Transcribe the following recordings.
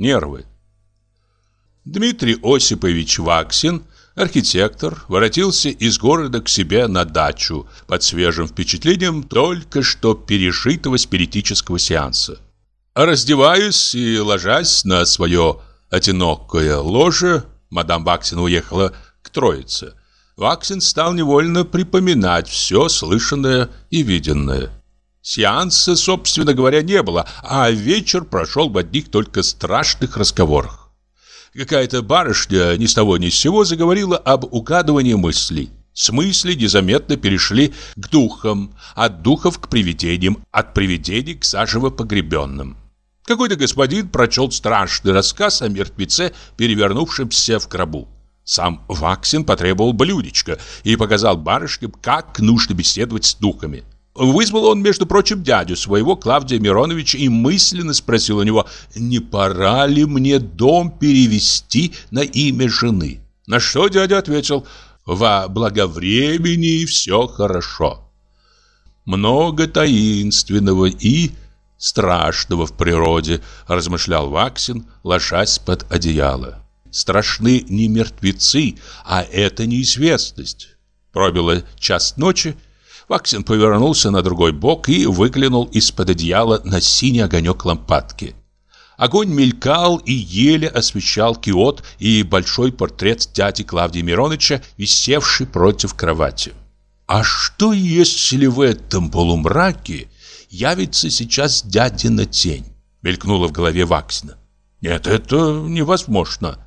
нервы. Дмитрий Осипович Ваксин, архитектор, воротился из города к себе на дачу под свежим впечатлением только что пережитого спиритического сеанса. Раздеваясь и ложась на свое одинокое ложе, мадам Ваксин уехала к Троице. Ваксин стал невольно припоминать все слышанное и виденное. Сеанса, собственно говоря, не было, а вечер прошел в одних только страшных разговорах. Какая-то барышня ни с того ни с сего заговорила об угадывании мыслей. С мыслей незаметно перешли к духам, от духов к привидениям, от привидений к заживо погребенным. Какой-то господин прочел страшный рассказ о мертвеце, перевернувшемся в гробу. Сам Ваксин потребовал блюдечко и показал барышням, как нужно беседовать с духами. Вызвал он, между прочим, дядю своего, Клавдия Мироновича, и мысленно спросил у него, не пора ли мне дом перевести на имя жены. На что дядя ответил, во благовремени все хорошо. Много таинственного и страшного в природе, размышлял Ваксин, ложась под одеяло. Страшны не мертвецы, а это неизвестность. Пробило час ночи, Ваксин повернулся на другой бок и выглянул из-под одеяла на синий огонек лампадки. Огонь мелькал и еле освещал киот и большой портрет дяди Клавдия Мироныча, висевший против кровати. А что, если в этом полумраке явится сейчас дядина тень? Мелькнула в голове Ваксина. Нет, это невозможно.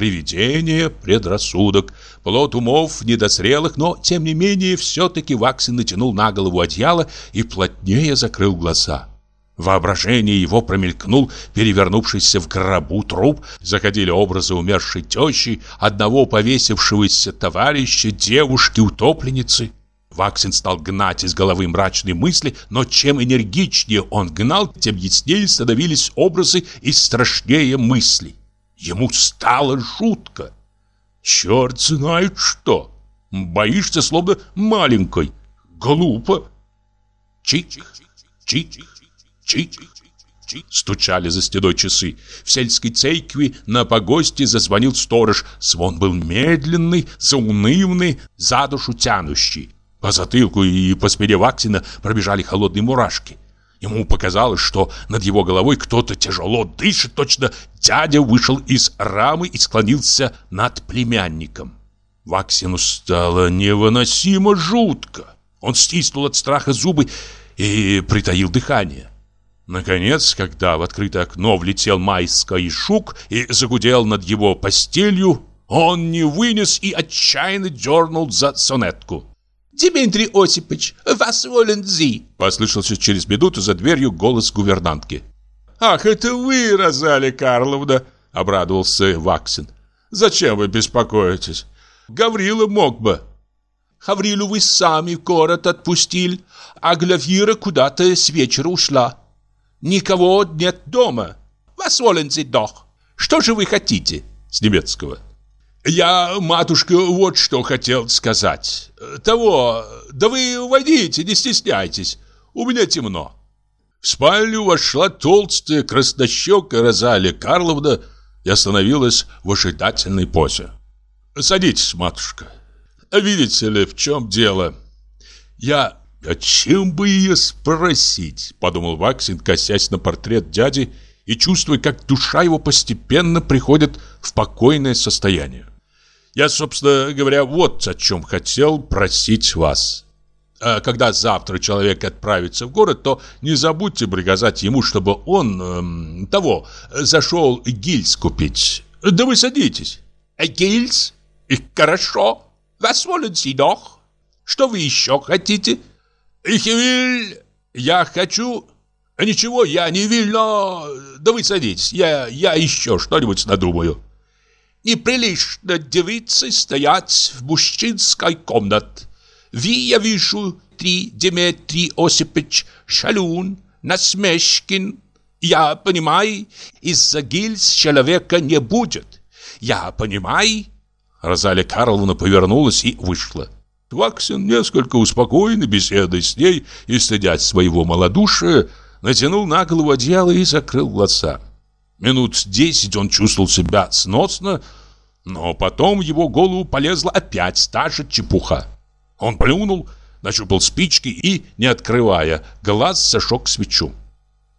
Привидение, предрассудок, плод умов недозрелых, но, тем не менее, все-таки Ваксин натянул на голову одеяло и плотнее закрыл глаза. Воображение его промелькнул перевернувшийся в гробу труп, заходили образы умершей тещи, одного повесившегося товарища, девушки-утопленницы. Ваксин стал гнать из головы мрачные мысли, но чем энергичнее он гнал, тем яснее становились образы и страшнее мысли. Ему стало жутко. Черт знает что. Боишься, словно маленькой. Глупо. Чик, чик, чик, чик. Стучали за стеной часы. В сельской церкви на погосте зазвонил сторож. Звон был медленный, заунывный, за душу тянущий. По затылку и по спине Ваксина пробежали холодные мурашки. Ему показалось, что над его головой кто-то тяжело дышит, точно дядя вышел из рамы и склонился над племянником. Ваксину стало невыносимо жутко. Он стиснул от страха зубы и притаил дыхание. Наконец, когда в открытое окно влетел майский шук и загудел над его постелью, он не вынес и отчаянно дернул за сонетку. Дмитрий Осипович, вас волен зи!» Послышался через минуту за дверью голос гувернантки. «Ах, это вы, Розалия Карловна!» — обрадовался Ваксин. «Зачем вы беспокоитесь? Гаврила мог бы». «Гаврилу вы сами в город отпустили, а Главира куда-то с вечера ушла. Никого нет дома. Вас волен зи дох. Что же вы хотите?» С немецкого. «Я, матушка, вот что хотел сказать. Того, да вы войдите, не стесняйтесь, у меня темно». В спальню вошла толстая краснощекая Розалия Карловна и остановилась в ожидательной позе. «Садитесь, матушка. Видите ли, в чем дело? Я... О чем бы ее спросить?» Подумал Ваксин, косясь на портрет дяди и чувствуя, как душа его постепенно приходит в покойное состояние. Я, собственно говоря, вот о чем хотел просить вас. А когда завтра человек отправится в город, то не забудьте приказать ему, чтобы он эм, того зашел гильз купить. Да вы садитесь. А гильз? Хорошо. Вас волен сидох. Что вы еще хотите? Will... Я хочу... Ничего, я не виль, но... Да вы садитесь, я, я еще что-нибудь надумаю. Неприлично девице стоять в мужчинской комнате. Ви, я вижу, три Дмитрий Осипович Шалун, Насмешкин. Я понимаю, из-за гильз человека не будет. Я понимаю. Розалия Карловна повернулась и вышла. Тваксин, несколько успокоенный беседой с ней и стыдясь своего малодушия, натянул на голову одеяло и закрыл глаза. Минут десять он чувствовал себя сносно, но потом в его голову полезла опять та же чепуха. Он плюнул, нащупал спички и, не открывая глаз, зашел к свечу.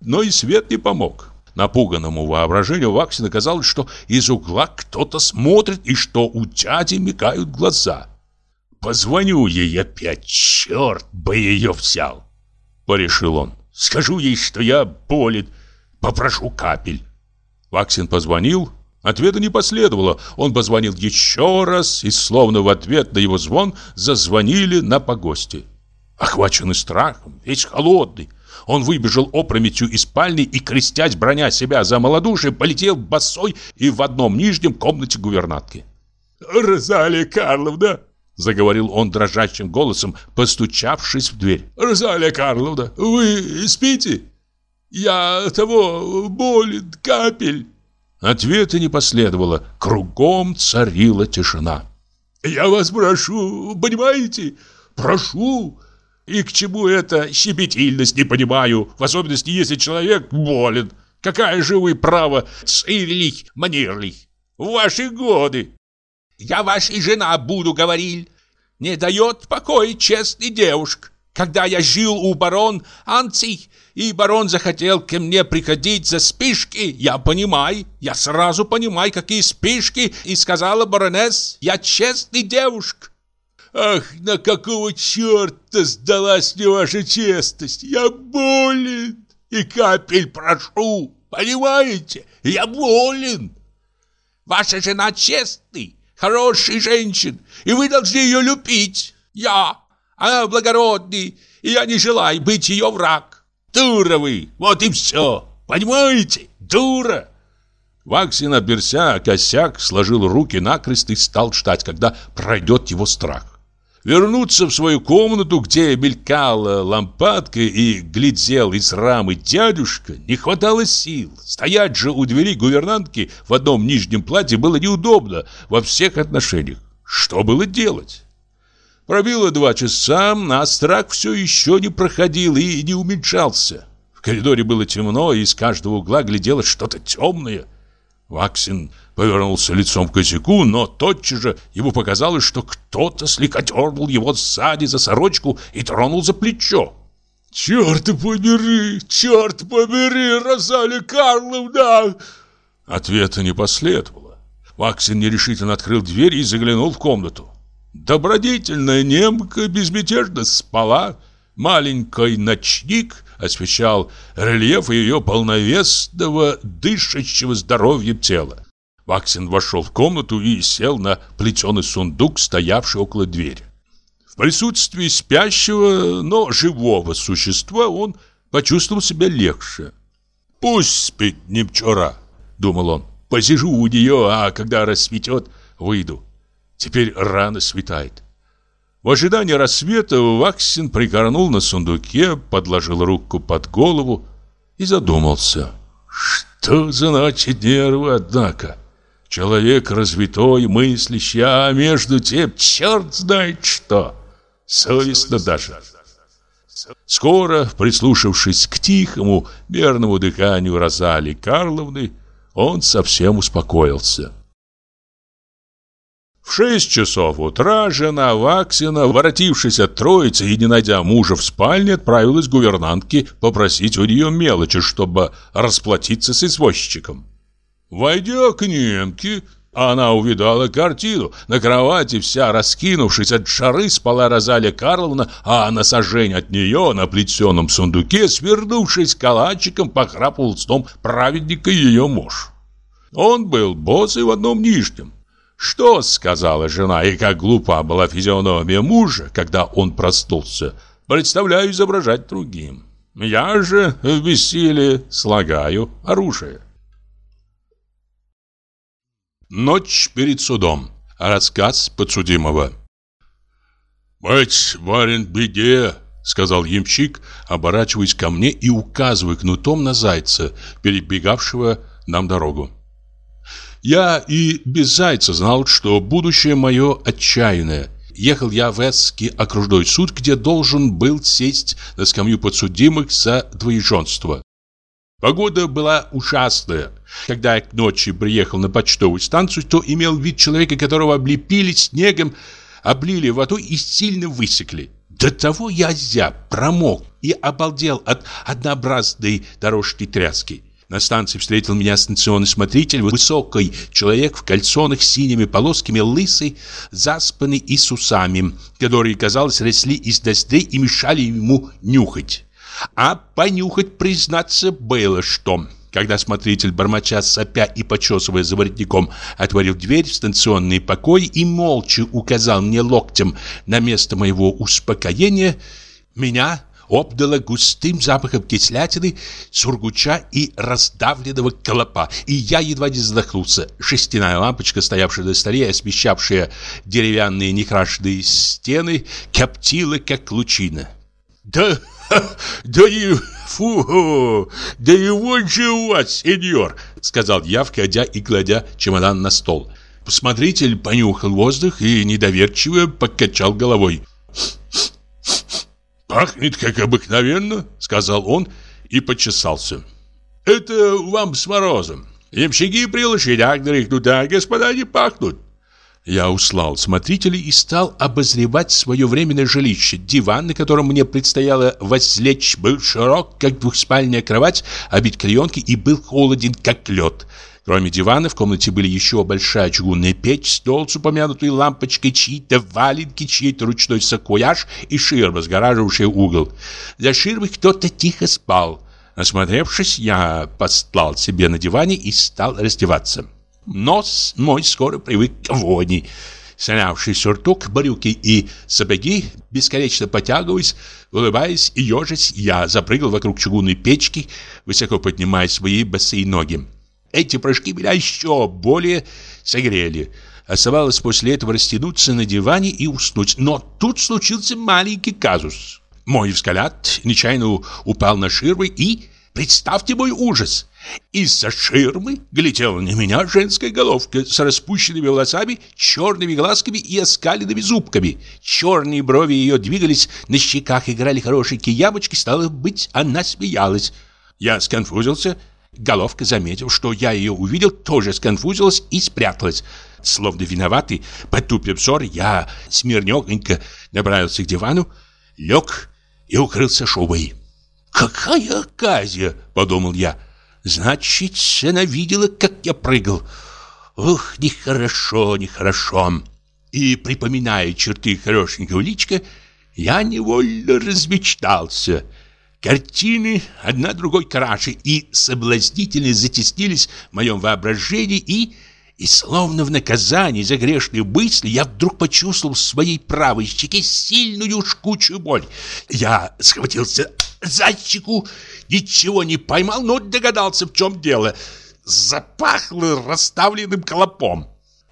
Но и свет не помог. Напуганному воображению Ваксина казалось, что из угла кто-то смотрит и что у дяди мигают глаза. «Позвоню ей опять, черт бы ее взял!» — порешил он. «Скажу ей, что я болен, попрошу капель». Ваксин позвонил, ответа не последовало. Он позвонил еще раз, и словно в ответ на его звон зазвонили на погости. Охваченный страхом, весь холодный, он выбежал опрометью из спальни и, крестясь, броня себя за малодушие, полетел босой и в одном нижнем комнате гувернатки. «Розалия Карловна!» Заговорил он дрожащим голосом, постучавшись в дверь. «Розалия Карловна, вы спите? Я того болен, капель!» Ответа не последовало. Кругом царила тишина. «Я вас прошу, понимаете? Прошу!» И к чему эта щепетильность, не понимаю, в особенности, если человек болен. Какая же вы право цирlich, манерлих, в ваши годы. Я вашей жена буду, говорил. Не дает покоя честный девушка. Когда я жил у барон Анций, и барон захотел ко мне приходить за спишки, я понимаю, я сразу понимаю, какие спишки, и сказала баронесс, я честный девушка. Ах, на какого черта сдалась мне ваша честность? Я болен и капель прошу, понимаете? Я болен. Ваша жена честный, хороший женщин, и вы должны ее любить. Я, она благородный, и я не желаю быть ее враг. Дура вы, вот и все, понимаете? Дура. Ваксин, оберся, косяк, сложил руки накрест и стал ждать, когда пройдет его страх. Вернуться в свою комнату, где мелькала лампадка и глядел из рамы дядюшка, не хватало сил. Стоять же у двери гувернантки в одном нижнем платье было неудобно во всех отношениях. Что было делать? Пробило два часа, а страх все еще не проходил и не уменьшался. В коридоре было темно, и из каждого угла глядело что-то темное. Ваксин повернулся лицом к косяку, но тотчас же ему показалось, что кто-то слегка дернул его сзади за сорочку и тронул за плечо. «Черт побери! Черт побери, Розалия Карловна!» Ответа не последовало. Ваксин нерешительно открыл дверь и заглянул в комнату. Добродетельная немка безмятежно спала. Маленький ночник освещал рельеф ее полновесного, дышащего здоровьем тела. Ваксин вошел в комнату и сел на плетеный сундук, стоявший около двери. В присутствии спящего, но живого существа он почувствовал себя легче. «Пусть спит немчора», — думал он. «Посижу у нее, а когда рассветет, выйду. Теперь рано светает». В ожидании рассвета Ваксин прикорнул на сундуке, подложил руку под голову и задумался. «Что за ночи нервы, однако?» Человек развитой, мыслящий, а между тем черт знает что. Совестно даже. Скоро, прислушавшись к тихому, мерному дыханию Розали Карловны, он совсем успокоился. В шесть часов утра жена Ваксина, воротившись от троицы и не найдя мужа в спальне, отправилась к гувернантке попросить у нее мелочи, чтобы расплатиться с извозчиком. Войдя к немке, она увидала картину. На кровати вся раскинувшись от шары спала Розалия Карловна, а на сожжень от нее на плетеном сундуке, свернувшись калачиком, похрапывал сном праведника ее муж. Он был босый в одном нижнем. Что сказала жена, и как глупа была физиономия мужа, когда он проснулся, представляю изображать другим. Я же в бессилии слагаю оружие. Ночь перед судом. Рассказ подсудимого. «Мать, барин, беде!» Сказал ямщик, оборачиваясь ко мне и указывая кнутом на зайца, перебегавшего нам дорогу. Я и без зайца знал, что будущее мое отчаянное. Ехал я в Эсский окружной суд, где должен был сесть на скамью подсудимых за двоеженство. Погода была ужасная. Когда я к ночи приехал на почтовую станцию, то имел вид человека, которого облепили снегом, облили водой и сильно высекли. До того я зяб, промок и обалдел от однообразной дорожки тряски. На станции встретил меня станционный смотритель, высокий человек в кальсонах с синими полосками, лысый, заспанный и с усами, которые, казалось, росли из ноздрей и мешали ему нюхать. А понюхать, признаться, было что. Когда смотритель, бормоча, сопя и почесывая за воротником, отворил дверь в станционный покой и молча указал мне локтем на место моего успокоения, меня обдало густым запахом кислятины, сургуча и раздавленного колопа, и я едва не задохнулся. Шестяная лампочка, стоявшая на столе, освещавшая деревянные некрашенные стены, коптила, как лучина. «Да «Да и... фу... Да и вот же у вас, сеньор!» Сказал я, входя и кладя чемодан на стол. Посмотритель понюхал воздух и недоверчиво покачал головой. «Пахнет, как обыкновенно», — сказал он и почесался. «Это вам с морозом. Ямщики при лошадях дрыхнут, а господа не пахнут. Я услал смотрителей и стал обозревать свое временное жилище. Диван, на котором мне предстояло возлечь, был широк, как двухспальная кровать, обит клеенкой и был холоден, как лед. Кроме дивана в комнате были еще большая чугунная печь, стол с упомянутой лампочкой, чьи-то валенки, чей-то ручной саквояж и ширма, сгораживавшая угол. За ширмой кто-то тихо спал. Осмотревшись, я постлал себе на диване и стал раздеваться. Нос мой скоро привык к вони. Снявший сюртук, брюки и сапоги, бесконечно потягиваясь, улыбаясь и ежась, я запрыгал вокруг чугунной печки, высоко поднимая свои босые ноги. Эти прыжки меня еще более согрели. Оставалось после этого растянуться на диване и уснуть. Но тут случился маленький казус. Мой взгляд нечаянно упал на ширмы и... Представьте мой ужас! Из-за ширмы глядела на меня женская головка с распущенными волосами, черными глазками и оскаленными зубками. Черные брови ее двигались, на щеках играли хорошенькие ямочки, стало быть, она смеялась. Я сконфузился. Головка, заметив, что я ее увидел, тоже сконфузилась и спряталась. Словно виноватый, потупив взор, я смирнёхонько направился к дивану, лег и укрылся шубой. «Какая оказия!» — подумал я. Значит, она видела, как я прыгал. Ух, нехорошо, нехорошо. И, припоминая черты хорошенького личка, я невольно размечтался. Картины одна другой краше и соблазнительно затеснились в моем воображении и... И словно в наказание за грешные мысли я вдруг почувствовал в своей правой щеке сильную жгучую боль. Я схватился за щеку ничего не поймал, но догадался, в чем дело. Запахло расставленным колопом.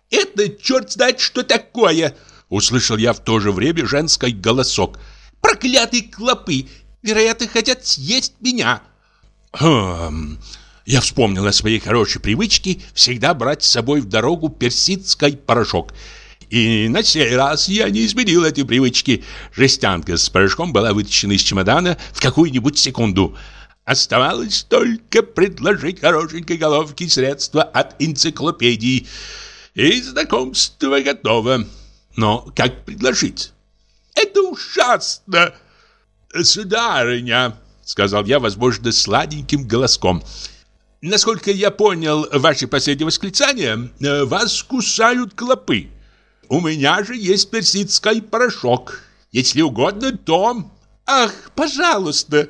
«Это черт знает, что такое!» Услышал я в то же время женский голосок. «Проклятые клопы! Вероятно, хотят съесть меня!» «Хм...» Я вспомнил о своей хорошей привычке всегда брать с собой в дорогу персидский порошок – и на сей раз я не изменил этой привычки. Жестянка с порошком была вытащена из чемодана в какую-нибудь секунду. Оставалось только предложить хорошенькой головке средства от энциклопедии. И знакомство готово. Но как предложить? Это ужасно! Сударыня, сказал я, возможно, сладеньким голоском. Насколько я понял ваше последнее восклицание, вас кусают клопы. У меня же есть персидский порошок. Если угодно, то... Ах, пожалуйста.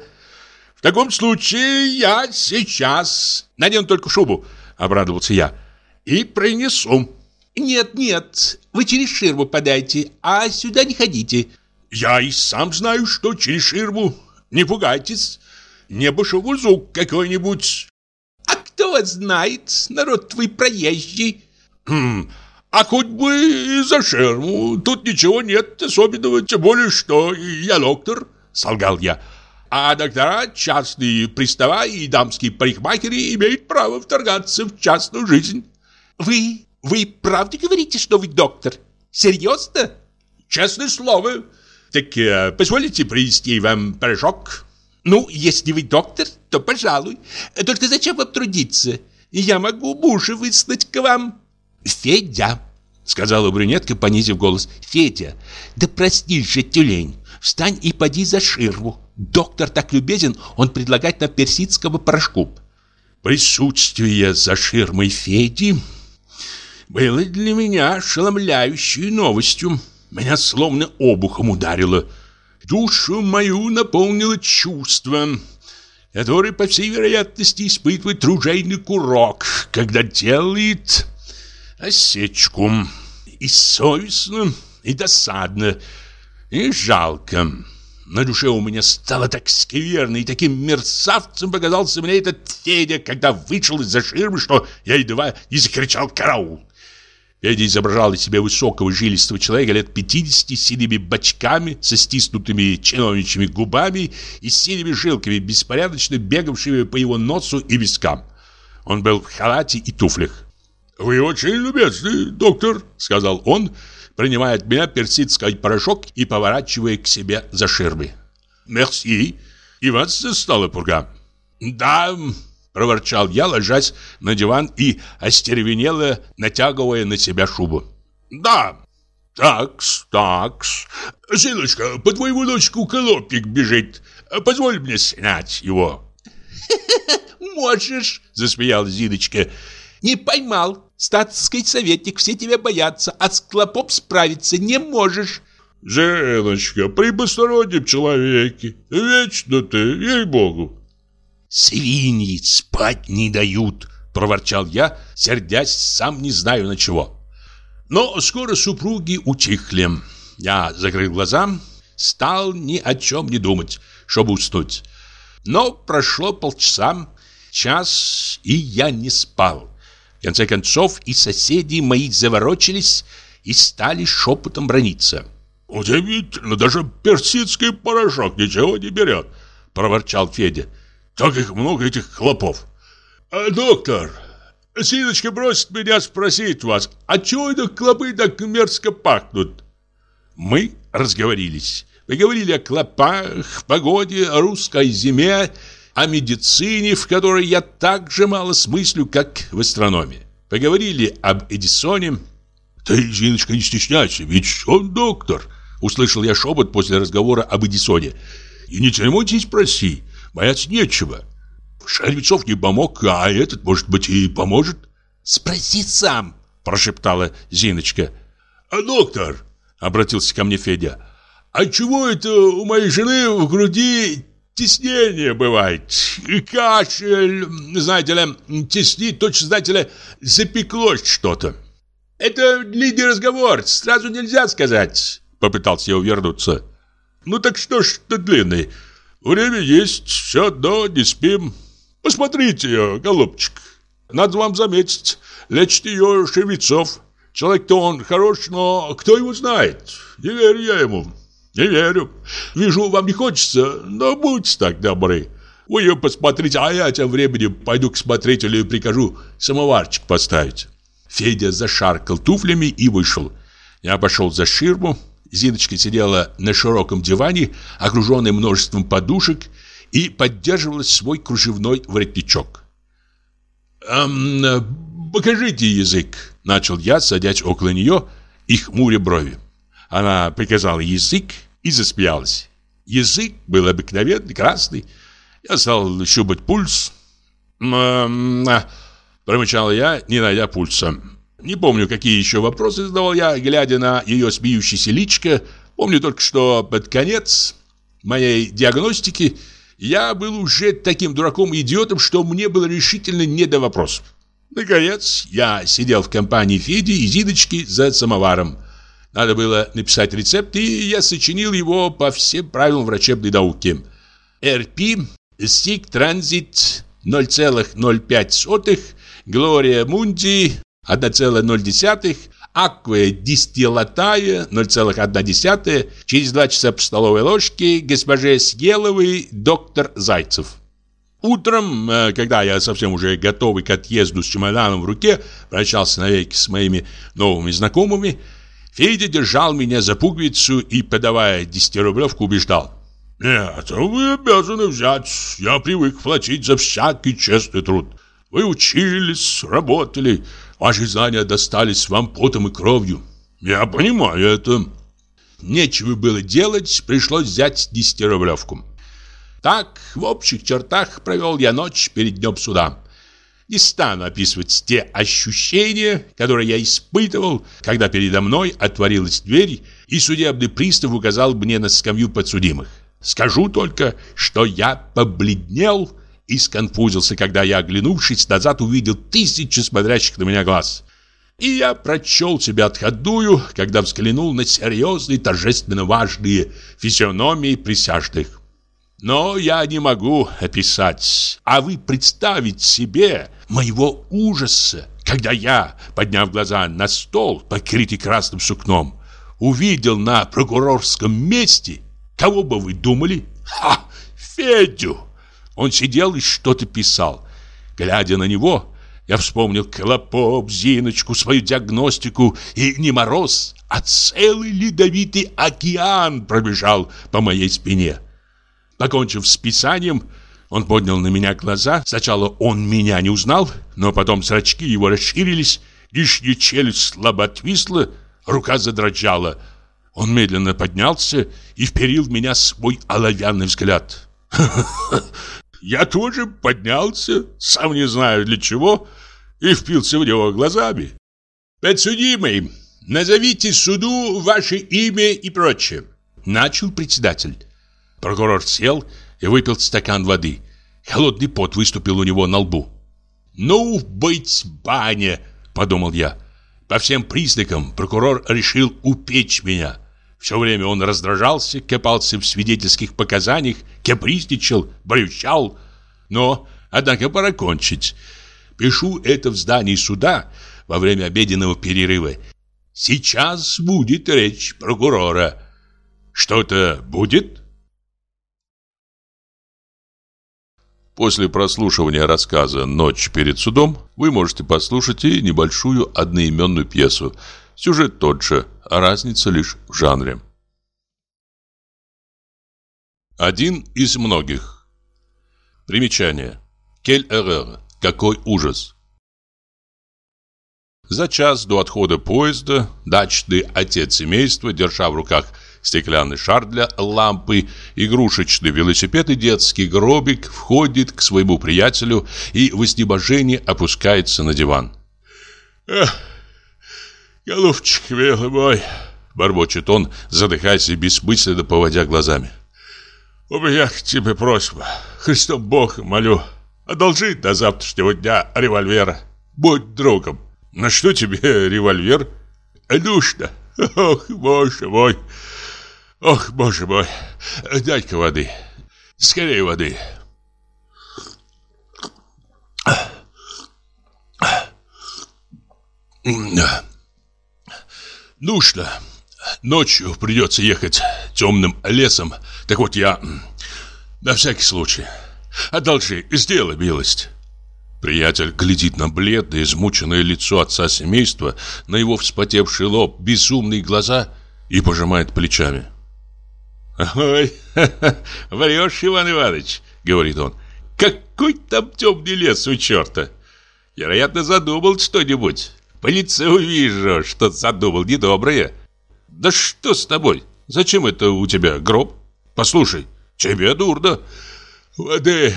В таком случае я сейчас... Надену только шубу, обрадовался я. И принесу. Нет, нет, вы через ширму подайте, а сюда не ходите. Я и сам знаю, что через ширму. Не пугайтесь. Небо шовузук какой-нибудь. А кто вас знает, народ твой проезжий? Хм, а хоть бы и за шерму, тут ничего нет особенного, тем более, что я доктор, солгал я. А доктора, частные пристава и дамские парикмахеры имеют право вторгаться в частную жизнь. Вы, вы правда говорите, что вы доктор? Серьезно? Честное слово. Так э, позволите принести вам порошок? Ну, если вы доктор, то пожалуй. Только зачем вам трудиться? Я могу мужа выслать к вам. Федя, сказала брюнетка, понизив голос. Федя, да прости же, тюлень. Встань и поди за ширму. Доктор так любезен, он предлагает нам персидского порошку. Присутствие за ширмой Феди было для меня ошеломляющей новостью. Меня словно обухом ударило. Душу мою наполнило чувство, которое, по всей вероятности, испытывает ружейный курок, когда делает осечку. И совестно, и досадно, и жалко. На душе у меня стало так скверно, и таким мерзавцем показался мне этот Федя, когда вышел из-за ширмы, что я едва не закричал «Караул!». Федя изображал из себя высокого жилистого человека лет 50 с синими бочками, со стиснутыми чиновничьими губами и с синими жилками, беспорядочно бегавшими по его носу и вискам. Он был в халате и туфлях. «Вы очень любезный, доктор», — сказал он, принимая от меня персидский порошок и поворачивая к себе за ширмы. «Мерси, и вас застала пурга». «Да, Проворчал я, ложась на диван и остервенело натягивая на себя шубу. «Да, такс, такс. Сыночка, по твоему дочку колопик бежит. Позволь мне снять его». «Можешь», — засмеялась Зиночка. «Не поймал. Статский советник, все тебя боятся, а с клопом справиться не можешь». «Женочка, при постороннем человеке, вечно ты, ей-богу». «Свиньи спать не дают!» – проворчал я, сердясь сам не знаю на чего. Но скоро супруги утихли. Я закрыл глаза, стал ни о чем не думать, чтобы уснуть. Но прошло полчаса, час, и я не спал. В конце концов и соседи мои заворочились и стали шепотом брониться. «Удивительно, даже персидский порошок ничего не берет», – проворчал Федя. Так их много, этих хлопов. А, доктор, Синочка просит меня спросить вас, а чего это клопы так мерзко пахнут? Мы разговорились. Мы говорили о клопах, погоде, о русской зиме, о медицине, в которой я так же мало смыслю, как в астрономии. Поговорили об Эдисоне. Ты, Зиночка, не стесняйся, ведь он доктор. Услышал я шепот после разговора об Эдисоне. И не церемоньтесь, проси. Бояться нечего. Шервецов не помог, а этот, может быть, и поможет. Спроси сам, прошептала Зиночка. А доктор, обратился ко мне Федя, а чего это у моей жены в груди теснение бывает? И кашель, знаете ли, теснит, точно, знаете ли, запеклось что-то. Это длинный разговор, сразу нельзя сказать, попытался я увернуться. Ну так что ж что длинный? Время есть, все одно, не спим. Посмотрите голубчик. Надо вам заметить, лечит ее Шевецов. Человек-то он хорош, но кто его знает? Не верю я ему. Не верю. Вижу, вам не хочется, но будьте так добры. Вы ее посмотрите, а я тем временем пойду к смотрителю и прикажу самоварчик поставить. Федя зашаркал туфлями и вышел. Я пошел за ширму, Зиночка сидела на широком диване, окруженной множеством подушек, и поддерживала свой кружевной воротничок. «Эм, покажите язык», — начал я, садясь около нее и хмуря брови. Она приказала язык и засмеялась. Язык был обыкновенный, красный. Я стал щупать пульс. «Эм, промычал я, не найдя пульса. Не помню, какие еще вопросы задавал я, глядя на ее смеющееся личико. Помню только, что под конец моей диагностики я был уже таким дураком-идиотом, что мне было решительно не до вопросов. Наконец, я сидел в компании Феди и Зиночки за самоваром. Надо было написать рецепт, и я сочинил его по всем правилам врачебной науки. РП, Стик Транзит 0,05, Глория Мунди 1,0, акве дистиллатая 0,1, через 2 часа по столовой ложке госпоже Съеловой доктор Зайцев. Утром, э, когда я совсем уже готовый к отъезду с чемоданом в руке, прощался навеки с моими новыми знакомыми, Федя держал меня за пуговицу и, подавая десятирублевку, убеждал. Нет, вы обязаны взять. Я привык платить за всякий честный труд. Вы учились, работали, ваши знания достались вам потом и кровью. Я понимаю это. Нечего было делать, пришлось взять десятирублевку. Так, в общих чертах провел я ночь перед днем суда. Не стану описывать те ощущения, которые я испытывал, когда передо мной отворилась дверь, и судебный пристав указал мне на скамью подсудимых. Скажу только, что я побледнел и сконфузился, когда я, оглянувшись назад, увидел тысячи смотрящих на меня глаз. И я прочел себя отходую, когда взглянул на серьезные, торжественно важные физиономии присяжных. Но я не могу описать, а вы представить себе моего ужаса, когда я, подняв глаза на стол, покрытый красным сукном, увидел на прокурорском месте, кого бы вы думали? Ха! Федю! Он сидел и что-то писал. Глядя на него, я вспомнил Клопоп, Зиночку, свою диагностику, и не мороз, а целый ледовитый океан пробежал по моей спине. Покончив с писанием, он поднял на меня глаза. Сначала он меня не узнал, но потом зрачки его расширились, лишняя челюсть слабо отвисла, рука задрожала. Он медленно поднялся и вперил в меня свой оловянный взгляд. Я тоже поднялся, сам не знаю для чего, и впился в него глазами. «Подсудимый, назовите суду ваше имя и прочее», — начал председатель. Прокурор сел и выпил стакан воды. Холодный пот выступил у него на лбу. «Ну, быть баня!» – подумал я. По всем признакам прокурор решил упечь меня. Все время он раздражался, копался в свидетельских показаниях, капризничал, брючал. Но, однако, пора кончить. Пишу это в здании суда во время обеденного перерыва. Сейчас будет речь прокурора. Что-то будет? После прослушивания рассказа «Ночь перед судом» вы можете послушать и небольшую одноименную пьесу. Сюжет тот же, а разница лишь в жанре. Один из многих. Примечание. Кель эррeur. Какой ужас. За час до отхода поезда дачный отец семейства, держа в руках стеклянный шар для лампы, игрушечный велосипед и детский гробик входит к своему приятелю и в изнеможении опускается на диван. «Эх, голубчик милый мой!» — бормочет он, задыхаясь и бессмысленно поводя глазами. «У меня к тебе просьба. Христом Богом молю, одолжи до завтрашнего дня револьвера. Будь другом». «На что тебе револьвер?» «Нужно. Ох, боже мой!» Ох, боже мой, дай-ка воды. Скорее воды. Ну что, ночью придется ехать темным лесом. Так вот я, на всякий случай, одолжи, сделай милость. Приятель глядит на бледное, измученное лицо отца семейства, на его вспотевший лоб, безумные глаза и пожимает плечами. «Ой, врешь, Иван Иванович», — говорит он. «Какой там темный лес у черта! Вероятно, задумал что-нибудь. По лицу вижу, что задумал недоброе. Да что с тобой? Зачем это у тебя гроб? Послушай, тебе дурно. Воды.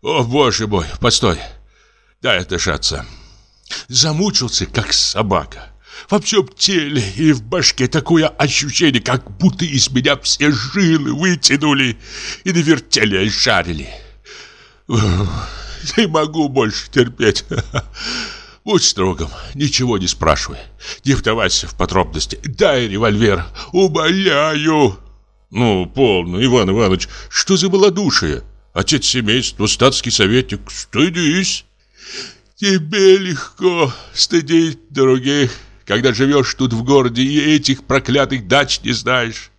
О, боже мой, постой. Дай отдышаться. Замучился, как собака. Во всем теле и в башке такое ощущение, как будто из меня все жилы вытянули и навертели и шарили. Не могу больше терпеть. Будь строгом, ничего не спрашивай. Не вдавайся в подробности. Дай револьвер, умоляю. Ну, полно, Иван Иванович, что за малодушие? Отец семейства, статский советник, стыдись. Тебе легко стыдить других когда живешь тут в городе и этих проклятых дач не знаешь.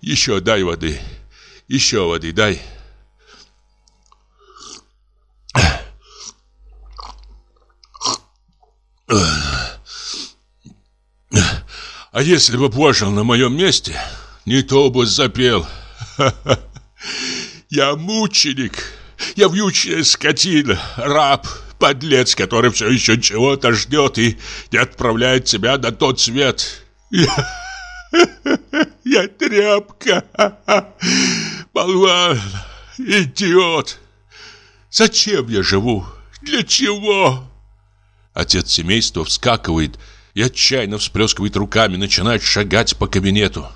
Еще дай воды. Еще воды дай. А если бы пожил на моем месте, не то бы запел. Я мученик, я вьючная скотина, раб, подлец, который все еще чего-то ждет и не отправляет себя на тот свет. Я, я тряпка, болван, идиот. Зачем я живу? Для чего? Отец семейства вскакивает и отчаянно всплескивает руками, начинает шагать по кабинету.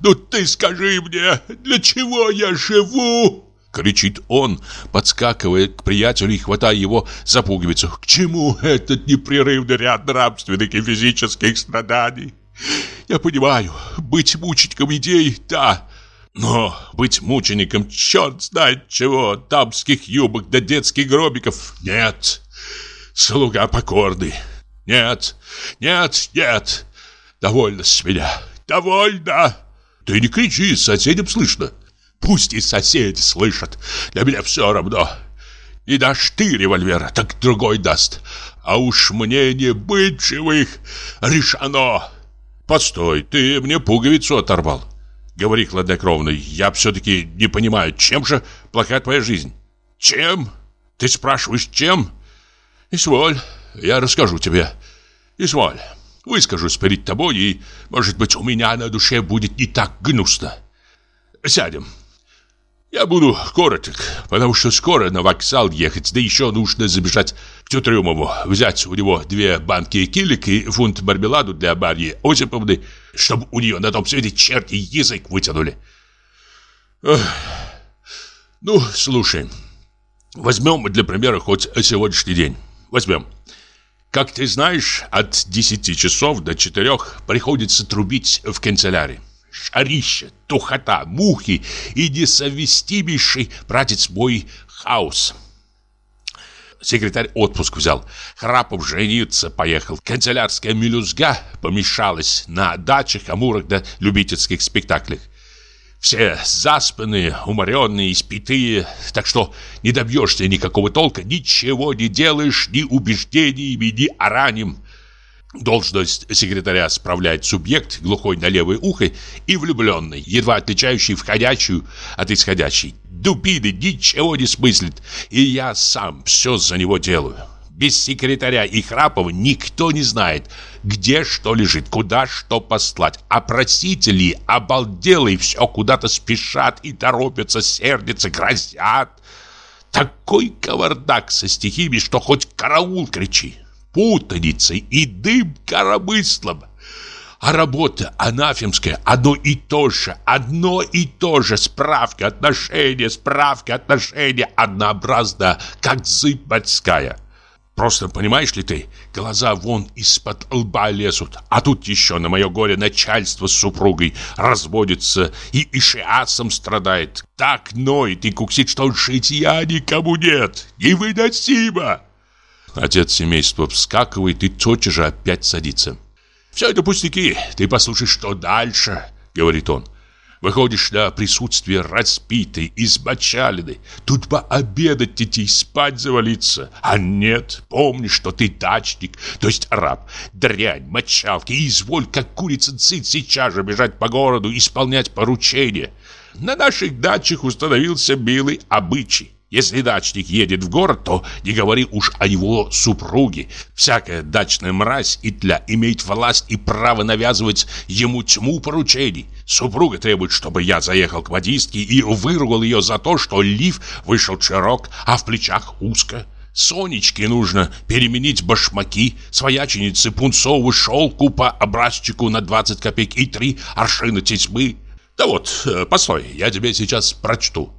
«Ну ты скажи мне, для чего я живу?» Кричит он, подскакивая к приятелю и хватая его за пуговицу. К чему этот непрерывный ряд нравственных и физических страданий? Я понимаю, быть мучеником идей, да, но быть мучеником черт знает чего, дамских юбок да детских гробиков, нет. Слуга покорный. Нет, нет, нет. Довольно с меня, довольно. Ты не кричи, соседям слышно. Пусть и соседи слышат. Для меня все равно. И дашь ты револьвера, так другой даст. А уж мне не быть живых решено. Постой, ты мне пуговицу оторвал. Говори хладнокровно, я все-таки не понимаю, чем же плохая твоя жизнь? Чем? Ты спрашиваешь, чем? Изволь, я расскажу тебе. Изволь, выскажусь перед тобой, и, может быть, у меня на душе будет не так гнусно. Сядем. Я буду короток, потому что скоро на вокзал ехать, да еще нужно забежать к Тютрюмову, взять у него две банки килик и фунт мармеладу для Марьи Осиповны, чтобы у нее на том свете черти язык вытянули. Эх. Ну, слушай, возьмем для примера хоть сегодняшний день. Возьмем. Как ты знаешь, от 10 часов до 4 приходится трубить в канцелярии. Шарище, тухота, мухи и несовместимейший братец мой хаос. Секретарь отпуск взял. Храпов жениться поехал. Канцелярская мелюзга помешалась на дачах, амурах да любительских спектаклях. Все заспанные, уморенные, испитые, так что не добьешься никакого толка, ничего не делаешь ни убеждениями, ни оранем. Должность секретаря справляет субъект, глухой на левое ухо и влюбленный, едва отличающий входящую от исходящей. Дубины ничего не смыслит, и я сам все за него делаю. Без секретаря и Храпова никто не знает, где что лежит, куда что послать. А просители, обалделые, все куда-то спешат и торопятся, сердятся, грозят. Такой кавардак со стихиями, что хоть караул кричи путаницей и дым коромыслом. А работа анафемская одно и то же, одно и то же. Справка, отношения, справка, отношения, однообразно, как зыбь морская. Просто понимаешь ли ты, глаза вон из-под лба лезут, а тут еще на мое горе начальство с супругой разводится и ишиасом страдает. Так ноет и куксит, что житья никому нет. Невыносимо! Отец семейства вскакивает и тотчас же опять садится. «Все это пустяки, ты послушай, что дальше», — говорит он. Выходишь на присутствие распитой, измочаленной. Тут бы обедать идти, спать завалиться. А нет, помни, что ты дачник, то есть раб, дрянь, мочалки. И изволь, как курица цит, сейчас же бежать по городу, исполнять поручения. На наших дачах установился милый обычай. Если дачник едет в город, то не говори уж о его супруге. Всякая дачная мразь и тля имеет власть и право навязывать ему тьму поручений. Супруга требует, чтобы я заехал к модистке и выругал ее за то, что лиф вышел широк, а в плечах узко. Сонечке нужно переменить башмаки, свояченице пунцовую шелку по образчику на 20 копеек и три аршина тесьмы. Да вот, э, постой, я тебе сейчас прочту.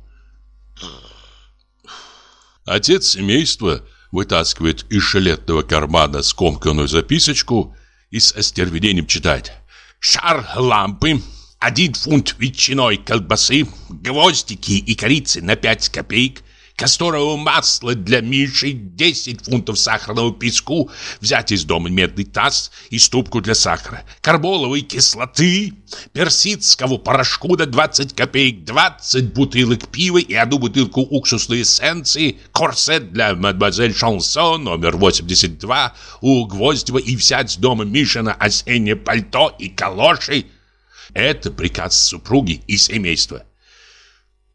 Отец семейства вытаскивает из шелетного кармана скомканную записочку и с остервенением читает. «Шар лампы, один фунт ветчиной колбасы, гвоздики и корицы на пять копеек, касторового масла для Миши, 10 фунтов сахарного песку, взять из дома медный таз и ступку для сахара, карболовой кислоты, персидского порошку на 20 копеек, 20 бутылок пива и одну бутылку уксусной эссенции, корсет для мадемуазель Шансон номер 82 у Гвоздева и взять с дома Мишина осеннее пальто и калоши, Это приказ супруги и семейства.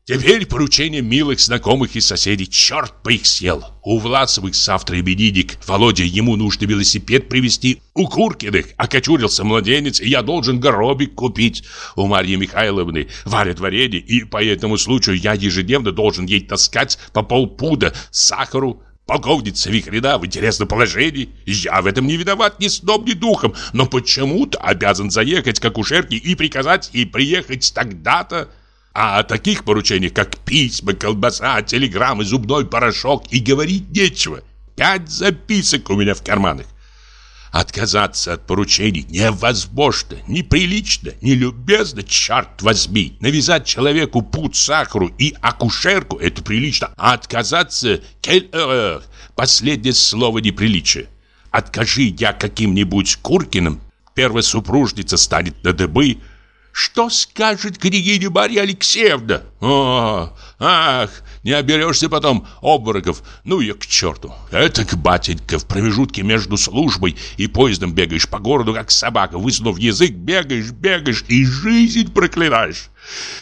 Теперь поручение милых знакомых и соседей. Черт бы их съел. У Власовых завтра именинник. Володя, ему нужно велосипед привезти. У Куркиных окочурился младенец, и я должен горобик купить. У Марьи Михайловны варят варенье, и по этому случаю я ежедневно должен ей таскать по полпуда сахару. Полковница Вихрена в интересном положении. Я в этом не виноват ни сном, ни духом, но почему-то обязан заехать к акушерке и приказать ей приехать тогда-то. А о таких поручениях, как письма, колбаса, телеграммы, зубной порошок и говорить нечего. Пять записок у меня в карманах. Отказаться от поручений невозможно, неприлично, нелюбезно, черт возьми. Навязать человеку путь сахару и акушерку – это прилично. А отказаться – последнее слово неприличие. Откажи я каким-нибудь Куркиным, первая супружница станет на дыбы – что скажет княгиня Марья Алексеевна? О, ах, не оберешься потом обмороков. Ну и к черту. Это к батенька в промежутке между службой и поездом бегаешь по городу, как собака, высунув язык, бегаешь, бегаешь и жизнь проклинаешь.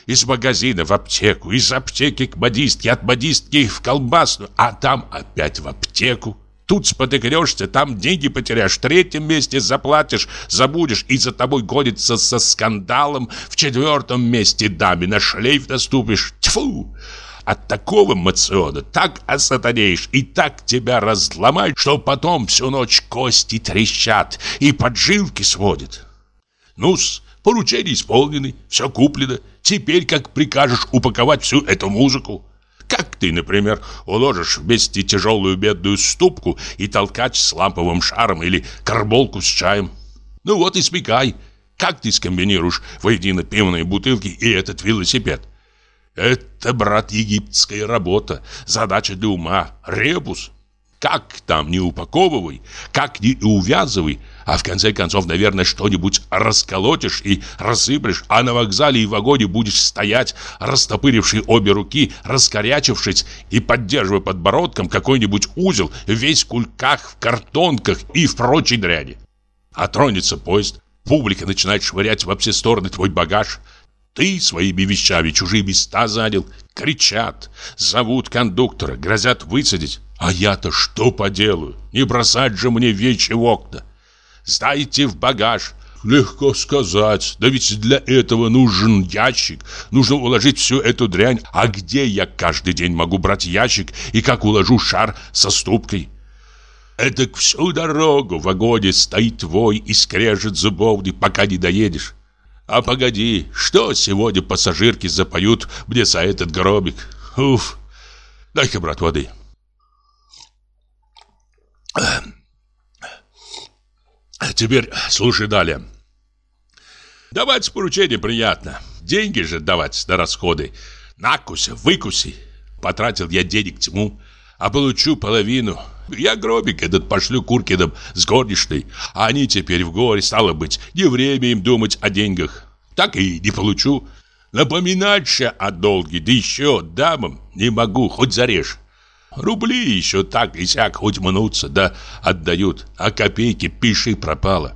Из магазина в аптеку, из аптеки к модистке, от модистки в колбасную, а там опять в аптеку. Тут спотыкнешься, там деньги потеряешь, в третьем месте заплатишь, забудешь, и за тобой гонится со скандалом, в четвертом месте даме на шлейф наступишь. Тьфу! От такого мациона так осатанеешь и так тебя разломают, что потом всю ночь кости трещат и поджилки сводят. Ну-с, поручения исполнены, все куплено. Теперь как прикажешь упаковать всю эту музыку? Как ты, например, уложишь вместе тяжелую бедную ступку и толкач с ламповым шаром или карболку с чаем? Ну вот и смекай, как ты скомбинируешь воедино пивные бутылки и этот велосипед? Это, брат, египетская работа, задача для ума, ребус. Как там не упаковывай, как не увязывай, а в конце концов, наверное, что-нибудь расколотишь и рассыплешь, а на вокзале и в вагоне будешь стоять, растопыривший обе руки, раскорячившись и поддерживая подбородком какой-нибудь узел, весь в кульках, в картонках и в прочей дряни. А тронется поезд, публика начинает швырять во все стороны твой багаж, ты своими вещами чужие места занял, кричат, зовут кондуктора, грозят высадить. А я-то что поделаю? Не бросать же мне вещи в окна. Сдайте в багаж. Легко сказать. Да ведь для этого нужен ящик. Нужно уложить всю эту дрянь. А где я каждый день могу брать ящик и как уложу шар со ступкой? Это всю дорогу в вагоне стоит твой и скрежет зубовный, пока не доедешь. А погоди, что сегодня пассажирки запоют мне за этот гробик? Уф, дай-ка, брат, воды. Теперь слушай далее. Давать поручение приятно. Деньги же давать на расходы. Накуси, выкуси. Потратил я денег тьму, а получу половину. Я гробик этот пошлю Куркиным с горничной, а они теперь в горе, стало быть, не время им думать о деньгах. Так и не получу. Напоминать же о долге, да еще дамам не могу, хоть зарежь. Рубли еще так и сяк хоть мнутся, да отдают, а копейки пиши пропало.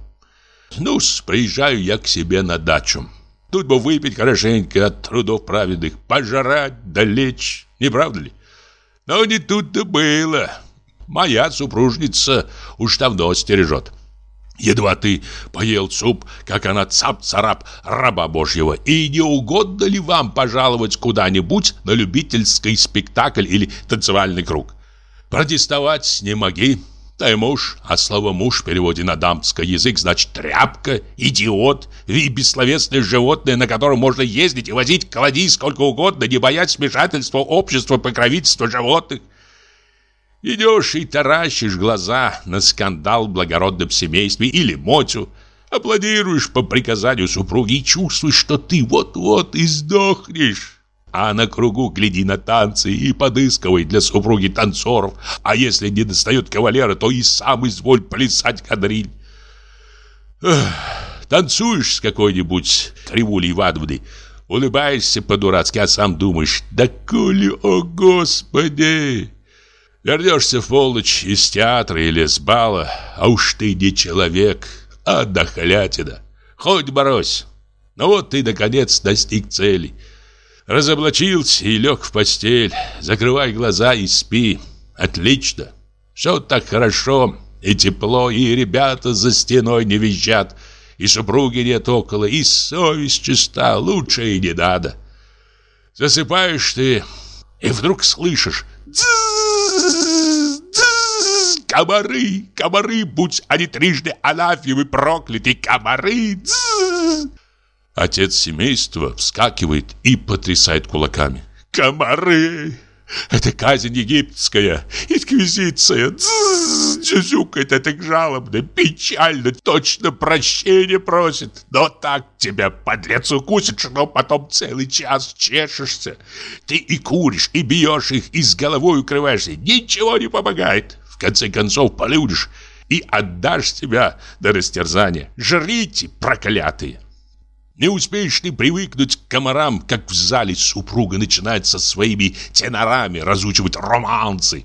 ну приезжаю я к себе на дачу. Тут бы выпить хорошенько от трудов праведных, пожрать да лечь, не правда ли? Но не тут-то было. Моя супружница уж давно стережет. Едва ты поел суп, как она цап-царап раба божьего. И не угодно ли вам пожаловать куда-нибудь на любительский спектакль или танцевальный круг? Протестовать не моги. Ты муж, а слово «муж» в переводе на дамский язык значит «тряпка», «идиот» и бессловесное животное, на котором можно ездить и возить клади сколько угодно, не боясь вмешательства общества, покровительства животных. Идешь и таращишь глаза на скандал в благородном семействе или мотю, аплодируешь по приказанию супруги и чувствуешь, что ты вот-вот и сдохнешь. А на кругу гляди на танцы и подыскивай для супруги танцоров, а если не достает кавалера, то и сам изволь плясать кадриль. танцуешь с какой-нибудь кривулей Ивановной, улыбаешься по-дурацки, а сам думаешь, да коли, о господи! Вернешься в полночь из театра или с бала, а уж ты не человек, а дохлятина. Хоть борось. Ну вот ты, наконец, достиг цели. Разоблачился и лег в постель. Закрывай глаза и спи. Отлично. Все так хорошо и тепло, и ребята за стеной не визжат, и супруги нет около, и совесть чиста, лучше и не надо. Засыпаешь ты, и вдруг слышишь Комары, комары, будь они трижды анафемы прокляты, комары! Отец семейства вскакивает и потрясает кулаками. Комары! Это казнь египетская, инквизиция. Дзюзюкает это жалобно, печально, точно прощение просит. Но так тебя, подлец, укусит, что потом целый час чешешься. Ты и куришь, и бьешь их, и с головой укрываешься. Ничего не помогает. Конце концов полюдишь и отдашь себя до растерзания. Жрите, проклятые! Не успеешь ты привыкнуть к комарам, как в зале супруга начинает со своими тенорами разучивать романсы.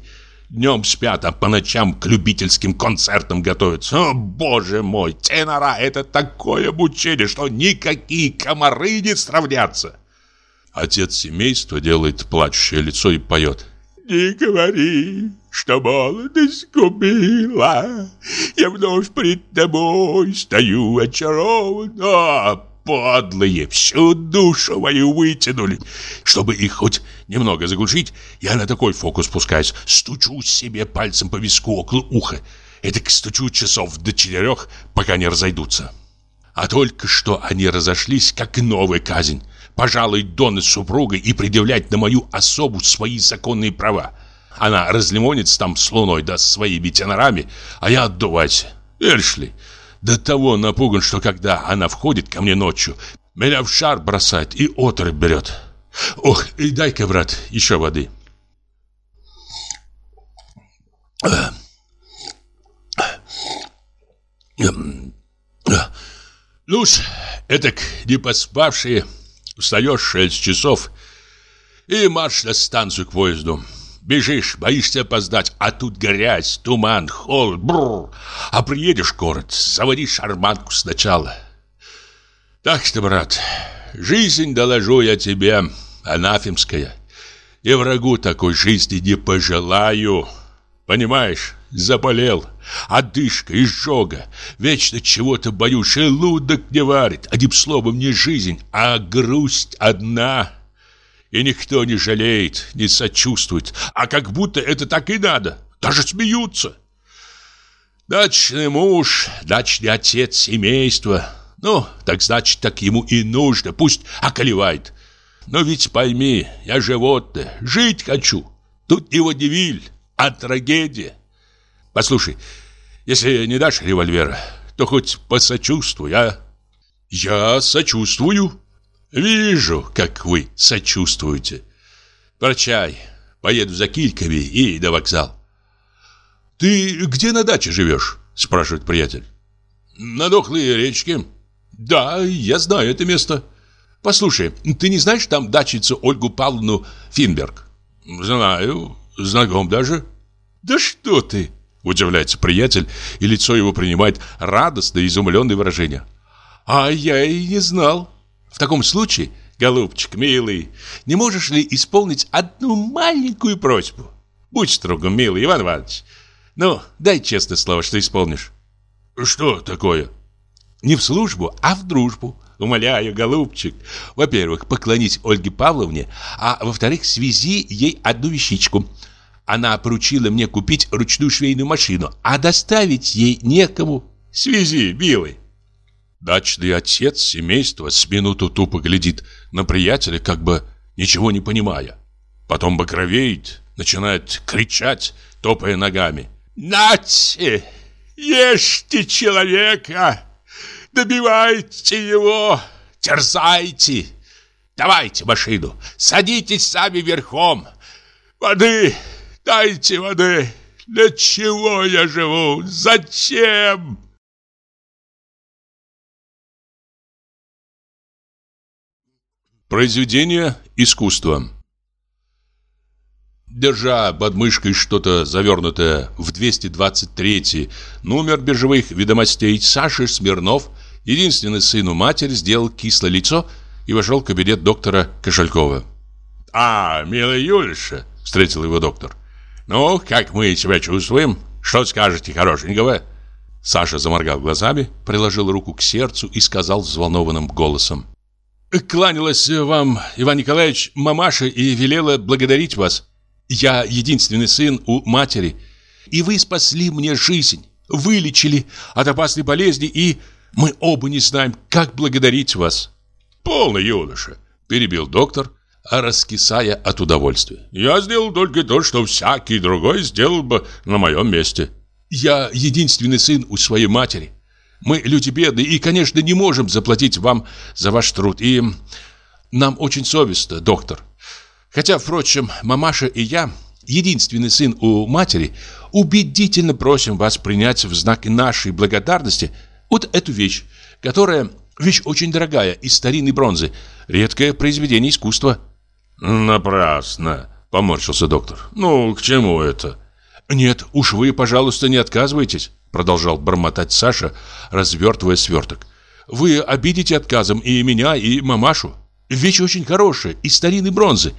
Днем спят, а по ночам к любительским концертам готовятся. О, боже мой, тенора — это такое мучение, что никакие комары не сравнятся. Отец семейства делает плачущее лицо и поет. «Не говори, что молодость губила, Я вновь пред тобой стою очарован, а подлые, всю душу мою вытянули. Чтобы их хоть немного заглушить, я на такой фокус пускаюсь. Стучу себе пальцем по виску около уха. Это стучу часов до четырех, пока не разойдутся. А только что они разошлись, как новая казнь. Пожалуй, Дон с супругой и предъявлять на мою особу свои законные права. Она разлимонится там с луной, да с своими тенорами, а я отдувайся. Веришь до того напуган, что когда она входит ко мне ночью, меня в шар бросает и отрыв берет. Ох, и дай-ка, брат, еще воды. Ну ж, этак не поспавшие, встаешь шесть часов и марш на станцию к поезду. Бежишь, боишься опоздать, а тут грязь, туман, холод, бррр. А приедешь в город, заводи шарманку сначала. Так что, брат, жизнь, доложу я тебе, анафемская. И врагу такой жизни не пожелаю. Понимаешь, заболел, одышка, изжога. Вечно чего-то боюсь, желудок не варит. Одним словом, не жизнь, а грусть одна — и никто не жалеет, не сочувствует, а как будто это так и надо. Даже смеются. Дачный муж, дачный отец семейства. Ну, так значит, так ему и нужно, пусть околевает. Но ведь пойми, я животное, жить хочу. Тут не водевиль, а трагедия. Послушай, если не дашь револьвера, то хоть посочувствуй, а? Я сочувствую. Вижу, как вы сочувствуете. Прощай, поеду за кильками и до вокзал. Ты где на даче живешь? Спрашивает приятель. На дохлой речке. Да, я знаю это место. Послушай, ты не знаешь там дачицу Ольгу Павловну Финберг? Знаю, знаком даже. Да что ты? Удивляется приятель, и лицо его принимает радостное, изумленное выражение. А я и не знал. В таком случае, голубчик милый, не можешь ли исполнить одну маленькую просьбу? Будь строгом, милый Иван Иванович. Ну, дай честное слово, что исполнишь. Что такое? Не в службу, а в дружбу. Умоляю, голубчик. Во-первых, поклонить Ольге Павловне, а во-вторых, связи ей одну вещичку. Она поручила мне купить ручную швейную машину, а доставить ей некому. Связи, милый. Дачный отец семейства с минуту тупо глядит на приятеля, как бы ничего не понимая. Потом багровеет, начинает кричать, топая ногами. «Нате! Ешьте человека! Добивайте его! Терзайте! Давайте машину! Садитесь сами верхом! Воды! Дайте воды! Для чего я живу? Зачем?» Произведение искусства Держа под мышкой что-то завернутое в 223 номер биржевых ведомостей, Саша Смирнов Единственный сын матери сделал кислое лицо и вошел в кабинет доктора Кошелькова. «А, милый Юльша!» — встретил его доктор. «Ну, как мы себя чувствуем? Что скажете хорошенького?» Саша заморгал глазами, приложил руку к сердцу и сказал взволнованным голосом. «Кланялась вам, Иван Николаевич, мамаша и велела благодарить вас. Я единственный сын у матери, и вы спасли мне жизнь, вылечили от опасной болезни, и мы оба не знаем, как благодарить вас». «Полно, юноша», — перебил доктор, раскисая от удовольствия. «Я сделал только то, что всякий другой сделал бы на моем месте». «Я единственный сын у своей матери. Мы люди бедные и, конечно, не можем заплатить вам за ваш труд. И нам очень совестно, доктор. Хотя, впрочем, мамаша и я, единственный сын у матери, убедительно просим вас принять в знак нашей благодарности вот эту вещь, которая вещь очень дорогая, из старинной бронзы, редкое произведение искусства». «Напрасно», — поморщился доктор. «Ну, к чему это?» «Нет, уж вы, пожалуйста, не отказывайтесь», — продолжал бормотать Саша, развертывая сверток. «Вы обидите отказом и меня, и мамашу. Вещь очень хорошая, из старинной бронзы.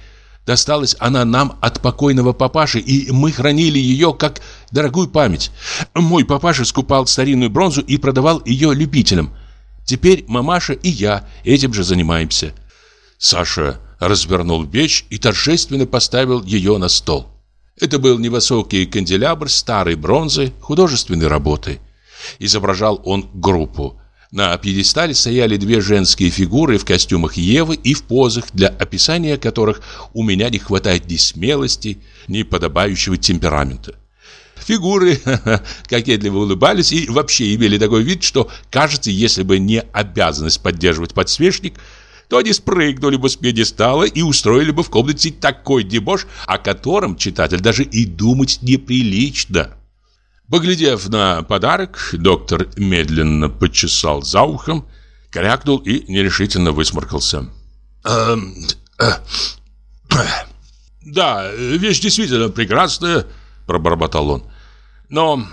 Досталась она нам от покойного папаши, и мы хранили ее как дорогую память. Мой папаша скупал старинную бронзу и продавал ее любителям. Теперь мамаша и я этим же занимаемся». Саша развернул вещь и торжественно поставил ее на стол. Это был невысокий канделябр старой бронзы художественной работы. Изображал он группу. На пьедестале стояли две женские фигуры в костюмах Евы и в позах, для описания которых у меня не хватает ни смелости, ни подобающего темперамента. Фигуры кокетливо улыбались и вообще имели такой вид, что, кажется, если бы не обязанность поддерживать подсвечник – то они спрыгнули бы с пьедестала и устроили бы в комнате такой дебош, о котором читатель даже и думать неприлично. Поглядев на подарок, доктор медленно почесал за ухом, крякнул и нерешительно высморкался. «Эм, э, «Да, вещь действительно прекрасная», — пробормотал он. «Но,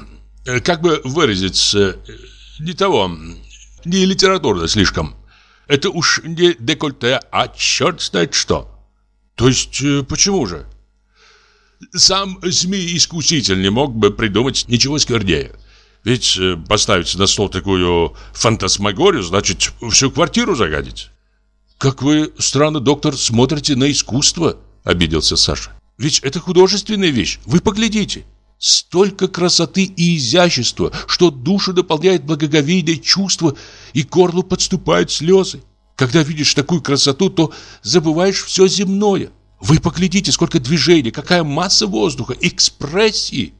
э, как бы выразиться, не того, не литературно слишком». Это уж не декольте, а черт знает что. То есть, э, почему же? Сам змей-искуситель не мог бы придумать ничего сквернее. Ведь э, поставить на стол такую фантасмагорию, значит, всю квартиру загадить. «Как вы, странно, доктор, смотрите на искусство», — обиделся Саша. «Ведь это художественная вещь, вы поглядите». Столько красоты и изящества, что душу дополняет благоговейное чувство и горлу подступают слезы. Когда видишь такую красоту, то забываешь все земное. Вы поглядите, сколько движений, какая масса воздуха, экспрессии.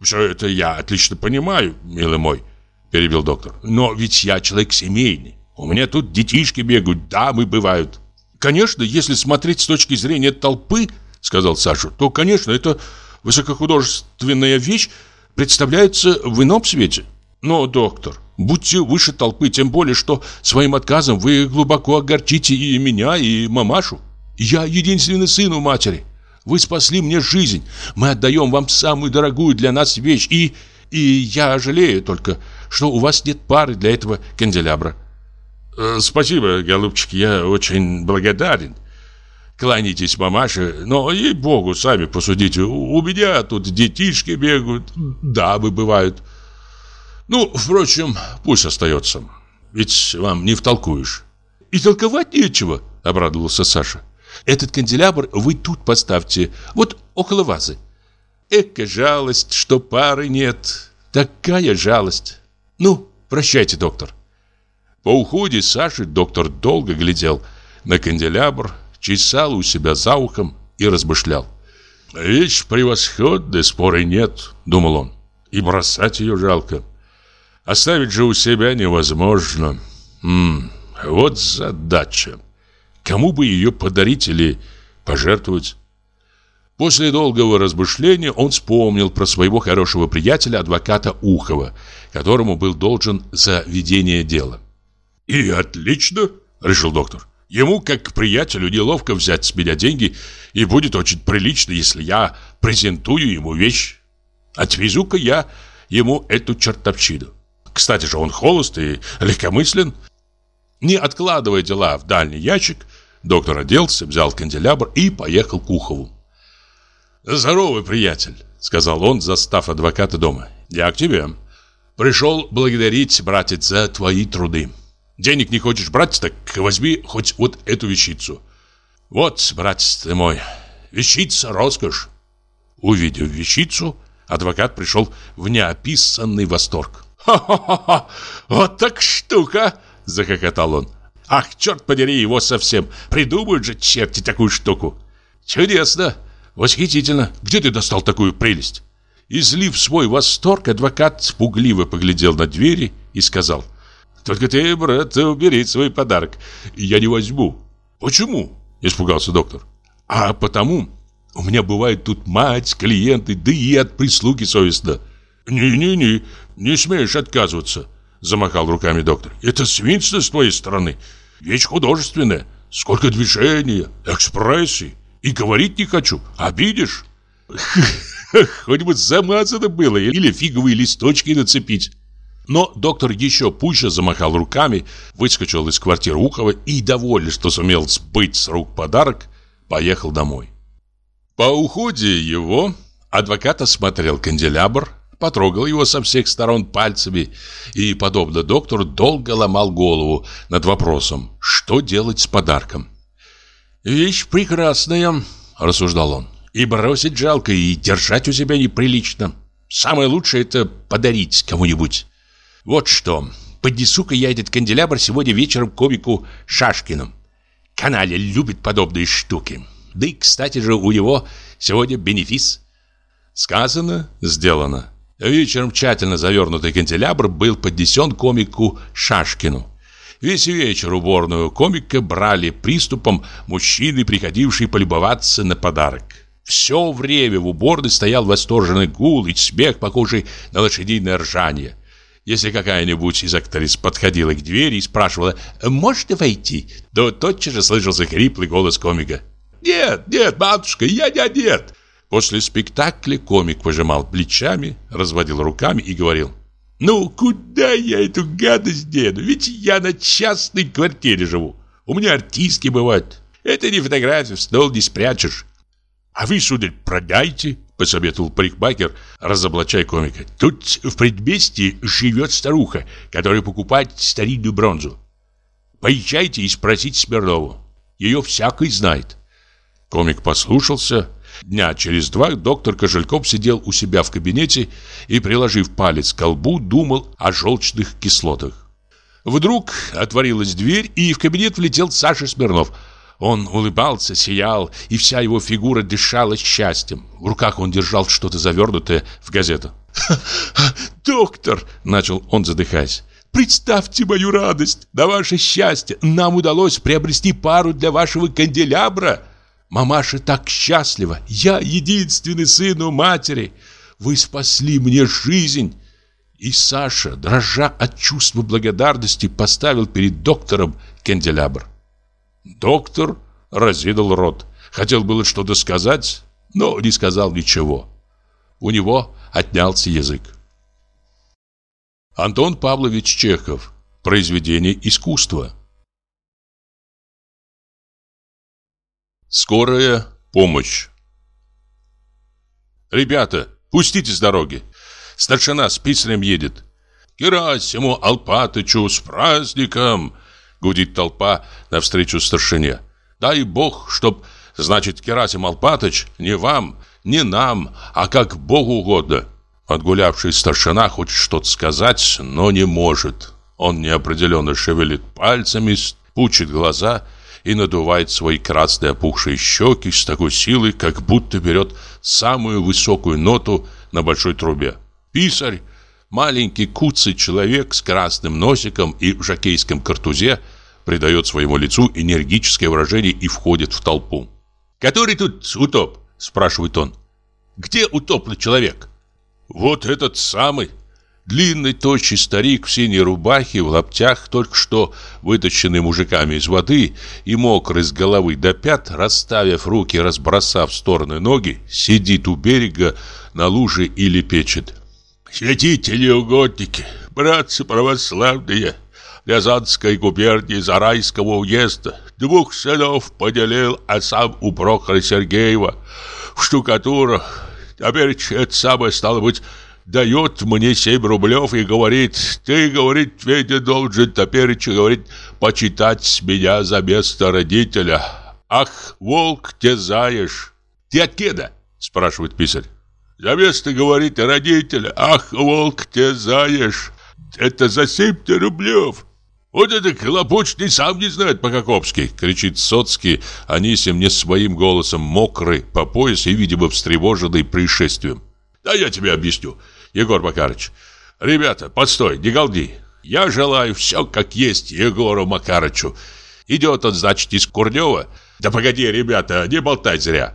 Все это я отлично понимаю, милый мой, перебил доктор. Но ведь я человек семейный. У меня тут детишки бегают, дамы бывают. Конечно, если смотреть с точки зрения толпы, сказал Саша, то, конечно, это высокохудожественная вещь представляется в ином свете. Но, доктор, будьте выше толпы, тем более, что своим отказом вы глубоко огорчите и меня, и мамашу. Я единственный сын у матери. Вы спасли мне жизнь. Мы отдаем вам самую дорогую для нас вещь. И, и я жалею только, что у вас нет пары для этого канделябра. Э, спасибо, голубчик, я очень благодарен. Кланяйтесь, мамаше, но, ей-богу, сами посудите, у меня тут детишки бегают, дамы бывают. Ну, впрочем, пусть остается, ведь вам не втолкуешь. И толковать нечего, обрадовался Саша. Этот канделябр вы тут поставьте, вот около вазы. Эка жалость, что пары нет. Такая жалость. Ну, прощайте, доктор. По уходе Саши доктор долго глядел на канделябр, чесал у себя за ухом и размышлял. «Вещь превосходная, споры нет», — думал он. «И бросать ее жалко. Оставить же у себя невозможно. М -м, вот задача. Кому бы ее подарить или пожертвовать?» После долгого размышления он вспомнил про своего хорошего приятеля, адвоката Ухова, которому был должен за ведение дела. «И отлично», — решил доктор. Ему, как приятелю, неловко взять с меня деньги, и будет очень прилично, если я презентую ему вещь. Отвезу-ка я ему эту чертовщину. Кстати же, он холост и легкомыслен. Не откладывая дела в дальний ящик, доктор оделся, взял канделябр и поехал к Ухову. «Здоровый приятель», — сказал он, застав адвоката дома. «Я к тебе. Пришел благодарить, братец, за твои труды. Денег не хочешь брать, так возьми хоть вот эту вещицу. Вот, братец ты мой, вещица роскошь». Увидев вещицу, адвокат пришел в неописанный восторг. «Ха-ха-ха! Вот так штука!» – захохотал он. «Ах, черт подери его совсем! Придумают же черти такую штуку!» «Чудесно! Восхитительно! Где ты достал такую прелесть?» Излив свой восторг, адвокат пугливо поглядел на двери и сказал «Только ты, брат, убери свой подарок, я не возьму». «Почему?» – испугался доктор. «А потому, у меня бывает тут мать, клиенты, да и от прислуги совестно». «Не-не-не, не смеешь отказываться», – замахал руками доктор. «Это свинство с твоей стороны. Вещь художественная. Сколько движения, экспрессии. И говорить не хочу. Обидишь?» Хоть бы замазано было или фиговые листочки нацепить. Но доктор еще пуще замахал руками, выскочил из квартиры Ухова и, довольный, что сумел сбыть с рук подарок, поехал домой. По уходе его адвокат осмотрел канделябр, потрогал его со всех сторон пальцами и, подобно доктору, долго ломал голову над вопросом, что делать с подарком. «Вещь прекрасная», — рассуждал он. И бросить жалко, и держать у себя неприлично. Самое лучшее это подарить кому-нибудь. Вот что. Поднесу-ка я этот канделябр сегодня вечером комику Шашкину. Каналя любит подобные штуки. Да и, кстати же, у него сегодня бенефис. Сказано, сделано. Вечером тщательно завернутый канделябр был поднесен комику Шашкину. Весь вечер уборную комика брали приступом мужчины, приходившие полюбоваться на подарок. Все время в уборной стоял восторженный гул и смех, похожий на лошадиное ржание. Если какая-нибудь из актрис подходила к двери и спрашивала «Можете войти?», то тотчас же слышался хриплый голос комика. «Нет, нет, матушка, я не одет!» После спектакля комик пожимал плечами, разводил руками и говорил «Ну, куда я эту гадость дену? Ведь я на частной квартире живу. У меня артистки бывают. Это не фотография, в стол не спрячешь. «А вы, сударь, продайте», — посоветовал парикмахер, разоблачая комика. «Тут в предместье живет старуха, которая покупает старинную бронзу. Поезжайте и спросите Смирнову. Ее всякий знает». Комик послушался. Дня через два доктор Кошельков сидел у себя в кабинете и, приложив палец к колбу, думал о желчных кислотах. Вдруг отворилась дверь, и в кабинет влетел Саша Смирнов — он улыбался, сиял, и вся его фигура дышала счастьем. В руках он держал что-то завернутое в газету. «Доктор!» – начал он, задыхаясь. «Представьте мою радость! На ваше счастье! Нам удалось приобрести пару для вашего канделябра! Мамаша так счастлива! Я единственный сын у матери! Вы спасли мне жизнь!» И Саша, дрожа от чувства благодарности, поставил перед доктором канделябр. Доктор разинул рот. Хотел было что-то сказать, но не сказал ничего. У него отнялся язык. Антон Павлович Чехов. Произведение искусства. Скорая помощь. Ребята, пустите с дороги. Старшина с писарем едет. Герасиму Алпатычу с праздником! Гудит толпа навстречу старшине. Дай бог, чтоб, значит, Керасим Алпатыч не вам, не нам, а как Богу угодно. Отгулявший старшина хочет что-то сказать, но не может. Он неопределенно шевелит пальцами, пучит глаза и надувает свои красные опухшие щеки с такой силой, как будто берет самую высокую ноту на большой трубе. Писарь Маленький куцый человек с красным носиком и в жакейском картузе придает своему лицу энергическое выражение и входит в толпу. «Который тут утоп?» – спрашивает он. «Где утоплый человек?» «Вот этот самый». Длинный, тощий старик в синей рубахе, в лаптях, только что вытащенный мужиками из воды и мокрый с головы до пят, расставив руки, разбросав стороны ноги, сидит у берега на луже или печет. «Святители угодники, братцы православные, Рязанской губернии Зарайского уезда, двух сынов поделил, а сам у Прохора Сергеева в штукатурах. Теперь это самое, стало быть, дает мне 7 рублев и говорит, ты, говорит, Федя должен теперь, говорит, почитать меня за место родителя. Ах, волк, ты заешь. Ты откеда? Спрашивает писарь. За место, говорит, родителя. Ах, волк, ты заешь. Это за 7 рублев. Вот это хлопочный сам не знает по-каковски, кричит Соцкий Анисим не своим голосом, мокрый по пояс и, видимо, встревоженный происшествием. Да я тебе объясню. Егор Макарыч. Ребята, постой, не галди. Я желаю все как есть Егору Макарычу. Идет он, значит, из Курнева. Да погоди, ребята, не болтай зря.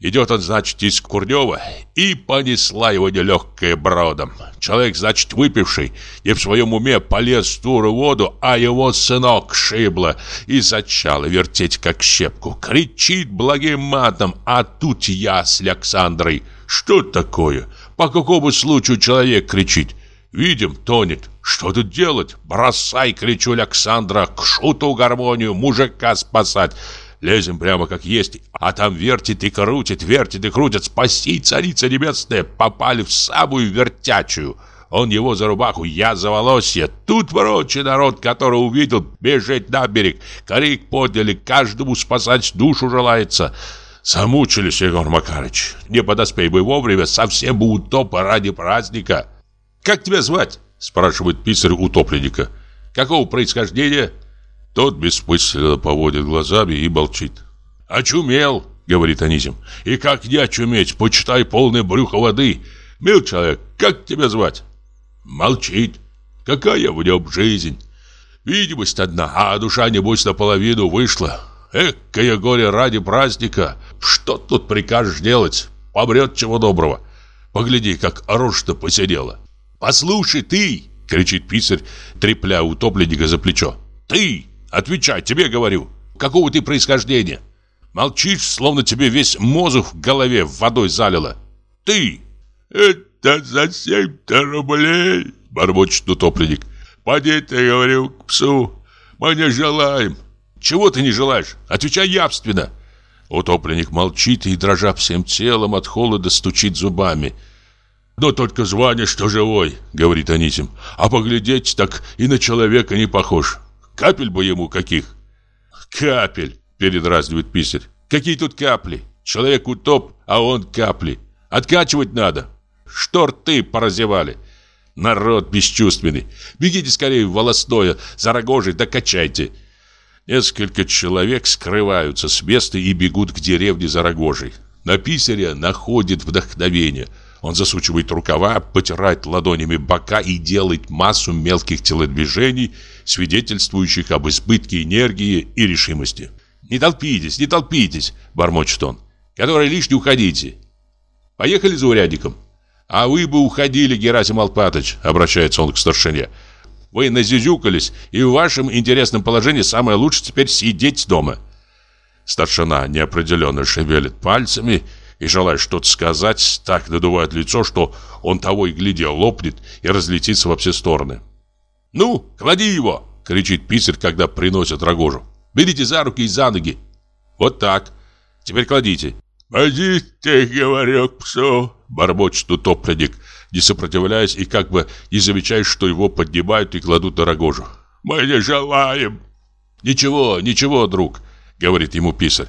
Идет он, значит, из Курнева, и понесла его нелегкая бродом. Человек, значит, выпивший, и в своем уме полез в туру воду, а его сынок шибло и зачало вертеть, как щепку. Кричит благим матом, а тут я с Александрой. Что такое? По какому случаю человек кричит? Видим, тонет. Что тут делать? Бросай, кричу Александра, к шуту гармонию, мужика спасать. Лезем прямо как есть, а там вертит и крутит, вертит и крутит. Спаси, царица небесная, попали в самую вертячую. Он его за рубаху, я за волосье. Тут прочий народ, который увидел, бежать на берег. Крик подняли, каждому спасать душу желается. Замучились, Егор Макарыч. Не подоспей бы вовремя, совсем бы утоп ради праздника. Как тебя звать? Спрашивает писарь утопленника. Какого происхождения? Тот беспысленно поводит глазами и молчит. «Очумел!» — говорит Анизим. «И как не очуметь? Почитай полное брюхо воды. Мил человек, как тебя звать?» «Молчит. Какая в нем жизнь? Видимость одна, а душа, небось, наполовину вышла. Экое горе ради праздника. Что тут прикажешь делать? Помрет чего доброго. Погляди, как рожь-то посидела. Послушай, ты, кричит писарь, трепля утопленника за плечо. Ты, отвечай, тебе говорю. Какого ты происхождения? Молчишь, словно тебе весь мозг в голове водой залило. Ты! Это за семь-то рублей, бормочет утопленник. Поди ты, говорю, к псу. Мы не желаем. Чего ты не желаешь? Отвечай явственно. Утопленник молчит и, дрожа всем телом от холода, стучит зубами. «Но только звание, что живой», — говорит Анисим. «А поглядеть так и на человека не похож. Капель бы ему каких?» «Капель», — передразнивает писарь. «Какие тут капли? Человек утоп, а он капли. Откачивать надо. Что рты поразевали?» Народ бесчувственный. Бегите скорее в волосное, за рогожей, да. Несколько человек скрываются с места и бегут к деревне за рогожей. На писаря находит вдохновение. Он засучивает рукава, потирает ладонями бока и делает массу мелких телодвижений, свидетельствующих об избытке энергии и решимости. «Не толпитесь, не толпитесь!» – бормочет он. «Которые лишние уходите!» «Поехали за урядником!» «А вы бы уходили, Герасим Алпатович!» – обращается он к старшине. Вы назюзюкались, и в вашем интересном положении самое лучше теперь сидеть дома. Старшина неопределенно шевелит пальцами и, желая что-то сказать, так надувает лицо, что он того и глядел лопнет и разлетится во все стороны. «Ну, клади его!» — кричит писарь, когда приносят рогожу. «Берите за руки и за ноги!» «Вот так! Теперь кладите!» «Поди ты, говорю, псу!» — бормочет утопленник — не сопротивляясь и как бы не замечая, что его поднимают и кладут на рогожу. «Мы не желаем!» «Ничего, ничего, друг», — говорит ему писарь.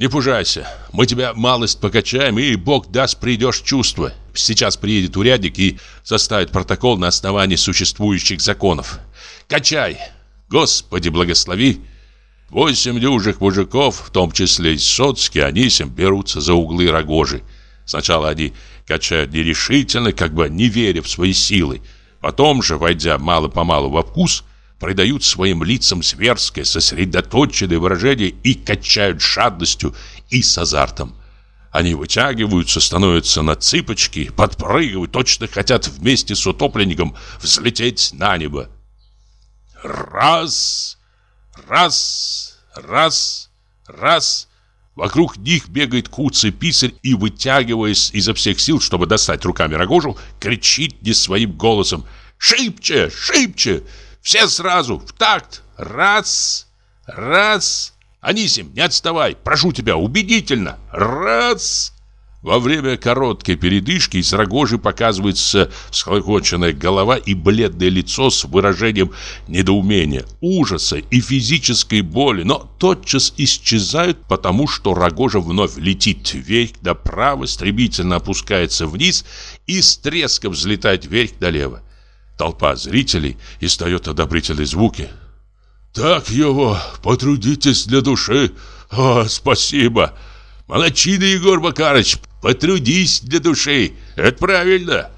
«Не пужайся, мы тебя малость покачаем, и Бог даст, придешь чувство. Сейчас приедет урядник и составит протокол на основании существующих законов. Качай! Господи, благослови!» Восемь дюжих мужиков, в том числе и Соцкий, Анисим, берутся за углы рогожи. Сначала они качают нерешительно, как бы не веря в свои силы. Потом же, войдя мало-помалу во вкус, придают своим лицам зверское, сосредоточенное выражение и качают жадностью и с азартом. Они вытягиваются, становятся на цыпочки, подпрыгивают, точно хотят вместе с утопленником взлететь на небо. Раз, раз, раз, раз. Вокруг них бегает куцый писарь и, вытягиваясь изо всех сил, чтобы достать руками рогожу, кричит не своим голосом. Шибче, шибче! Все сразу, в такт! Раз, раз! Анисим, не отставай, прошу тебя, убедительно! Раз!» Во время короткой передышки из рогожи показывается всклокоченная голова и бледное лицо с выражением недоумения, ужаса и физической боли, но тотчас исчезают, потому что рогожа вновь летит вверх направо, стремительно опускается вниз и с треском взлетает вверх долево. Толпа зрителей издает одобрительные звуки. «Так его, потрудитесь для души! О, спасибо!» Молодчина, Егор Макарыч, потрудись для души. Это правильно.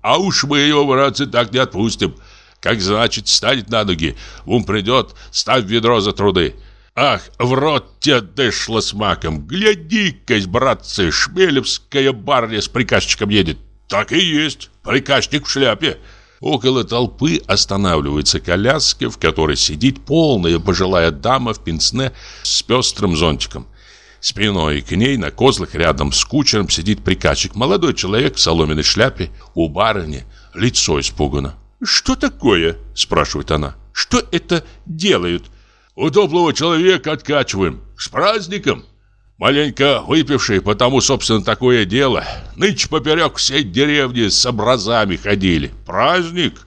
А уж мы его, братцы, так не отпустим. Как значит, станет на ноги, ум придет, ставь ведро за труды. Ах, в рот тебе дышло с маком. Гляди-ка, братцы, шмелевская барня с приказчиком едет. Так и есть, приказчик в шляпе. Около толпы останавливается коляска, в которой сидит полная пожилая дама в пенсне с пестрым зонтиком. Спиной к ней на козлах рядом с кучером сидит приказчик. Молодой человек в соломенной шляпе. У барыни лицо испугано. «Что такое?» – спрашивает она. «Что это делают?» «Удобного человека откачиваем. С праздником!» Маленько выпивший, потому, собственно, такое дело. Нынче поперек всей деревни с образами ходили. Праздник!»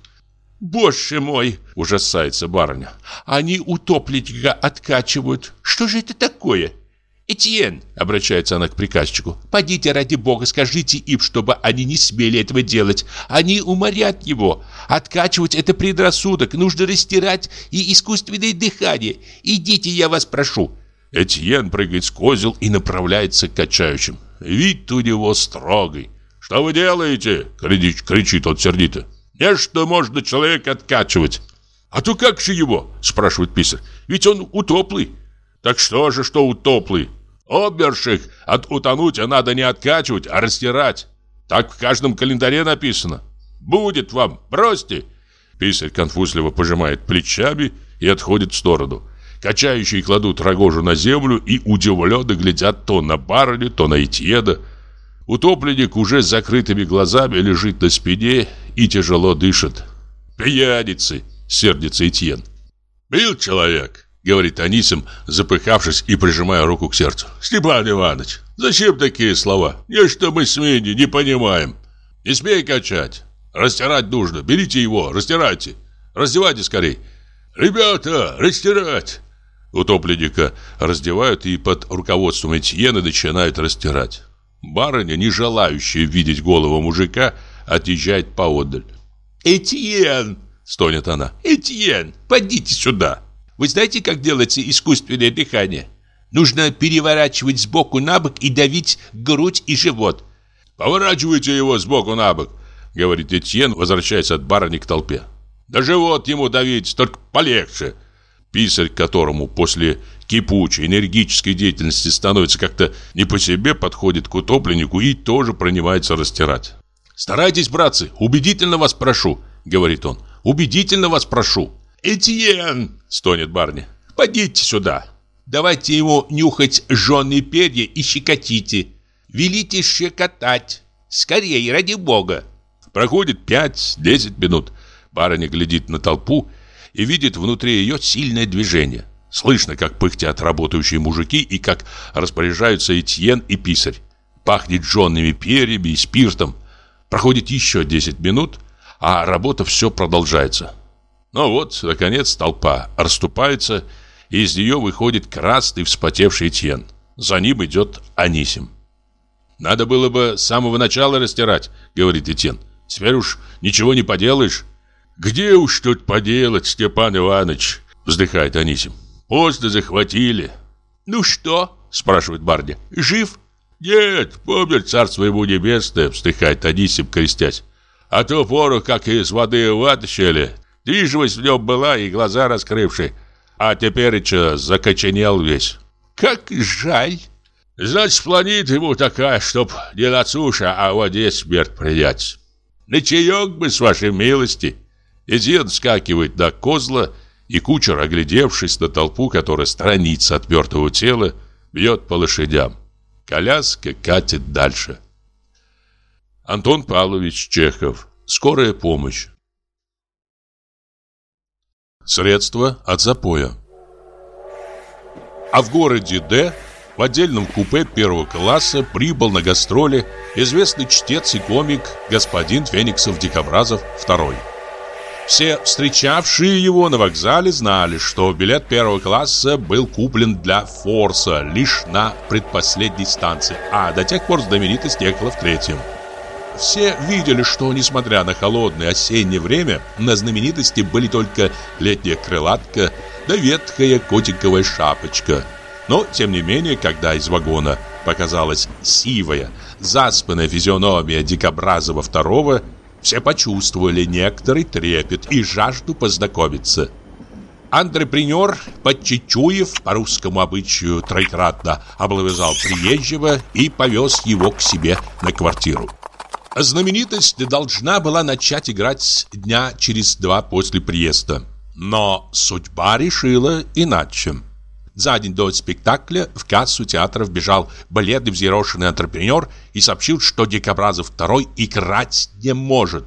«Боже мой!» – ужасается барыня. «Они утопленника откачивают. Что же это такое?» «Этьен!» — обращается она к приказчику. «Подите, ради бога, скажите им, чтобы они не смели этого делать. Они уморят его. Откачивать — это предрассудок. Нужно растирать и искусственное дыхание. Идите, я вас прошу». Этьен прыгает с козел и направляется к качающим. Вид у него строгий. «Что вы делаете?» — кричит, кричит он сердито. «Не что можно человека откачивать». «А то как же его?» — спрашивает писарь. «Ведь он утоплый». Так что же, что утоплый? Оберших от утонуть надо не откачивать, а растирать. Так в каждом календаре написано. Будет вам, бросьте. Писарь конфузливо пожимает плечами и отходит в сторону. Качающие кладут рогожу на землю и удивленно глядят то на барыню, то на Этьеда. Утопленник уже с закрытыми глазами лежит на спине и тяжело дышит. «Пьяницы!» — сердится Этьен. «Бил человек!» Говорит Анисим, запыхавшись и прижимая руку к сердцу. Степан Иванович, зачем такие слова? Нечто мы с Минди не понимаем. Не смей качать. Растирать нужно. Берите его, растирайте. Раздевайте скорей. Ребята, растирать. Утопленника раздевают и под руководством Этьена начинают растирать. Барыня, не желающая видеть голову мужика, отъезжает поодаль. «Этьен!» — стонет она. «Этьен, подите сюда!» Вы знаете, как делается искусственное дыхание? Нужно переворачивать сбоку на бок и давить грудь и живот. Поворачивайте его сбоку на бок, говорит Этьен, возвращаясь от барыни к толпе. Да живот ему давить, только полегче. Писарь, которому после кипучей, энергической деятельности становится как-то не по себе, подходит к утопленнику и тоже принимается растирать. «Старайтесь, братцы, убедительно вас прошу», — говорит он, — «убедительно вас прошу». «Этьен!» — стонет барни. «Подите сюда! Давайте ему нюхать жженые перья и щекотите. Велите щекотать. Скорее, ради бога!» Проходит пять-десять минут. Барыня глядит на толпу и видит внутри ее сильное движение. Слышно, как пыхтят работающие мужики и как распоряжаются Этьен и Писарь. Пахнет жжеными перьями и спиртом. Проходит еще 10 минут, а работа все продолжается. Но вот, наконец, толпа расступается, и из нее выходит красный вспотевший Тьен. За ним идет Анисим. «Надо было бы с самого начала растирать», — говорит Этьен. «Теперь уж ничего не поделаешь». «Где уж тут поделать, Степан Иванович?» — вздыхает Анисим. «Поздно захватили». «Ну что?» — спрашивает Барди. «Жив?» «Нет, помер царство ему небесное», — вздыхает Анисим, крестясь. «А то пору, как из воды вытащили, Движимость в нем была и глаза раскрывшие. А теперь что, закоченел весь. Как жаль. Значит, планит ему такая, чтоб не на суше, а в воде смерть принять. На чаек бы, с вашей милости. Эдин скакивает на козла, и кучер, оглядевшись на толпу, которая сторонится от мертвого тела, бьет по лошадям. Коляска катит дальше. Антон Павлович Чехов. Скорая помощь. Средства от запоя. А в городе Д в отдельном купе первого класса прибыл на гастроли известный чтец и комик господин Фениксов-Дикобразов II. Все встречавшие его на вокзале знали, что билет первого класса был куплен для Форса лишь на предпоследней станции, а до тех пор знаменитость ехала в третьем. Все видели, что, несмотря на холодное осеннее время, на знаменитости были только летняя крылатка да ветхая котиковая шапочка. Но, тем не менее, когда из вагона показалась сивая, заспанная физиономия Дикобразова второго, все почувствовали некоторый трепет и жажду познакомиться. Антрепренер, подчечуев по русскому обычаю троекратно облобызал приезжего и повез его к себе на квартиру. Знаменитость должна была начать играть дня через два после приезда. Но судьба решила иначе. За день до спектакля в кассу театра вбежал бледный взъерошенный антрепренер и сообщил, что Дикобразов второй играть не может.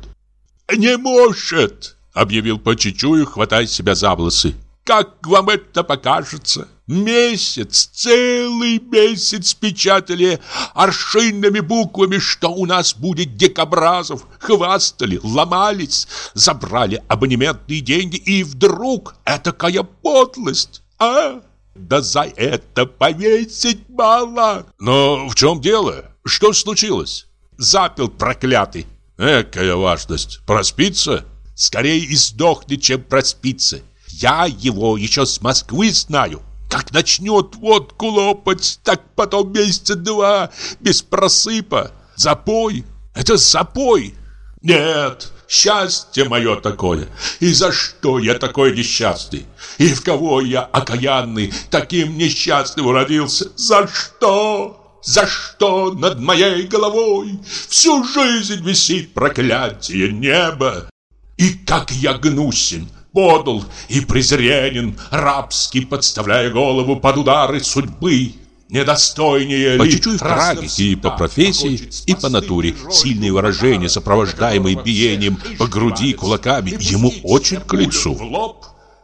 «Не может!» — объявил Почечую, хватая себя за волосы. «Как вам это покажется?» Месяц, целый месяц печатали аршинными буквами, что у нас будет дикобразов. Хвастали, ломались, забрали абонементные деньги, и вдруг этакая подлость, а? Да за это повесить мало. Но в чем дело? Что случилось? Запил проклятый. Экая важность. Проспится? Скорее и сдохнет, чем проспится. Я его еще с Москвы знаю. Как начнет водку лопать, так потом месяца два без просыпа. Запой. Это запой. Нет, счастье мое такое. И за что я такой несчастный? И в кого я окаянный, таким несчастным родился? За что? За что над моей головой всю жизнь висит проклятие неба? И как я гнусен, подл и презренен, рабски подставляя голову под удары судьбы. Недостойнее По чуть-чуть трагики и по профессии, и по натуре. Сильные выражения, сопровождаемые биением по груди кулаками, ему очень к лицу.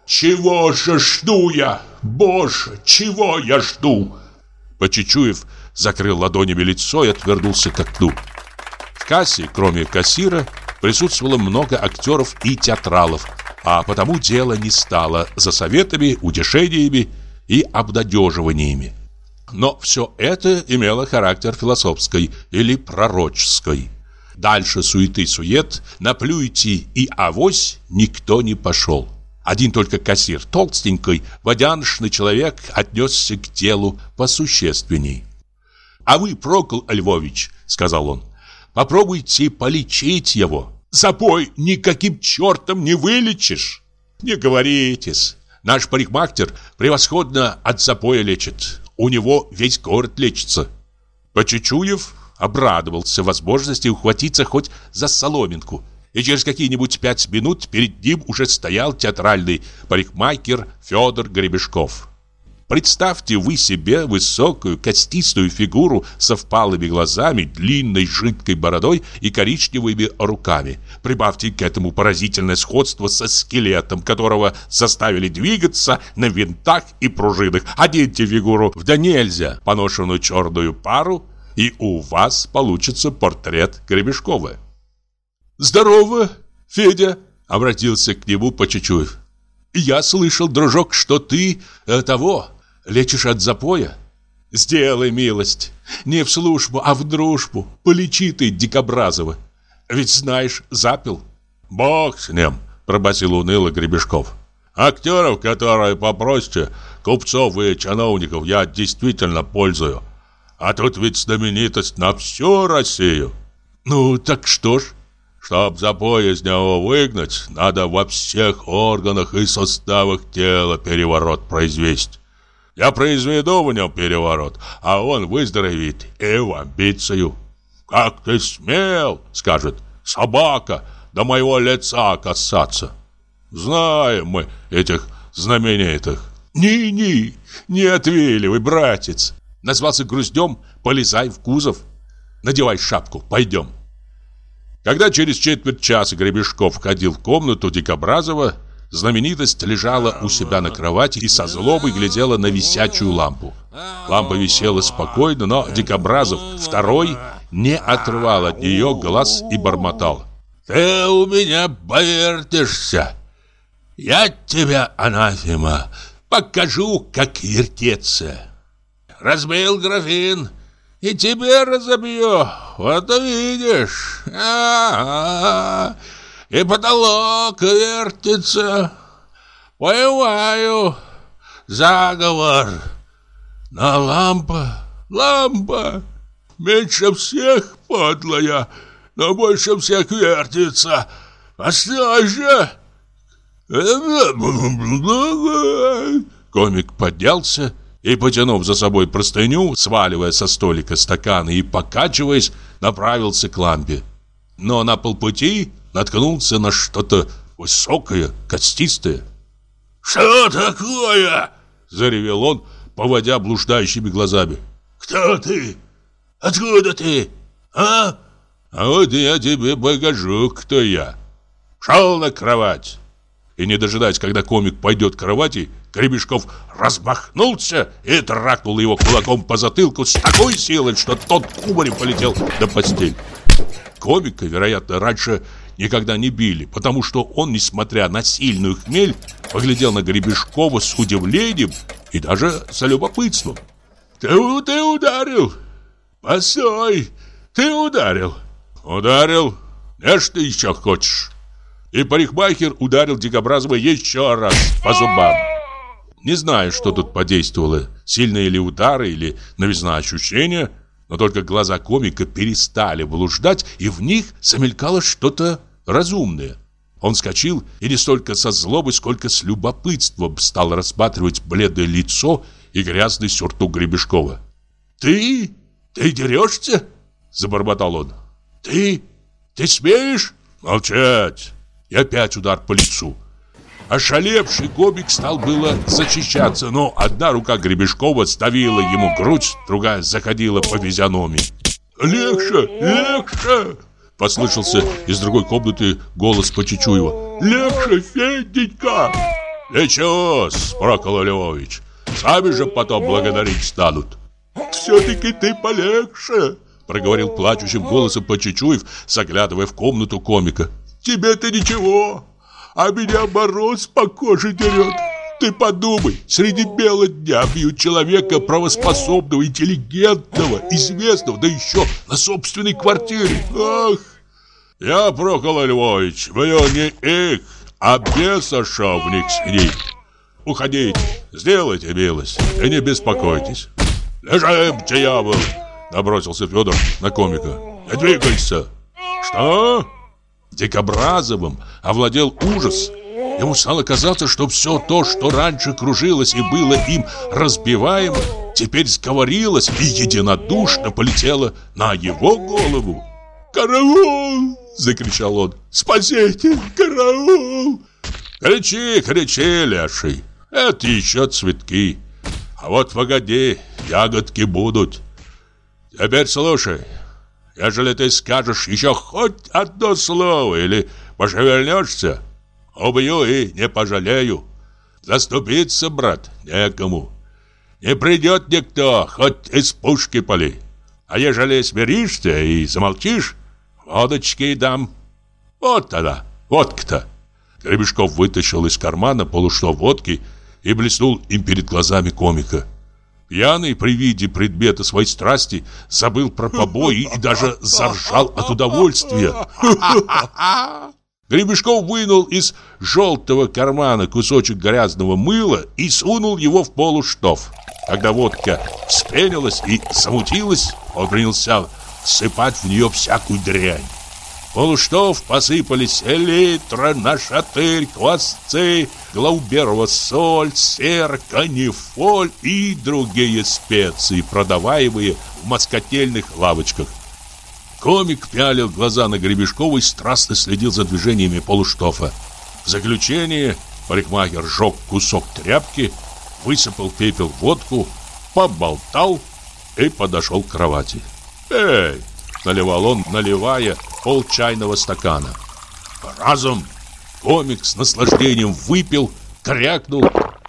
Чего же жду я? Боже, чего я жду? Почечуев закрыл ладонями лицо и отвернулся к окну. В кассе, кроме кассира, присутствовало много актеров и театралов, а потому дело не стало за советами, утешениями и обнадеживаниями. Но все это имело характер философской или пророческой. Дальше суеты-сует, наплюйте и авось никто не пошел. Один только кассир, толстенький, водяншный человек, отнесся к делу посущественней. «А вы, Прокол Львович, — сказал он, — попробуйте полечить его. Запой никаким чертом не вылечишь. Не говоритесь. Наш парикмахтер превосходно от запоя лечит. У него весь город лечится. Почечуев обрадовался возможности ухватиться хоть за соломинку. И через какие-нибудь пять минут перед ним уже стоял театральный парикмахер Федор Гребешков. Представьте вы себе высокую, костистую фигуру со впалыми глазами, длинной жидкой бородой и коричневыми руками. Прибавьте к этому поразительное сходство со скелетом, которого заставили двигаться на винтах и пружинах. Оденьте фигуру в да нельзя поношенную черную пару, и у вас получится портрет Гребешкова. «Здорово, Федя!» — обратился к нему Почечуев. «Я слышал, дружок, что ты э, того, Лечишь от запоя? Сделай милость. Не в службу, а в дружбу. Полечи ты, Дикобразова. Ведь знаешь, запил. Бог с ним, пробасил уныло Гребешков. Актеров, которые попроще, купцов и чиновников я действительно пользую. А тут ведь знаменитость на всю Россию. Ну, так что ж? Чтоб запой из него выгнать, надо во всех органах и составах тела переворот произвести. Я произведу в нем переворот, а он выздоровеет и в амбицию. «Как ты смел!» — скажет. «Собака! До моего лица касаться!» Знаем мы этих знаменитых. «Ни-ни, не отвеливай, братец!» Назвался груздем, полезай в кузов. Надевай шапку, пойдем. Когда через четверть часа Гребешков входил в комнату Дикобразова, Знаменитость лежала у себя на кровати и со злобой глядела на висячую лампу. Лампа висела спокойно, но Дикобразов, второй, не отрывал от нее глаз и бормотал. «Ты у меня повертишься! Я тебя, анафема, покажу, как вертеться! Разбил графин, и тебе разобью, вот увидишь! А -а -а. И потолок вертится! Понимаю, заговор! Но лампа, лампа, меньше всех подлая!» но больше всех вертится. Постой же!» Комик поднялся и, потянув за собой простыню, сваливая со столика стаканы и покачиваясь, направился к лампе. Но на полпути наткнулся на что-то высокое, костистое. «Что такое?» – заревел он, поводя блуждающими глазами. «Кто ты? Откуда ты? А?» А вот я тебе покажу, кто я. Шел на кровать. И не дожидаясь, когда комик пойдет к кровати, Гребешков размахнулся и тракнул его кулаком по затылку с такой силой, что тот кубарем полетел на постель. Комика, вероятно, раньше никогда не били, потому что он, несмотря на сильную хмель, поглядел на Гребешкова с удивлением и даже с любопытством. «Ты, ты ударил! Постой! Ты ударил!» Ударил? Не что еще хочешь? И парикмахер ударил Дикобразова еще раз по зубам. Не знаю, что тут подействовало, сильные ли удары или новизна ощущения, но только глаза комика перестали блуждать, и в них замелькало что-то разумное. Он вскочил и не столько со злобой, сколько с любопытством стал рассматривать бледное лицо и грязный сюртук Гребешкова. «Ты? Ты дерешься?» – забормотал он. Ты? Ты смеешь? Молчать. И опять удар по лицу. Ошалевший Гобик стал было зачищаться, но одна рука Гребешкова ставила ему грудь, другая заходила по физиономии. «Легче! Легче!» Послышался из другой комнаты голос Почечуева. «Легче, Феденька!» «Ничего-с, Прокол Львович, сами же потом благодарить станут». «Все-таки ты полегче!» проговорил плачущим голосом Почечуев, заглядывая в комнату комика. «Тебе-то ничего, а меня мороз по коже дерет. Ты подумай, среди бела дня бьют человека правоспособного, интеллигентного, известного, да еще на собственной квартире. Ах!» «Я, Прокол Львович, мое не их, а бесошовник с ним. Уходите, сделайте милость и не беспокойтесь. Лежим, дьявол!» Набросился Федор на комика. «Не двигайся!» «Что?» Дикобразовым овладел ужас. Ему стало казаться, что все то, что раньше кружилось и было им разбиваемо, теперь сговорилось и единодушно полетело на его голову. «Караул!» — закричал он. «Спасите! Караул!» «Кричи, кричи, леший! Это еще цветки. А вот погоди, ягодки будут. Теперь слушай. Ежели ты скажешь еще хоть одно слово или пошевельнешься, убью и не пожалею. Заступиться, брат, некому. Не придет никто, хоть из пушки поли. А ежели смиришься и замолчишь, водочки дам. Вот тогда, водка-то. Гребешков вытащил из кармана полуштов водки и блеснул им перед глазами комика. Пьяный при виде предмета своей страсти забыл про побои и даже заржал от удовольствия. Гребешков вынул из желтого кармана кусочек грязного мыла и сунул его в полуштов. Когда водка вспенилась и замутилась, он принялся всыпать в нее всякую дрянь полуштов посыпались элитра, нашатырь, квасцы, глауберова соль, сер, канифоль и другие специи, продаваемые в москотельных лавочках. Комик пялил глаза на Гребешкова и страстно следил за движениями полуштофа. В заключение парикмахер сжег кусок тряпки, высыпал пепел в водку, поболтал и подошел к кровати. «Эй!» — наливал он, наливая пол чайного стакана. «Разум! Комик с наслаждением выпил, крякнул,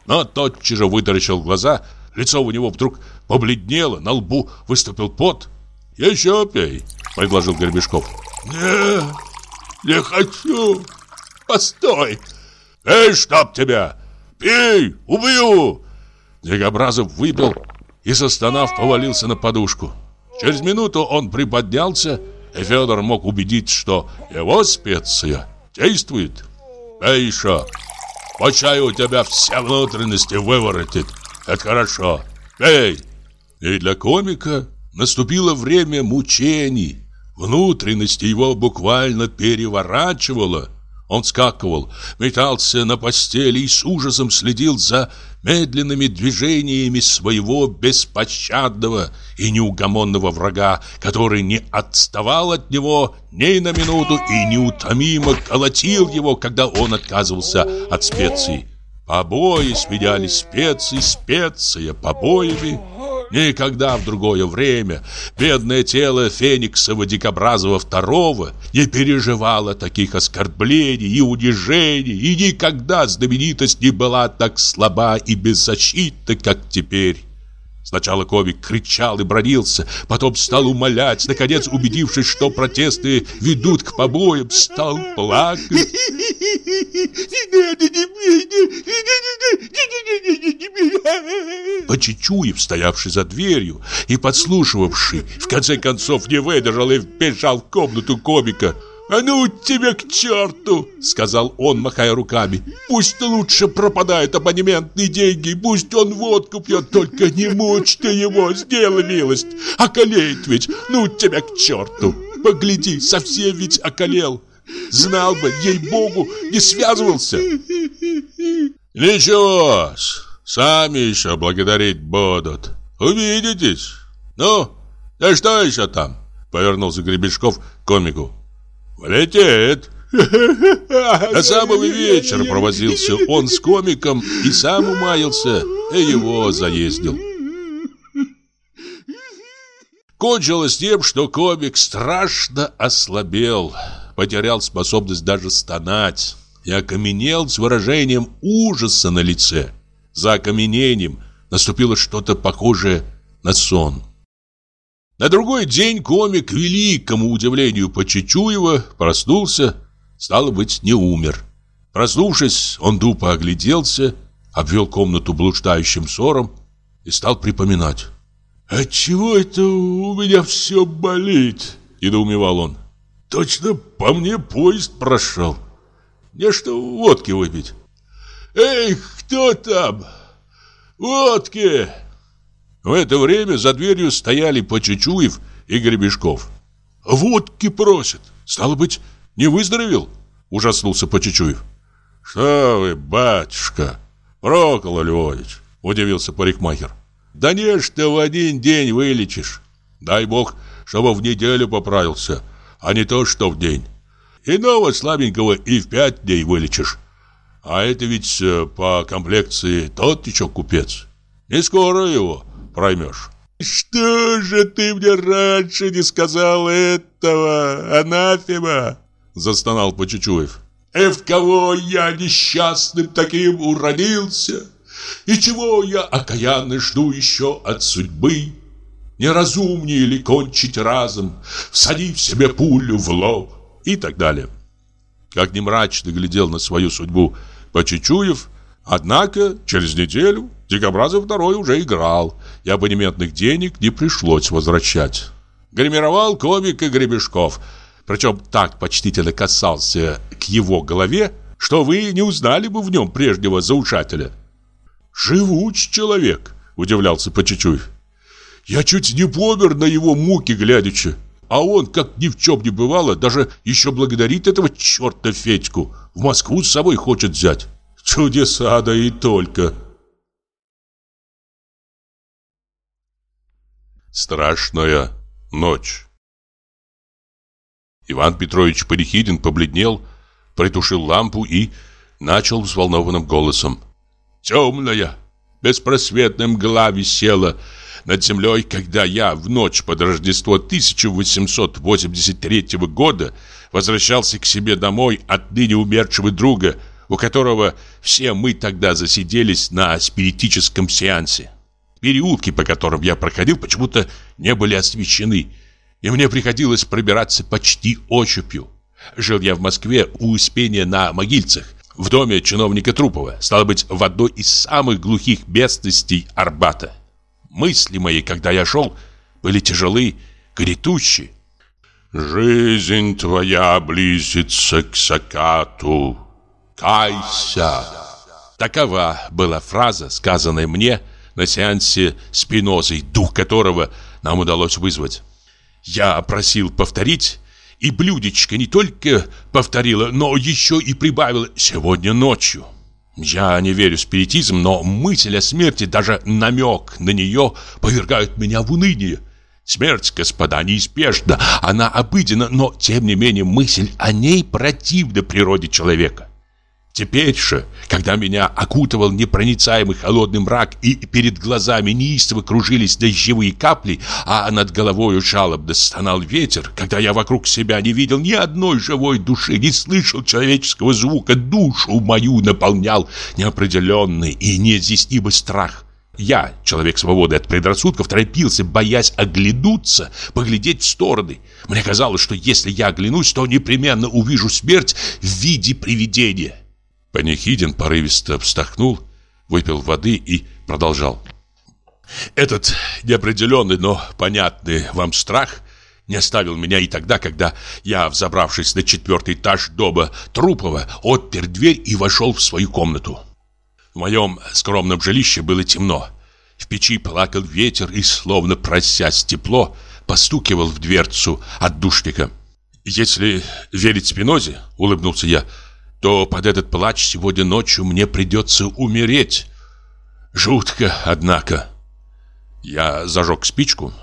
но тотчас же вытаращил глаза. Лицо у него вдруг побледнело, на лбу выступил пот. «Еще пей», — предложил Горбешков. «Не, не хочу. Постой!» «Эй, чтоб тебя! Пей, убью!» Дикобразов выпил и, застонав, повалился на подушку. Через минуту он приподнялся, и Федор мог убедить, что его специя действует. «Эй, еще! По чаю у тебя все внутренности выворотит. Это хорошо. Эй!» И для комика наступило время мучений. Внутренности его буквально переворачивало. Он скакивал, метался на постели и с ужасом следил за медленными движениями своего беспощадного и неугомонного врага, который не отставал от него ни на минуту и неутомимо колотил его, когда он отказывался от специй. Побои сменяли специи, специя побоями. Никогда в другое время бедное тело Фениксова Дикобразова второго не переживало таких оскорблений и унижений, и никогда знаменитость не была так слаба и беззащитна, как теперь. Сначала комик кричал и бронился, потом стал умолять, наконец, убедившись, что протесты ведут к побоям, стал плакать. Почечуев, стоявший за дверью и подслушивавший, в конце концов не выдержал и вбежал в комнату комика. «А ну тебе к черту!» — сказал он, махая руками. «Пусть лучше пропадают абонементные деньги, пусть он водку пьет, только не мучь ты его, сделай милость! Околеет ведь, ну тебя к черту! Погляди, совсем ведь околел! Знал бы, ей-богу, не связывался!» «Ничего, сами еще благодарить будут. Увидитесь. Ну, да что еще там?» Повернулся Гребешков к комику. «Летит!» До самого вечера провозился он с комиком и сам умаялся, и его заездил. Кончилось тем, что комик страшно ослабел, потерял способность даже стонать и окаменел с выражением ужаса на лице. За окаменением наступило что-то похожее на сон. На другой день комик, к великому удивлению Почечуева, проснулся, стало быть, не умер. Проснувшись, он тупо огляделся, обвел комнату блуждающим ссором и стал припоминать. «Отчего это у меня все болит?» – недоумевал он. «Точно по мне поезд прошел. Не что водки выпить». «Эй, кто там? Водки!» В это время за дверью стояли Почечуев и Гребешков. «Водки просят. Стало быть, не выздоровел?» Ужаснулся Почечуев. «Что вы, батюшка, Прокол Львович!» Удивился парикмахер. «Да не, что в один день вылечишь. Дай бог, чтобы в неделю поправился, а не то, что в день. Иного слабенького и в пять дней вылечишь. А это ведь э, по комплекции тот еще купец. Не скоро его проймешь. «Что же ты мне раньше не сказал этого, анафема?» Застонал Почечуев. «И в кого я несчастным таким уродился? И чего я окаянно жду еще от судьбы? Неразумнее ли кончить разом, всадив себе пулю в лоб?» И так далее. Как не мрачно глядел на свою судьбу Почечуев, однако через неделю Дикобразов второй уже играл, и абонементных денег не пришлось возвращать. Гримировал комика Гребешков, причем так почтительно касался к его голове, что вы не узнали бы в нем прежнего заушателя. «Живуч человек», — удивлялся Почечуев. «Я чуть не помер на его муки глядячи, а он, как ни в чем не бывало, даже еще благодарит этого черта Федьку, в Москву с собой хочет взять. Чудеса, да и только». Страшная ночь. Иван Петрович Порехидин побледнел, притушил лампу и начал взволнованным голосом. «Темная, беспросветная мгла висела над землей, когда я в ночь под Рождество 1883 года возвращался к себе домой от ныне умершего друга, у которого все мы тогда засиделись на спиритическом сеансе. Переулки, по которым я проходил, почему-то не были освещены, и мне приходилось пробираться почти ощупью. Жил я в Москве у Успения на Могильцах, в доме чиновника Трупова, стало быть, в одной из самых глухих местностей Арбата. Мысли мои, когда я шел, были тяжелы, грядущие. «Жизнь твоя близится к закату, кайся!» Такова была фраза, сказанная мне на сеансе Спинозой, дух которого нам удалось вызвать. Я просил повторить, и блюдечко не только повторила, но еще и прибавила «сегодня ночью». Я не верю в спиритизм, но мысль о смерти, даже намек на нее, повергают меня в уныние. Смерть, господа, неизбежна, она обыденна, но, тем не менее, мысль о ней противна природе человека. Теперь же, когда меня окутывал непроницаемый холодный мрак и перед глазами неистово кружились дождевые капли, а над головой жалобно стонал ветер, когда я вокруг себя не видел ни одной живой души, не слышал человеческого звука, душу мою наполнял неопределенный и неизъяснимый страх. Я, человек свободы от предрассудков, торопился, боясь оглянуться, поглядеть в стороны. Мне казалось, что если я оглянусь, то непременно увижу смерть в виде привидения. Панихидин порывисто вздохнул, выпил воды и продолжал. Этот неопределенный, но понятный вам страх не оставил меня и тогда, когда я, взобравшись на четвертый этаж дома Трупова, отпер дверь и вошел в свою комнату. В моем скромном жилище было темно. В печи плакал ветер и, словно просясь тепло, постукивал в дверцу от душника. «Если верить Спинозе, — улыбнулся я, — то под этот плач сегодня ночью мне придется умереть. Жутко, однако. Я зажег спичку.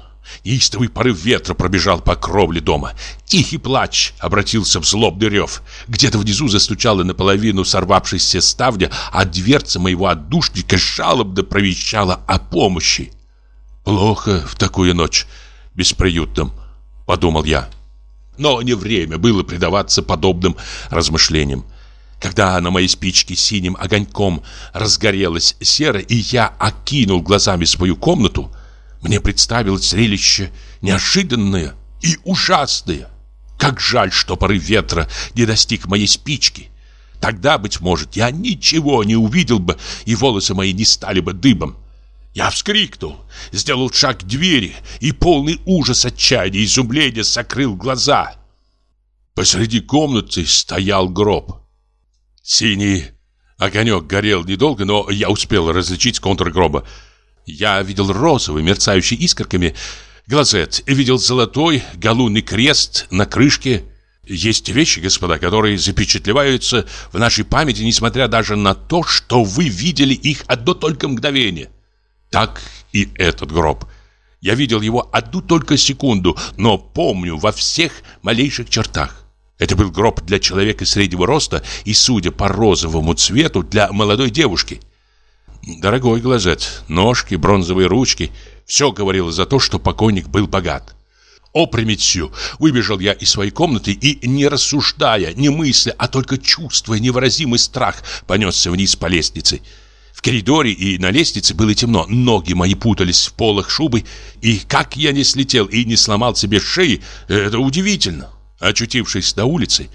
Неистовый порыв ветра пробежал по кровле дома. Тихий плач обратился в злобный рев. Где-то внизу застучала наполовину сорвавшаяся ставня, а дверца моего отдушника жалобно провещала о помощи. «Плохо в такую ночь, бесприютным», — подумал я. Но не время было предаваться подобным размышлениям. Когда на моей спичке синим огоньком разгорелась сера, и я окинул глазами свою комнату, мне представилось зрелище неожиданное и ужасное. Как жаль, что порыв ветра не достиг моей спички. Тогда, быть может, я ничего не увидел бы, и волосы мои не стали бы дыбом. Я вскрикнул, сделал шаг к двери, и полный ужас, отчаяния и изумления закрыл глаза. Посреди комнаты стоял гроб. Синий огонек горел недолго, но я успел различить контур гроба. Я видел розовый, мерцающий искорками, глазет, видел золотой галунный крест на крышке. Есть вещи, господа, которые запечатлеваются в нашей памяти, несмотря даже на то, что вы видели их одно только мгновение. Так и этот гроб. Я видел его одну только секунду, но помню во всех малейших чертах. Это был гроб для человека среднего роста и, судя по розовому цвету, для молодой девушки. Дорогой глазет, ножки, бронзовые ручки – все говорило за то, что покойник был богат. Опрометью выбежал я из своей комнаты и, не рассуждая, не мысля, а только чувствуя невыразимый страх, понесся вниз по лестнице. В коридоре и на лестнице было темно, ноги мои путались в полах шубы, и как я не слетел и не сломал себе шеи, это удивительно. Очутившись на улице,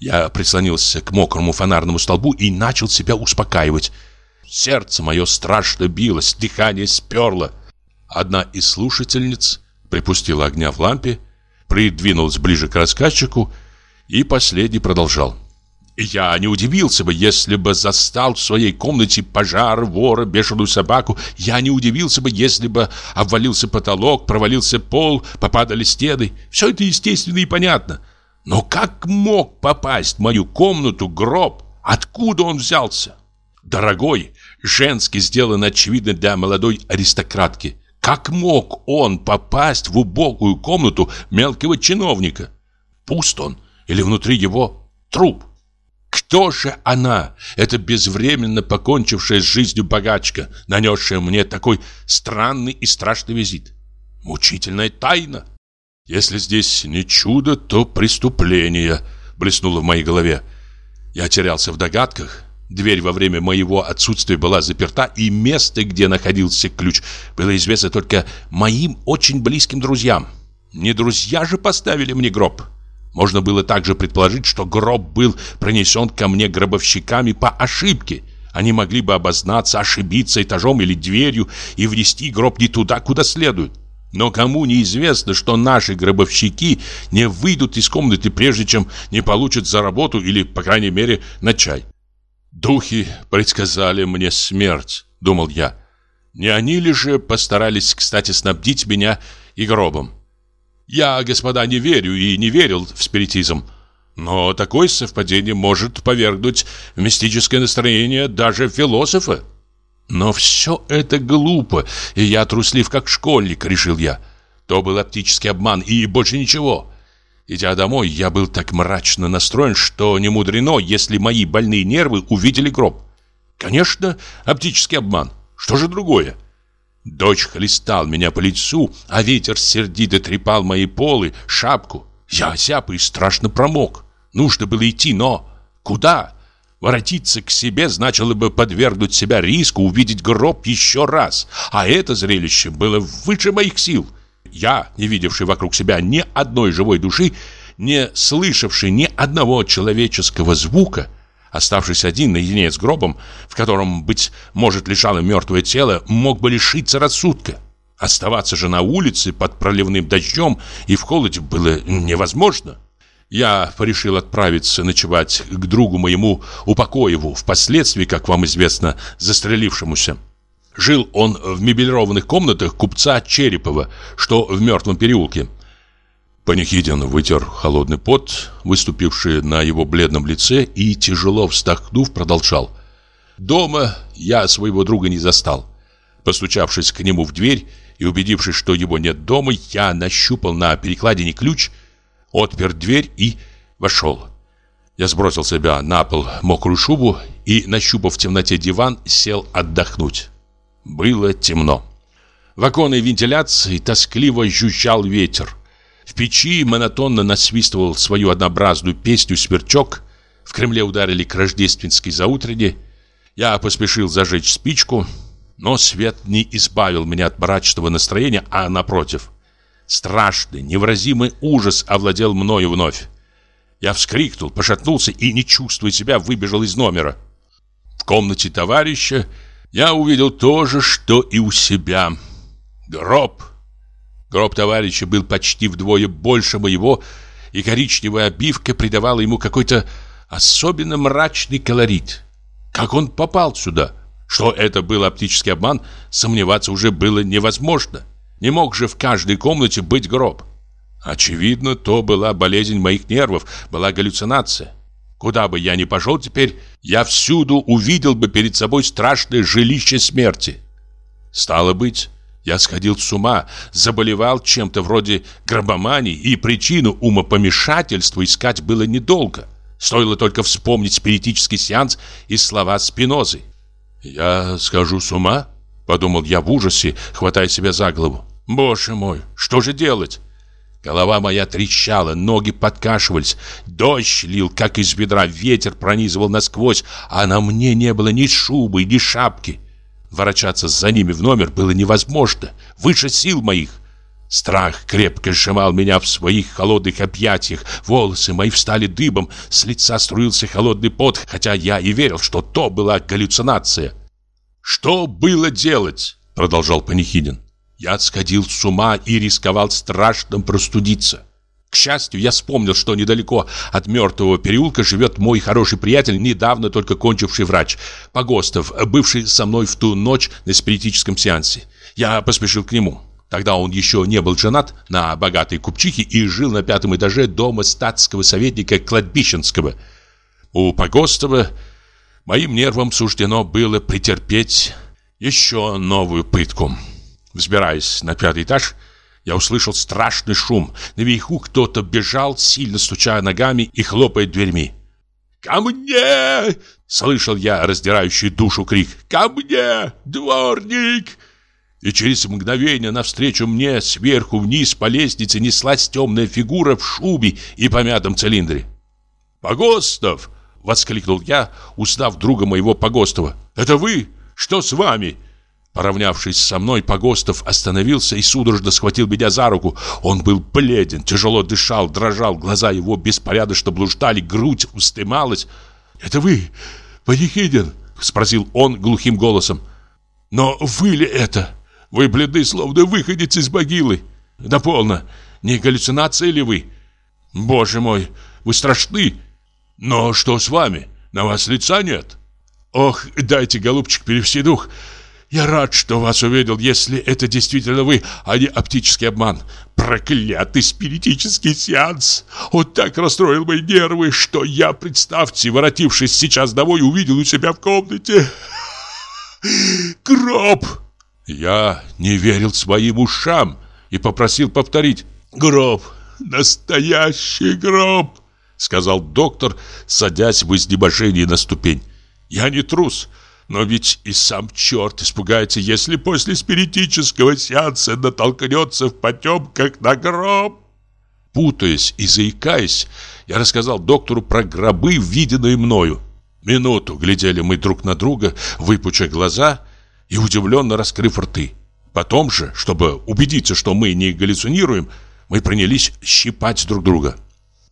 я прислонился к мокрому фонарному столбу и начал себя успокаивать. Сердце мое страшно билось, дыхание сперло. Одна из слушательниц припустила огня в лампе, придвинулась ближе к рассказчику, и последний продолжал. Я не удивился бы, если бы застал в своей комнате пожар, вора, бешеную собаку. Я не удивился бы, если бы обвалился потолок, провалился пол, попадали стены. Все это естественно и понятно. Но как мог попасть в мою комнату гроб? Откуда он взялся? Дорогой, женский сделан очевидно для молодой аристократки. Как мог он попасть в убогую комнату мелкого чиновника? Пуст он или внутри его труп? Кто же она, эта безвременно покончившая с жизнью богачка, нанесшая мне такой странный и страшный визит? Мучительная тайна. Если здесь не чудо, то преступление, блеснуло в моей голове. Я терялся в догадках. Дверь во время моего отсутствия была заперта, и место, где находился ключ, было известно только моим очень близким друзьям. Не друзья же поставили мне гроб. Можно было также предположить, что гроб был пронесен ко мне гробовщиками по ошибке. Они могли бы обознаться, ошибиться этажом или дверью и внести гроб не туда, куда следует. Но кому неизвестно, что наши гробовщики не выйдут из комнаты, прежде чем не получат за работу или, по крайней мере, на чай. «Духи предсказали мне смерть», — думал я. «Не они ли же постарались, кстати, снабдить меня и гробом?» Я, господа, не верю и не верил в спиритизм. Но такое совпадение может повергнуть в мистическое настроение даже философа. Но все это глупо, и я труслив как школьник, решил я. То был оптический обман и больше ничего. Идя домой, я был так мрачно настроен, что не мудрено, если мои больные нервы увидели гроб. Конечно, оптический обман. Что же другое? Дочь хлестал меня по лицу, а ветер сердито трепал мои полы, шапку. Я осяп и страшно промок. Нужно было идти, но куда? Воротиться к себе значило бы подвергнуть себя риску увидеть гроб еще раз. А это зрелище было выше моих сил. Я, не видевший вокруг себя ни одной живой души, не слышавший ни одного человеческого звука, Оставшись один наедине с гробом, в котором, быть может, лежало мертвое тело, мог бы лишиться рассудка. Оставаться же на улице под проливным дождем и в холоде было невозможно. Я решил отправиться ночевать к другу моему Упокоеву, впоследствии, как вам известно, застрелившемуся. Жил он в мебелированных комнатах купца Черепова, что в мертвом переулке. Панихидин вытер холодный пот, выступивший на его бледном лице, и, тяжело вздохнув, продолжал. «Дома я своего друга не застал. Постучавшись к нему в дверь и убедившись, что его нет дома, я нащупал на перекладине ключ, отпер дверь и вошел. Я сбросил себя на пол мокрую шубу и, нащупав в темноте диван, сел отдохнуть. Было темно. В оконной вентиляции тоскливо жужжал ветер. В печи монотонно насвистывал свою однообразную песню сверчок. В Кремле ударили к рождественской заутрене. Я поспешил зажечь спичку, но свет не избавил меня от мрачного настроения, а напротив. Страшный, невыразимый ужас овладел мною вновь. Я вскрикнул, пошатнулся и, не чувствуя себя, выбежал из номера. В комнате товарища я увидел то же, что и у себя. Гроб Гроб товарища был почти вдвое больше моего, и коричневая обивка придавала ему какой-то особенно мрачный колорит. Как он попал сюда? Что это был оптический обман, сомневаться уже было невозможно. Не мог же в каждой комнате быть гроб. Очевидно, то была болезнь моих нервов, была галлюцинация. Куда бы я ни пошел теперь, я всюду увидел бы перед собой страшное жилище смерти. Стало быть, я сходил с ума, заболевал чем-то вроде гробомании, и причину умопомешательства искать было недолго. Стоило только вспомнить спиритический сеанс и слова Спинозы. «Я схожу с ума?» – подумал я в ужасе, хватая себя за голову. «Боже мой, что же делать?» Голова моя трещала, ноги подкашивались, дождь лил, как из ведра, ветер пронизывал насквозь, а на мне не было ни шубы, ни шапки. Ворочаться за ними в номер было невозможно, выше сил моих. Страх крепко сжимал меня в своих холодных объятиях, волосы мои встали дыбом, с лица струился холодный пот, хотя я и верил, что то была галлюцинация. «Что было делать?» — продолжал Панихидин. «Я сходил с ума и рисковал страшно простудиться. К счастью, я вспомнил, что недалеко от мертвого переулка живет мой хороший приятель, недавно только кончивший врач, Погостов, бывший со мной в ту ночь на спиритическом сеансе. Я поспешил к нему. Тогда он еще не был женат на богатой купчихе и жил на пятом этаже дома статского советника Кладбищенского. У Погостова моим нервам суждено было претерпеть еще новую пытку. Взбираясь на пятый этаж, я услышал страшный шум. Наверху кто-то бежал, сильно стучая ногами и хлопая дверьми. «Ко мне!» — слышал я раздирающий душу крик. «Ко мне, дворник!» И через мгновение навстречу мне сверху вниз по лестнице неслась темная фигура в шубе и помятом цилиндре. Погостов!» — воскликнул я, узнав друга моего Погостова. «Это вы? Что с вами?» Поравнявшись со мной, Погостов остановился и судорожно схватил меня за руку. Он был бледен, тяжело дышал, дрожал, глаза его беспорядочно блуждали, грудь устымалась. «Это вы, Панихидин?» — спросил он глухим голосом. «Но вы ли это? Вы бледны, словно выходец из могилы. Да полно, не галлюцинация ли вы? Боже мой, вы страшны. Но что с вами? На вас лица нет?» «Ох, дайте, голубчик, перевести дух!» Я рад, что вас увидел, если это действительно вы, а не оптический обман. Проклятый спиритический сеанс! Он так расстроил мои нервы, что я, представьте, воротившись сейчас домой, увидел у себя в комнате... Гроб! Я не верил своим ушам и попросил повторить. Гроб! Настоящий гроб! Сказал доктор, садясь в изнеможении на ступень. Я не трус. Но ведь и сам черт испугается, если после спиритического сеанса натолкнется в потемках на гроб. Путаясь и заикаясь, я рассказал доктору про гробы, виденные мною. Минуту глядели мы друг на друга, выпучив глаза и удивленно раскрыв рты. Потом же, чтобы убедиться, что мы не галлюцинируем, мы принялись щипать друг друга.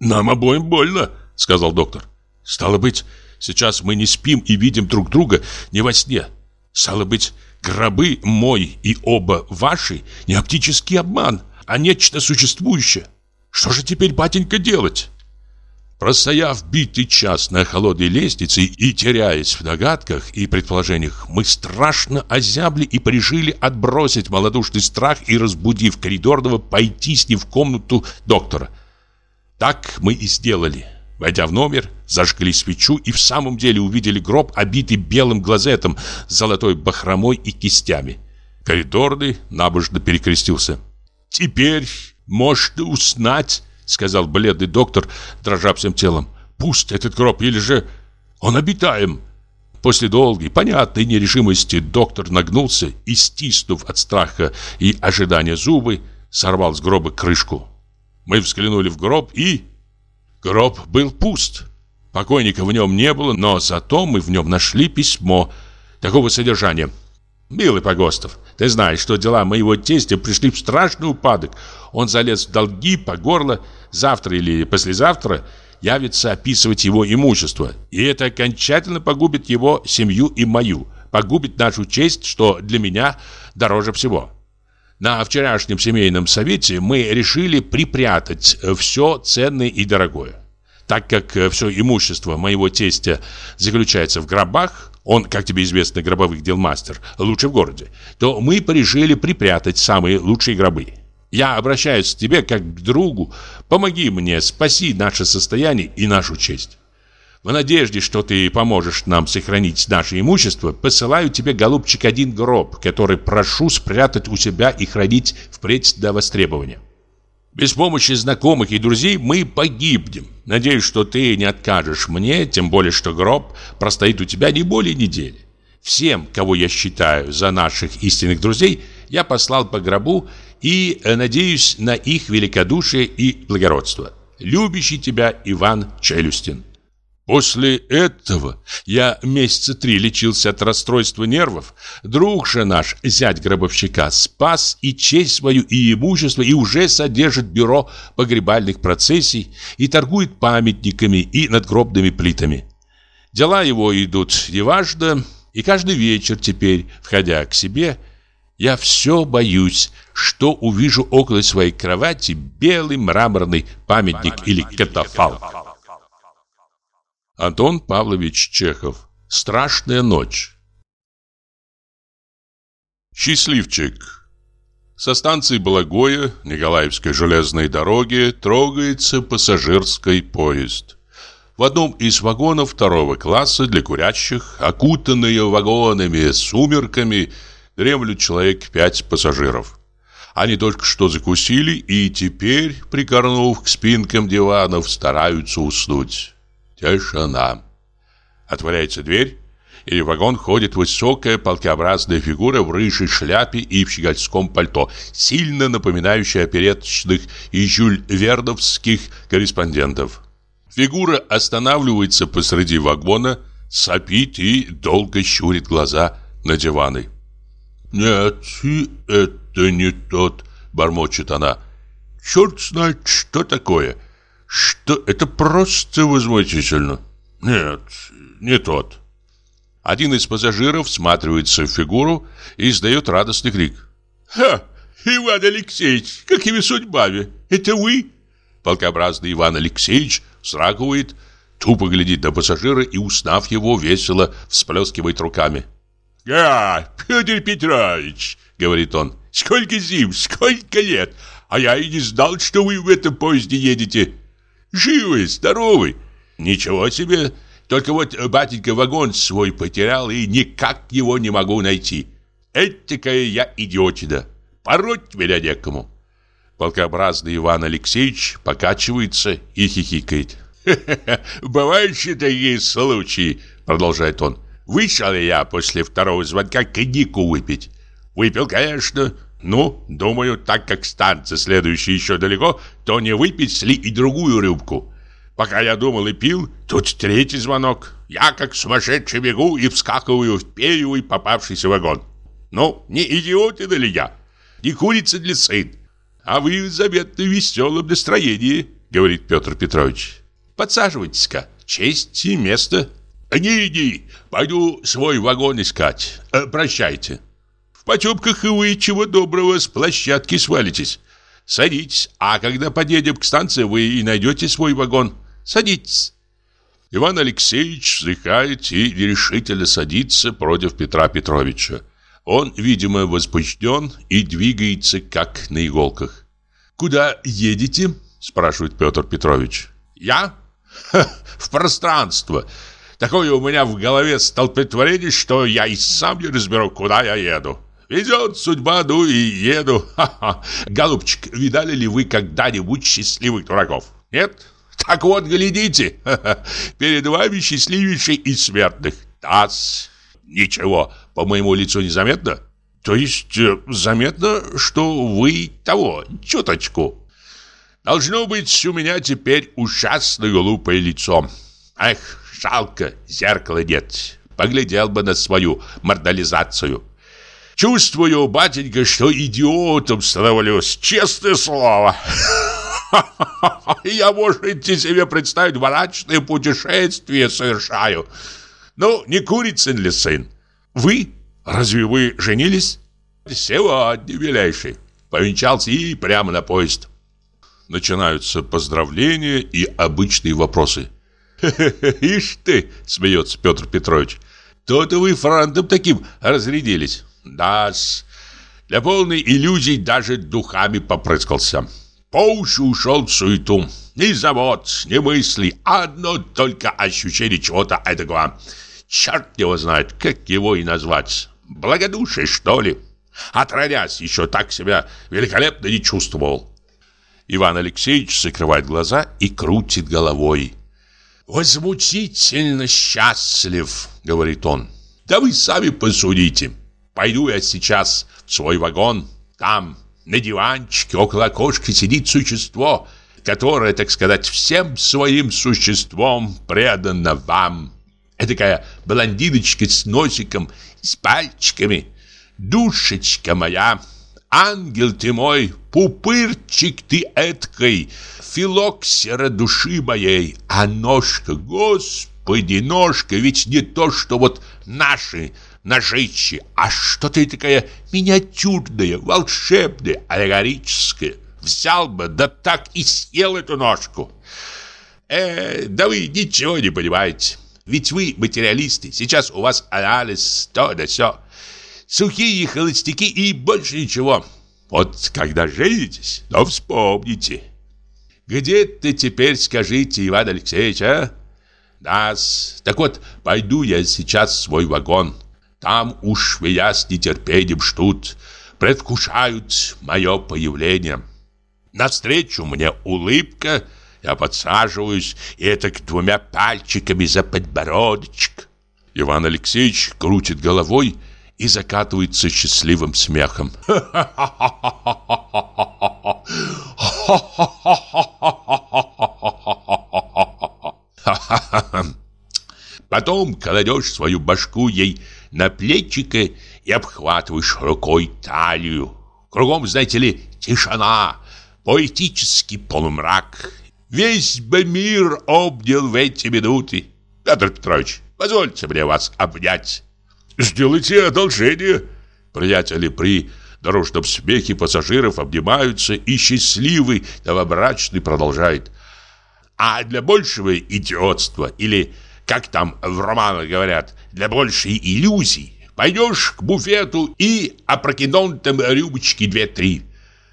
«Нам обоим больно», — сказал доктор. «Стало быть, Сейчас мы не спим и видим друг друга не во сне. Стало быть, гробы мой и оба ваши не оптический обман, а нечто существующее. Что же теперь, батенька, делать? Простояв битый час на холодной лестнице и теряясь в догадках и предположениях, мы страшно озябли и прижили отбросить малодушный страх и, разбудив коридорного, пойти с ним в комнату доктора. Так мы и сделали. Войдя в номер, зажгли свечу и в самом деле увидели гроб, обитый белым глазетом, золотой бахромой и кистями. Коридорный набожно перекрестился. «Теперь можно уснать», — сказал бледный доктор, дрожа всем телом. «Пусть этот гроб, или же он обитаем». После долгой, понятной нерешимости доктор нагнулся и, стиснув от страха и ожидания зубы, сорвал с гроба крышку. Мы взглянули в гроб и Гроб был пуст. Покойника в нем не было, но зато мы в нем нашли письмо такого содержания. «Милый Погостов, ты знаешь, что дела моего тестя пришли в страшный упадок. Он залез в долги по горло. Завтра или послезавтра явится описывать его имущество. И это окончательно погубит его семью и мою. Погубит нашу честь, что для меня дороже всего». На вчерашнем семейном совете мы решили припрятать все ценное и дорогое. Так как э, все имущество моего тестя заключается в гробах, он, как тебе известно, гробовых дел мастер, лучший в городе, то мы порешили припрятать самые лучшие гробы. Я обращаюсь к тебе как к другу, помоги мне, спаси наше состояние и нашу честь. В надежде, что ты поможешь нам сохранить наше имущество, посылаю тебе, голубчик, один гроб, который прошу спрятать у себя и хранить впредь до востребования. Без помощи знакомых и друзей мы погибнем. Надеюсь, что ты не откажешь мне, тем более, что гроб простоит у тебя не более недели. Всем, кого я считаю за наших истинных друзей, я послал по гробу и надеюсь на их великодушие и благородство. Любящий тебя Иван Челюстин. После этого я месяца три лечился от расстройства нервов. Друг же наш, зять гробовщика, спас и честь свою, и имущество, и уже содержит бюро погребальных процессий, и торгует памятниками и надгробными плитами. Дела его идут неважно, и каждый вечер теперь, входя к себе, я все боюсь, что увижу около своей кровати белый мраморный памятник или катафалк. Антон Павлович Чехов. Страшная ночь. Счастливчик. Со станции Благое Николаевской железной дороги трогается пассажирский поезд. В одном из вагонов второго класса для курящих, окутанные вагонами сумерками, дремлют человек пять пассажиров. Они только что закусили и теперь, прикорнув к спинкам диванов, стараются уснуть. Тишина. Отворяется дверь, и в вагон ходит высокая полкеобразная фигура в рыжей шляпе и в щегольском пальто, сильно напоминающая опереточных и жюль вердовских корреспондентов. Фигура останавливается посреди вагона, сопит и долго щурит глаза на диваны. «Нет, и это не тот», — бормочет она. «Черт знает, что такое. Что это просто возмутительно. Нет, не тот». Один из пассажиров всматривается в фигуру и издает радостный крик. «Ха! Иван Алексеевич, какими судьбами? Это вы?» Полкообразный Иван Алексеевич срагивает, тупо глядит на пассажира и, узнав его, весело всплескивает руками. «А, Петр Петрович!» — говорит он. «Сколько зим, сколько лет! А я и не знал, что вы в этом поезде едете. Живы, здоровы! Ничего себе! Только вот батенька вагон свой потерял и никак его не могу найти. Этакая я идиотина. Пороть меня некому». Полкообразный Иван Алексеевич покачивается и хихикает. «Бывают еще такие случаи», — продолжает он. «Вышел я после второго звонка коньяку выпить. Выпил, конечно. Ну, думаю, так как станция следующая еще далеко, то не выпить ли и другую рюмку. Пока я думал и пил, тут третий звонок. Я как сумасшедший бегу и вскакиваю в первый попавшийся вагон. Ну, не идиотин ли я? Не курица для сын. А вы в заветно веселом настроении, говорит Петр Петрович. Подсаживайтесь-ка, честь и место. Не иди, пойду свой вагон искать. Э, прощайте. Потемках и вы чего доброго с площадки свалитесь. Садитесь, а когда подъедем к станции, вы и найдете свой вагон. Садитесь. Иван Алексеевич вздыхает и нерешительно садится против Петра Петровича. Он, видимо, возбужден и двигается, как на иголках. «Куда едете?» – спрашивает Петр Петрович. «Я? Ха, в пространство. Такое у меня в голове столпотворение, что я и сам не разберу, куда я еду. Ведет судьба, ну и еду. Ха-ха. Голубчик, видали ли вы когда-нибудь счастливых дураков? Нет? Так вот, глядите. Ха-ха. Перед вами счастливейший из смертных. Таз. Ничего, по моему лицу незаметно? То есть э, заметно, что вы того, чуточку. Должно быть, у меня теперь ужасно глупое лицо. Эх, жалко, зеркала нет. Поглядел бы на свою мордализацию. Чувствую, батенька, что идиотом становлюсь, честное слово. Я, можете себе представить, мрачное путешествие совершаю. Ну, не курицын ли сын? Вы? Разве вы женились? Сегодня, милейший. Повенчался и прямо на поезд. Начинаются поздравления и обычные вопросы. «Ишь ты!» – смеется Петр Петрович. «То-то вы франтом таким разрядились». «Да-с, для полной иллюзии даже духами попрыскался. По уши ушел в суету. Ни завод, ни мысли, одно только ощущение чего-то эдакого. Черт его знает, как его и назвать. Благодушие, что ли? Отродясь, еще так себя великолепно не чувствовал. Иван Алексеевич закрывает глаза и крутит головой. «Возмутительно счастлив», — говорит он. «Да вы сами посудите. Пойду я сейчас в свой вагон. Там, на диванчике, около окошка сидит существо, которое, так сказать, всем своим существом предано вам. Эдакая блондиночка с носиком, с пальчиками. Душечка моя, ангел ты мой, пупырчик ты эткой, филоксера души моей, а ножка, господи, ножка, ведь не то, что вот наши ножичи, а что-то такая миниатюрная, волшебная, аллегорическая. Взял бы, да так и съел эту ножку. Э, да вы ничего не понимаете. Ведь вы материалисты, сейчас у вас анализ, то да сё. Сухие холостяки и больше ничего. Вот когда женитесь, то вспомните. Где ты теперь, скажите, Иван Алексеевич, а? да -с. Так вот, пойду я сейчас в свой вагон. Там уж меня с нетерпением ждут, предвкушают мое появление. Навстречу мне улыбка — я подсаживаюсь и это к двумя пальчиками за подбородочек. Иван Алексеевич крутит головой и закатывается счастливым смехом. Потом кладешь свою башку ей на плечико и обхватываешь рукой талию. Кругом, знаете ли, тишина, поэтический полумрак. Весь бы мир обнял в эти минуты. Петр Петрович, позвольте мне вас обнять. Сделайте одолжение. Приятели при дорожном смехе пассажиров обнимаются, и счастливый новобрачный продолжает. А для большего идиотства, или, как там в романах говорят, для большей иллюзий, пойдешь к буфету и опрокинул там рюмочки две-три.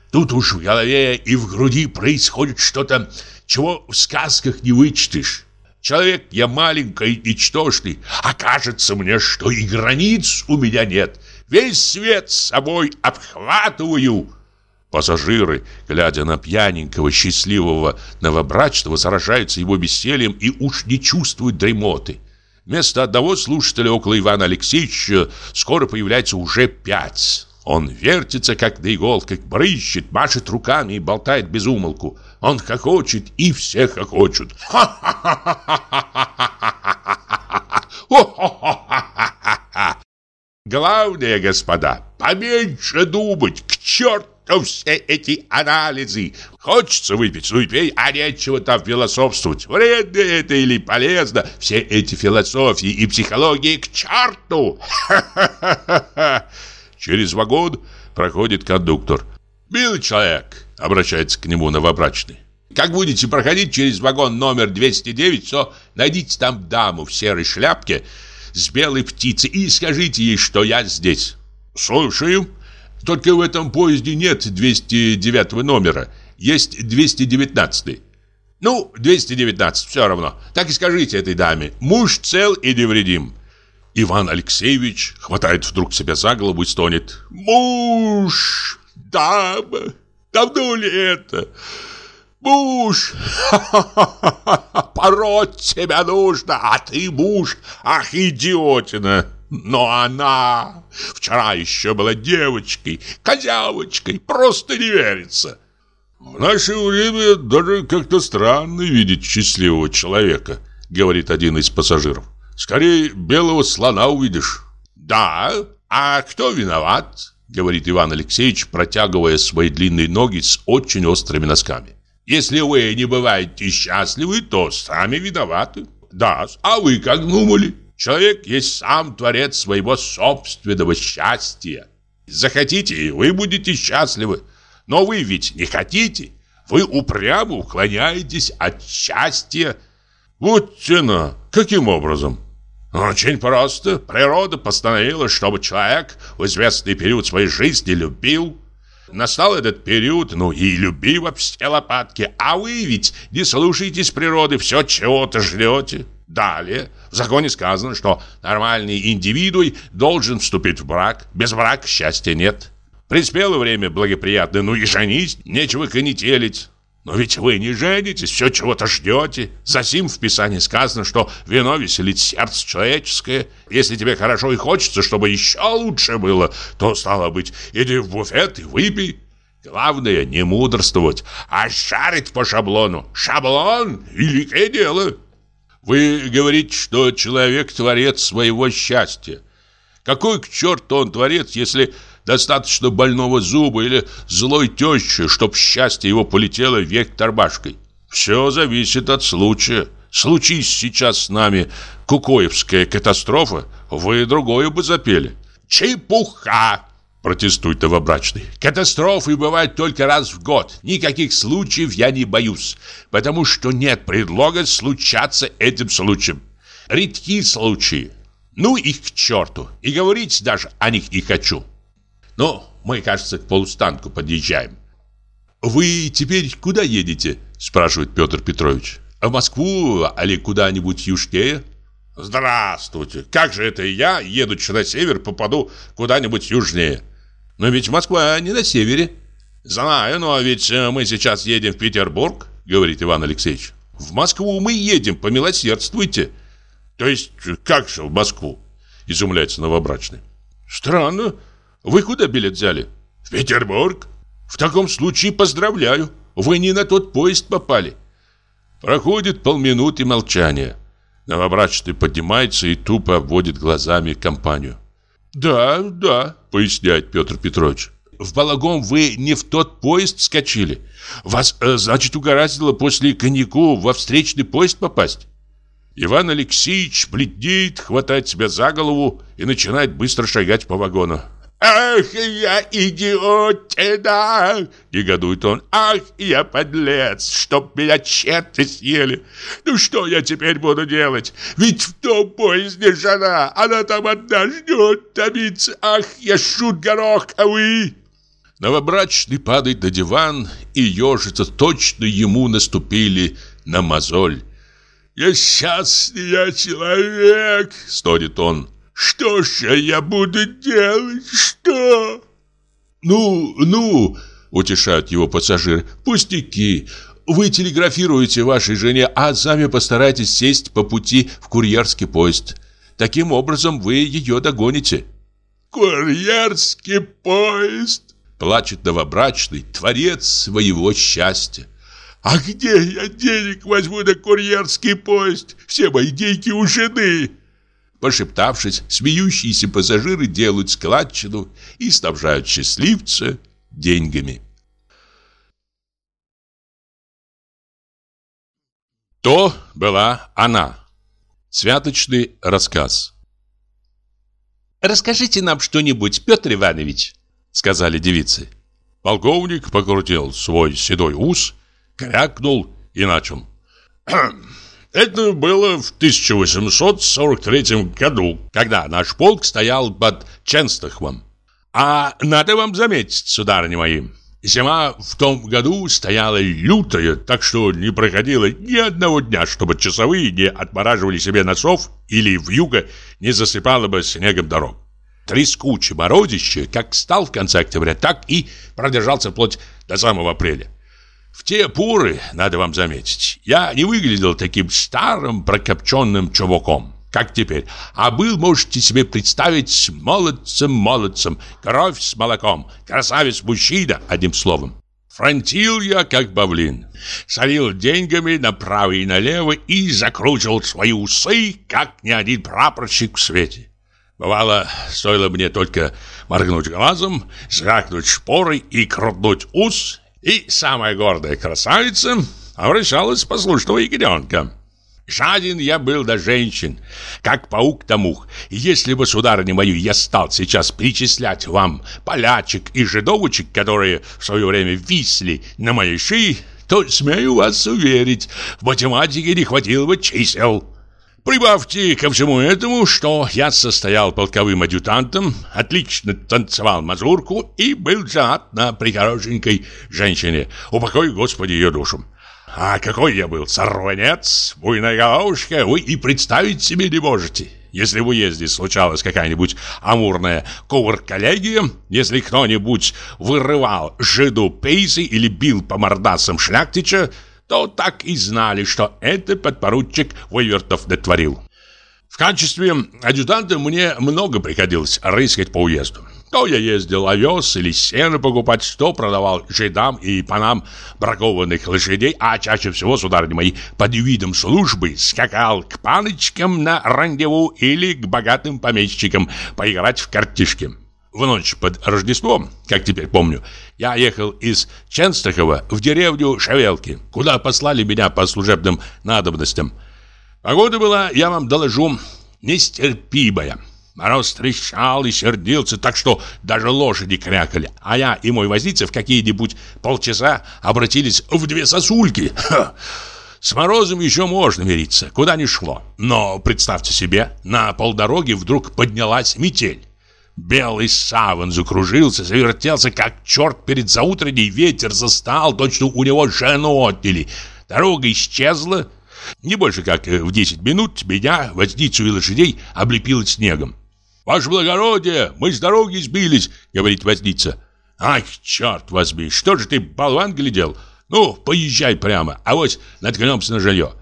Тут уж в голове и в груди происходит что-то, чего в сказках не вычтешь. Человек я маленький и ничтожный, а кажется мне, что и границ у меня нет. Весь свет с собой обхватываю. Пассажиры, глядя на пьяненького, счастливого новобрачного, сражаются его весельем и уж не чувствуют дремоты. Вместо одного слушателя около Ивана Алексеевича скоро появляется уже пять. Он вертится, как на иголках, брыщет, машет руками и болтает без умолку. Он хохочет, и все хохочут. Главное, господа, поменьше думать, к черту все эти анализы. Хочется выпить, ну и пей, а нечего там философствовать. Вредно это или полезно, все эти философии и психологии к черту. Через вагон проходит кондуктор. «Милый человек», — обращается к нему новобрачный, «как будете проходить через вагон номер 209, то найдите там даму в серой шляпке с белой птицей и скажите ей, что я здесь». «Слушаю. Только в этом поезде нет 209 номера, есть 219 «Ну, 219, все равно. Так и скажите этой даме. Муж цел и невредим». Иван Алексеевич хватает вдруг себя за голову и стонет. «Муж! Дама! Давно ли это? Муж! Пороть тебя нужно, а ты муж! Ах, идиотина!» Но она вчера еще была девочкой, козявочкой, просто не верится. В наше время даже как-то странно видеть счастливого человека, говорит один из пассажиров. Скорее, белого слона увидишь. Да, а кто виноват? Говорит Иван Алексеевич, протягивая свои длинные ноги с очень острыми носками. Если вы не бываете счастливы, то сами виноваты. Да, а вы как думали? Человек есть сам творец своего собственного счастья. Захотите, и вы будете счастливы. Но вы ведь не хотите. Вы упрямо уклоняетесь от счастья. Вот тена. Каким образом? Очень просто. Природа постановила, чтобы человек в известный период своей жизни любил. Настал этот период, ну и люби во все лопатки. А вы ведь не слушаетесь природы, все чего-то ждете. Далее, в законе сказано, что нормальный индивидуй должен вступить в брак. Без брака счастья нет. Приспело время благоприятное, ну и женись, нечего конетелить. Но ведь вы не женитесь, все чего-то ждете. Засим в Писании сказано, что вино веселит сердце человеческое. Если тебе хорошо и хочется, чтобы еще лучше было, то, стало быть, иди в буфет и выпей. Главное не мудрствовать, а шарить по шаблону. Шаблон – великое дело. Вы говорите, что человек – творец своего счастья. Какой к черту он творец, если Достаточно больного зуба или злой тещи, чтоб счастье его полетело век торбашкой. Все зависит от случая. Случись сейчас с нами Кукоевская катастрофа, вы другое бы запели. Чепуха! Протестует новобрачный. Катастрофы бывают только раз в год. Никаких случаев я не боюсь, потому что нет предлога случаться этим случаем. Редки случаи. Ну их к черту. И говорить даже о них не хочу. Ну, мы, кажется, к полустанку подъезжаем. Вы теперь куда едете? Спрашивает Петр Петрович. В Москву или куда-нибудь южнее? Здравствуйте. Как же это я, едучи на север, попаду куда-нибудь южнее? Но ведь Москва не на севере. Знаю, но ведь э, мы сейчас едем в Петербург, говорит Иван Алексеевич. В Москву мы едем, помилосердствуйте. То есть, как же в Москву? Изумляется новобрачный. Странно. Вы куда билет взяли? В Петербург. В таком случае поздравляю. Вы не на тот поезд попали. Проходит полминуты молчания. Новобрачный поднимается и тупо обводит глазами компанию. «Да, да», — поясняет Петр Петрович. «В Балагом вы не в тот поезд скачили. Вас, э, значит, угораздило после коньяку во встречный поезд попасть?» Иван Алексеевич бледнеет, хватает себя за голову и начинает быстро шагать по вагону. «Ах, я идиотина!» — негодует он. «Ах, я подлец, чтоб меня черти съели! Ну что я теперь буду делать? Ведь в том поезде жена, она там одна ждет, томится. Ах, я шут горох, а вы...» Новобрачный падает на диван, и ежится точно ему наступили на мозоль. «Я счастный я человек!» — стонет он. Что же я буду делать? Что? Ну, ну, утешают его пассажиры. Пустяки. Вы телеграфируете вашей жене, а сами постарайтесь сесть по пути в курьерский поезд. Таким образом вы ее догоните. Курьерский поезд? Плачет новобрачный, творец своего счастья. А где я денег возьму на курьерский поезд? Все мои деньги у жены. Пошептавшись, смеющиеся пассажиры делают складчину и снабжают счастливца деньгами. То была она. Святочный рассказ. «Расскажите нам что-нибудь, Петр Иванович», — сказали девицы. Полковник покрутил свой седой ус, крякнул и начал. Это было в 1843 году, когда наш полк стоял под Ченстахом. А надо вам заметить, сударыни мои, зима в том году стояла лютая, так что не проходило ни одного дня, чтобы часовые не отмораживали себе носов или в юго не засыпало бы снегом дорог. Трескучее морозище, как стал в конце октября, так и продержался вплоть до самого апреля. В те поры, надо вам заметить, я не выглядел таким старым прокопченным чуваком, как теперь, а был, можете себе представить, молодцем-молодцем, кровь с молоком, красавец-мужчина, одним словом. Фронтил я, как бавлин, солил деньгами направо и налево и закручивал свои усы, как ни один прапорщик в свете. Бывало, стоило мне только моргнуть глазом, звякнуть шпорой и крутнуть ус, и самая гордая красавица обращалась послушного ягненка. Жаден я был до женщин, как паук до мух. И если бы, сударыня мою, я стал сейчас перечислять вам полячек и жидовочек, которые в свое время висли на моей шее, то, смею вас уверить, в математике не хватило бы чисел. Прибавьте ко всему этому, что я состоял полковым адъютантом, отлично танцевал мазурку и был женат на прихорошенькой женщине. Упокой, Господи, ее душу. А какой я был сорванец, буйная головушка, вы и представить себе не можете. Если в уезде случалась какая-нибудь амурная ковар-коллегия, если кто-нибудь вырывал жиду пейсы или бил по мордасам шляхтича, то так и знали, что это подпоручик Вывертов дотворил. В качестве адъютанта мне много приходилось рыскать по уезду. То я ездил овес или сено покупать, что продавал жидам и панам бракованных лошадей, а чаще всего, сударыни мои, под видом службы скакал к паночкам на рандеву или к богатым помещикам поиграть в картишки. В ночь под Рождеством, как теперь помню, я ехал из Ченстахова в деревню Шавелки, куда послали меня по служебным надобностям. Погода была, я вам доложу, нестерпимая. Мороз трещал и сердился, так что даже лошади крякали. А я и мой возница в какие-нибудь полчаса обратились в две сосульки. С морозом еще можно мириться, куда ни шло. Но представьте себе, на полдороги вдруг поднялась метель. Белый саван закружился, завертелся, как черт перед заутренней, ветер застал, точно у него жену отняли. Дорога исчезла. Не больше как в 10 минут меня, возницу и лошадей, облепило снегом. «Ваше благородие, мы с дороги сбились», — говорит возница. «Ах, черт возьми, что же ты, болван, глядел? Ну, поезжай прямо, а вот наткнемся на жилье».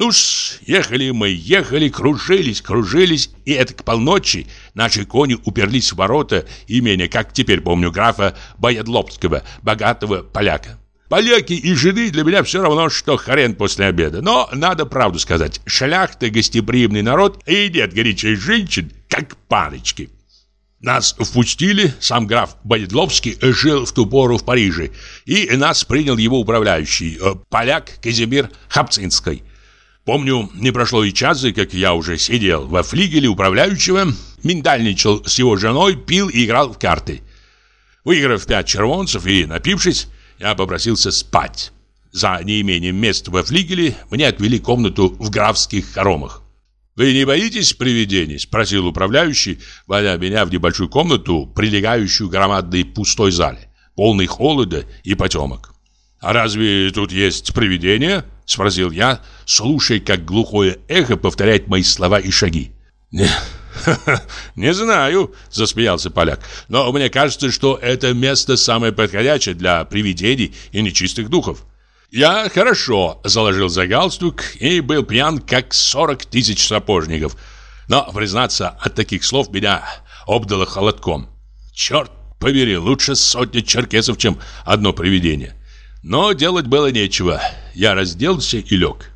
Ну с, ехали мы, ехали, кружились, кружились, и это к полночи наши кони уперлись в ворота имения, как теперь помню, графа Боядлобского, богатого поляка. Поляки и жиды для меня все равно, что хрен после обеда. Но надо правду сказать. Шляхта гостеприимный народ и нет горячих женщин, как парочки. Нас впустили, сам граф Боедловский жил в ту пору в Париже, и нас принял его управляющий, э, поляк Казимир Хапцинский. Помню, не прошло и часа, как я уже сидел во флигеле управляющего, миндальничал с его женой, пил и играл в карты. Выиграв пять червонцев и напившись, я попросился спать. За неимением мест во флигеле мне отвели комнату в графских хоромах. «Вы не боитесь привидений?» – спросил управляющий, вводя меня в небольшую комнату, прилегающую к громадной пустой зале, полной холода и потемок. «А разве тут есть привидения?» – спросил я, слушая, как глухое эхо повторяет мои слова и шаги. «Не, «Не знаю», — засмеялся поляк. «Но мне кажется, что это место самое подходящее для привидений и нечистых духов. Я хорошо заложил за галстук и был пьян, как 40 тысяч сапожников. Но, признаться, от таких слов меня обдало холодком. Черт побери, лучше сотня черкесов, чем одно привидение. Но делать было нечего. Я разделся и лег.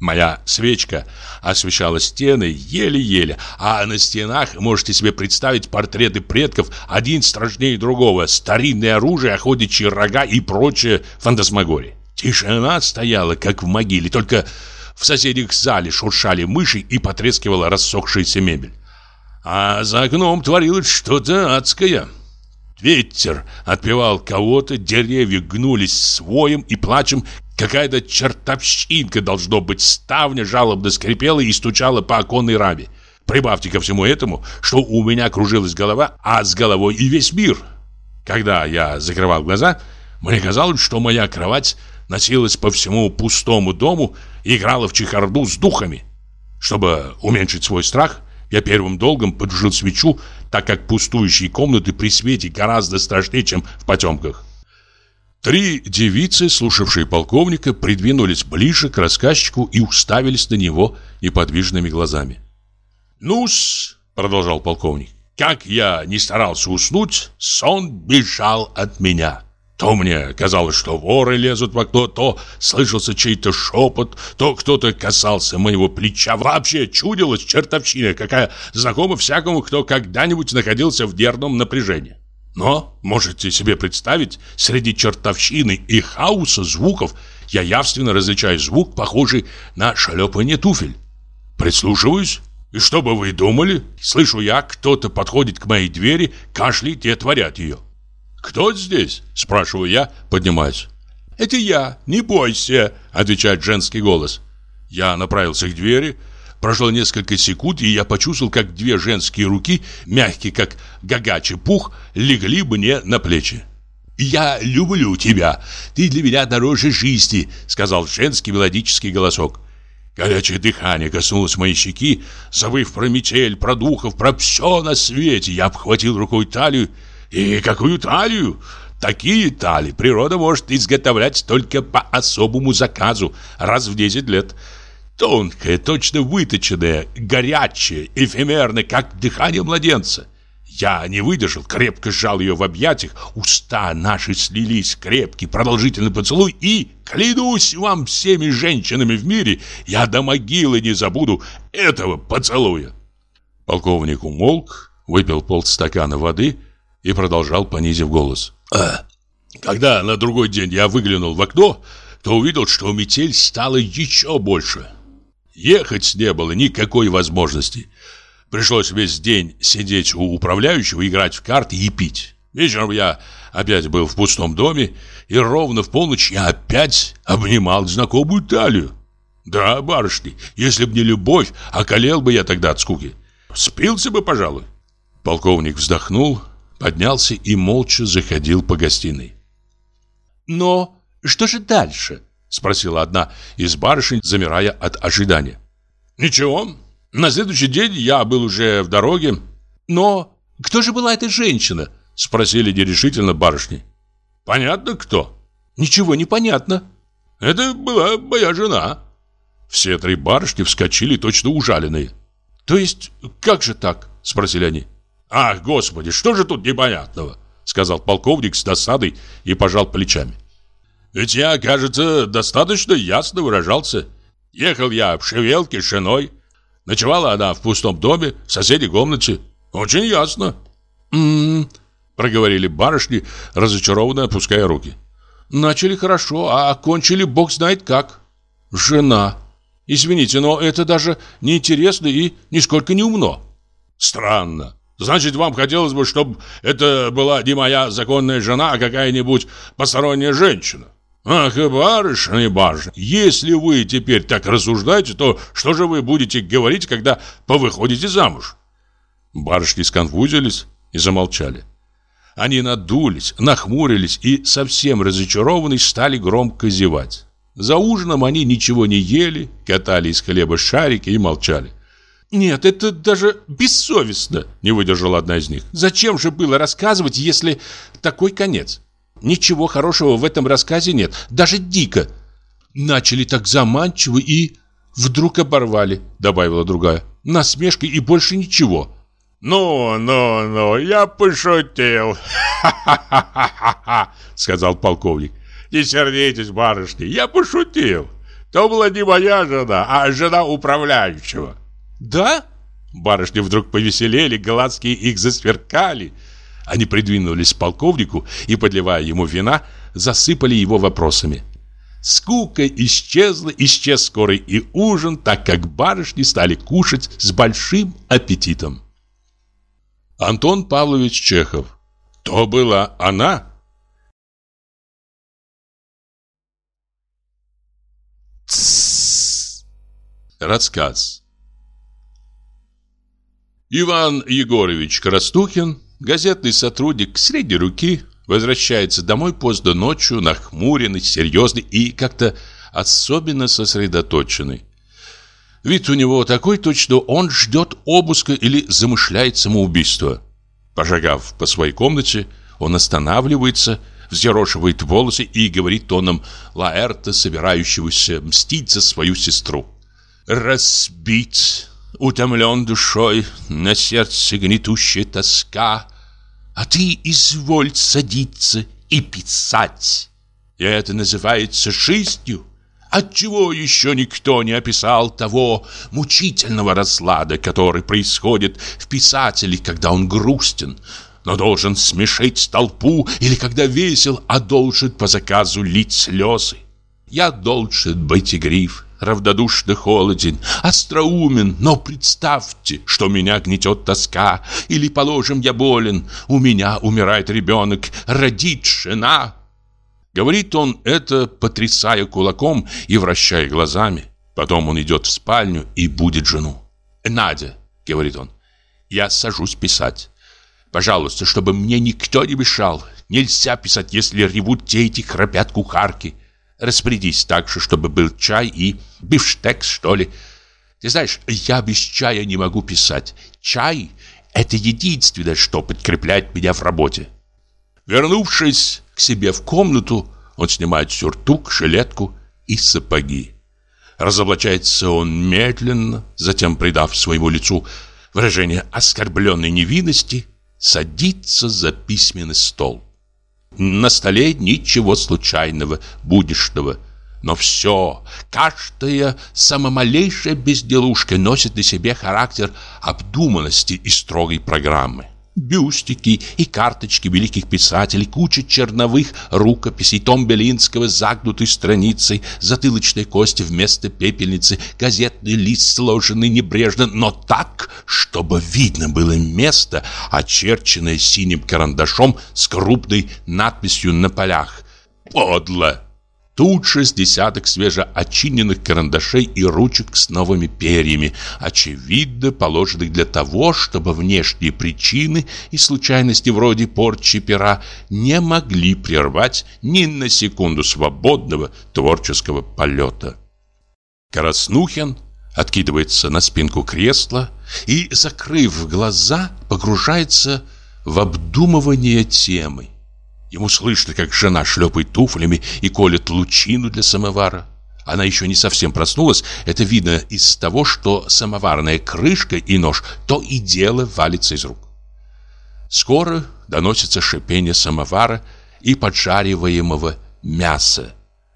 Моя свечка освещала стены еле-еле, а на стенах можете себе представить портреты предков, один страшнее другого, старинное оружие, охотничьи рога и прочее фантасмагории. Тишина стояла, как в могиле, только в соседних зале шуршали мыши и потрескивала рассохшаяся мебель. А за окном творилось что-то адское. Ветер отпевал кого-то, деревья гнулись своим и плачем, Какая-то чертовщинка, должно быть, ставня жалобно скрипела и стучала по оконной раме. Прибавьте ко всему этому, что у меня кружилась голова, а с головой и весь мир. Когда я закрывал глаза, мне казалось, что моя кровать носилась по всему пустому дому и играла в чехарду с духами. Чтобы уменьшить свой страх, я первым долгом поджил свечу, так как пустующие комнаты при свете гораздо страшнее, чем в потемках. Три девицы, слушавшие полковника, придвинулись ближе к рассказчику и уставились на него неподвижными глазами. «Ну-с», — продолжал полковник, — «как я не старался уснуть, сон бежал от меня». То мне казалось, что воры лезут в окно, то слышался чей-то шепот, то кто-то касался моего плеча. Вообще чудилась чертовщина, какая знакома всякому, кто когда-нибудь находился в нервном напряжении. Но, можете себе представить, среди чертовщины и хаоса звуков я явственно различаю звук, похожий на шлепание туфель. Прислушиваюсь, и что бы вы думали? Слышу я, кто-то подходит к моей двери, кашляет и отворяет ее. «Кто здесь?» – спрашиваю я, поднимаюсь. «Это я, не бойся», – отвечает женский голос. Я направился к двери, Прошло несколько секунд, и я почувствовал, как две женские руки, мягкие, как гагачий пух, легли мне на плечи. «Я люблю тебя. Ты для меня дороже жизни», — сказал женский мелодический голосок. Горячее дыхание коснулось моей щеки, забыв про метель, про духов, про все на свете. Я обхватил рукой талию. И какую талию? Такие тали природа может изготовлять только по особому заказу раз в 10 лет. Тонкая, точно выточенная, горячая, эфемерная, как дыхание младенца. Я не выдержал, крепко сжал ее в объятиях, уста наши слились, крепкий, продолжительный поцелуй, и, клянусь вам всеми женщинами в мире, я до могилы не забуду этого поцелуя. Полковник умолк, выпил полстакана воды и продолжал, понизив голос. А, когда на другой день я выглянул в окно, то увидел, что метель стала еще больше. Ехать не было никакой возможности. Пришлось весь день сидеть у управляющего, играть в карты и пить. Вечером я опять был в пустом доме, и ровно в полночь я опять обнимал знакомую талию. Да, барышни, если б не любовь, околел бы я тогда от скуки. Спился бы, пожалуй. Полковник вздохнул, поднялся и молча заходил по гостиной. Но что же дальше? Спросила одна из барышень, замирая от ожидания. Ничего. На следующий день я был уже в дороге. Но кто же была эта женщина? Спросили нерешительно барышни. Понятно, кто. Ничего не понятно. Это была моя жена. Все три барышни вскочили точно ужаленные. То есть, как же так? Спросили они. Ах, господи, что же тут непонятного? Сказал полковник с досадой и пожал плечами. Ведь я, кажется, достаточно ясно выражался. Ехал я в шевелке с женой. Ночевала она в пустом доме, в соседней комнате. Очень ясно. «М-м-м», проговорили барышни, разочарованно опуская руки. «Начали хорошо, а окончили бог знает как. Жена. Извините, но это даже неинтересно и нисколько не умно». «Странно. Значит, вам хотелось бы, чтобы это была не моя законная жена, а какая-нибудь посторонняя женщина?» «Ах, и барышня, и барышня, если вы теперь так рассуждаете, то что же вы будете говорить, когда повыходите замуж?» Барышни сконфузились и замолчали. Они надулись, нахмурились и, совсем разочарованные, стали громко зевать. За ужином они ничего не ели, катали из хлеба шарики и молчали. «Нет, это даже бессовестно», — не выдержала одна из них. «Зачем же было рассказывать, если такой конец?» Ничего хорошего в этом рассказе нет, даже дико. Начали так заманчиво и вдруг оборвали, добавила другая. Насмешка и больше ничего. «Ну, ну, ну, я пошутил!» сказал полковник. «Не сердитесь, барышни, я пошутил. То была не моя жена, а жена управляющего». «Да?» Барышни вдруг повеселели, глазки их засверкали. Они придвинулись к полковнику и, подливая ему вина, засыпали его вопросами. Скука исчезла, исчез скорый и ужин, так как барышни стали кушать с большим аппетитом. Антон Павлович Чехов. То была она? Рассказ. Иван Егорович Крастухин газетный сотрудник средней руки возвращается домой поздно ночью, нахмуренный, серьезный и как-то особенно сосредоточенный. Вид у него такой точно он ждет обыска или замышляет самоубийство. Пошагав по своей комнате, он останавливается, взъерошивает волосы и говорит тоном Лаэрта, собирающегося мстить за свою сестру. «Разбить утомлен душой, на сердце гнетущая тоска, а ты изволь садиться и писать. И это называется жизнью. Отчего еще никто не описал того мучительного разлада, который происходит в писателе, когда он грустен, но должен смешить толпу или когда весел, а должен по заказу лить слезы. Я должен быть игрив, равнодушно холоден, остроумен, но представьте, что меня гнетет тоска, или, положим, я болен, у меня умирает ребенок, родит жена. Говорит он это, потрясая кулаком и вращая глазами. Потом он идет в спальню и будет жену. «Надя», — говорит он, — «я сажусь писать. Пожалуйста, чтобы мне никто не мешал. Нельзя писать, если ревут дети, храпят кухарки. Распорядись так же, чтобы был чай и бифштекс, что ли. Ты знаешь, я без чая не могу писать. Чай – это единственное, что подкрепляет меня в работе. Вернувшись к себе в комнату, он снимает сюртук, жилетку и сапоги. Разоблачается он медленно, затем, придав своему лицу выражение оскорбленной невинности, садится за письменный стол. На столе ничего случайного, будничного. Но все, каждая самомалейшая безделушка носит на себе характер обдуманности и строгой программы бюстики и карточки великих писателей, куча черновых рукописей, том Белинского с загнутой страницей, затылочной кости вместо пепельницы, газетный лист, сложенный небрежно, но так, чтобы видно было место, очерченное синим карандашом с крупной надписью на полях. «Подло!» Тут же с десяток свежеочиненных карандашей и ручек с новыми перьями, очевидно положенных для того, чтобы внешние причины и случайности вроде порчи пера не могли прервать ни на секунду свободного творческого полета. Краснухин откидывается на спинку кресла и, закрыв глаза, погружается в обдумывание темы. Ему слышно, как жена шлепает туфлями и колет лучину для самовара. Она еще не совсем проснулась. Это видно из того, что самоварная крышка и нож то и дело валится из рук. Скоро доносится шипение самовара и поджариваемого мяса.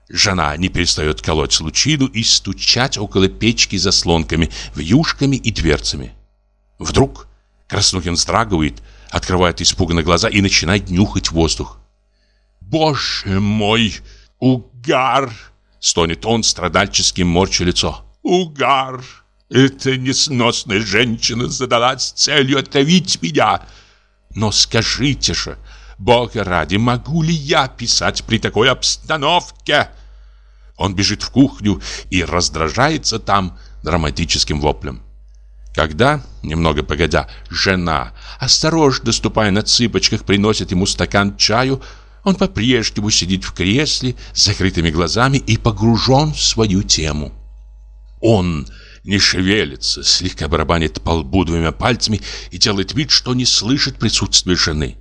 Жена не перестает колоть лучину и стучать около печки заслонками, вьюшками и дверцами. Вдруг Краснухин вздрагивает, открывает испуганно глаза и начинает нюхать воздух. «Боже мой, угар!» — стонет он, страдальчески морча лицо. «Угар! Эта несносная женщина задалась целью отравить меня! Но скажите же, Бога ради, могу ли я писать при такой обстановке?» Он бежит в кухню и раздражается там драматическим воплем. Когда, немного погодя, жена, осторожно ступая на цыпочках, приносит ему стакан чаю, он по-прежнему сидит в кресле с закрытыми глазами и погружен в свою тему. Он не шевелится, слегка барабанит по лбу двумя пальцами и делает вид, что не слышит присутствия жены.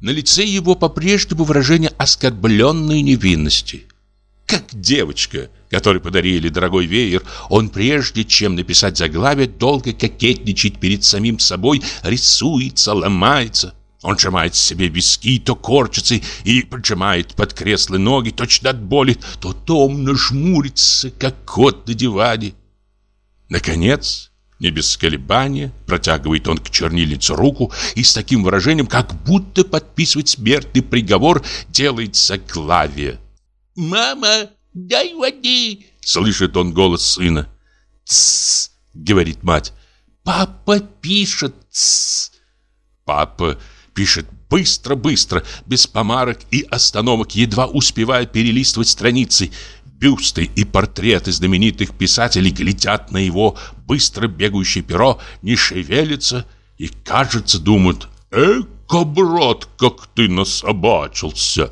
На лице его по-прежнему выражение оскорбленной невинности. Как девочка, которой подарили дорогой веер, он прежде чем написать заглавие, долго кокетничает перед самим собой, рисуется, ломается. Он сжимает себе виски, то корчится и поджимает под кресло ноги, точно от боли, то томно жмурится, как кот на диване. Наконец, не без колебания, протягивает он к чернильнице руку и с таким выражением, как будто подписывает смертный приговор, делает заглавие. «Мама, дай воды!» — слышит он голос сына. «Тссс!» — говорит мать. «Папа пишет!» «Тссс!» Папа пишет быстро-быстро, без помарок и остановок, едва успевая перелистывать страницы. Бюсты и портреты знаменитых писателей глядят на его быстро бегающее перо, не шевелятся и, кажется, думают «Эка, брат, как ты насобачился!»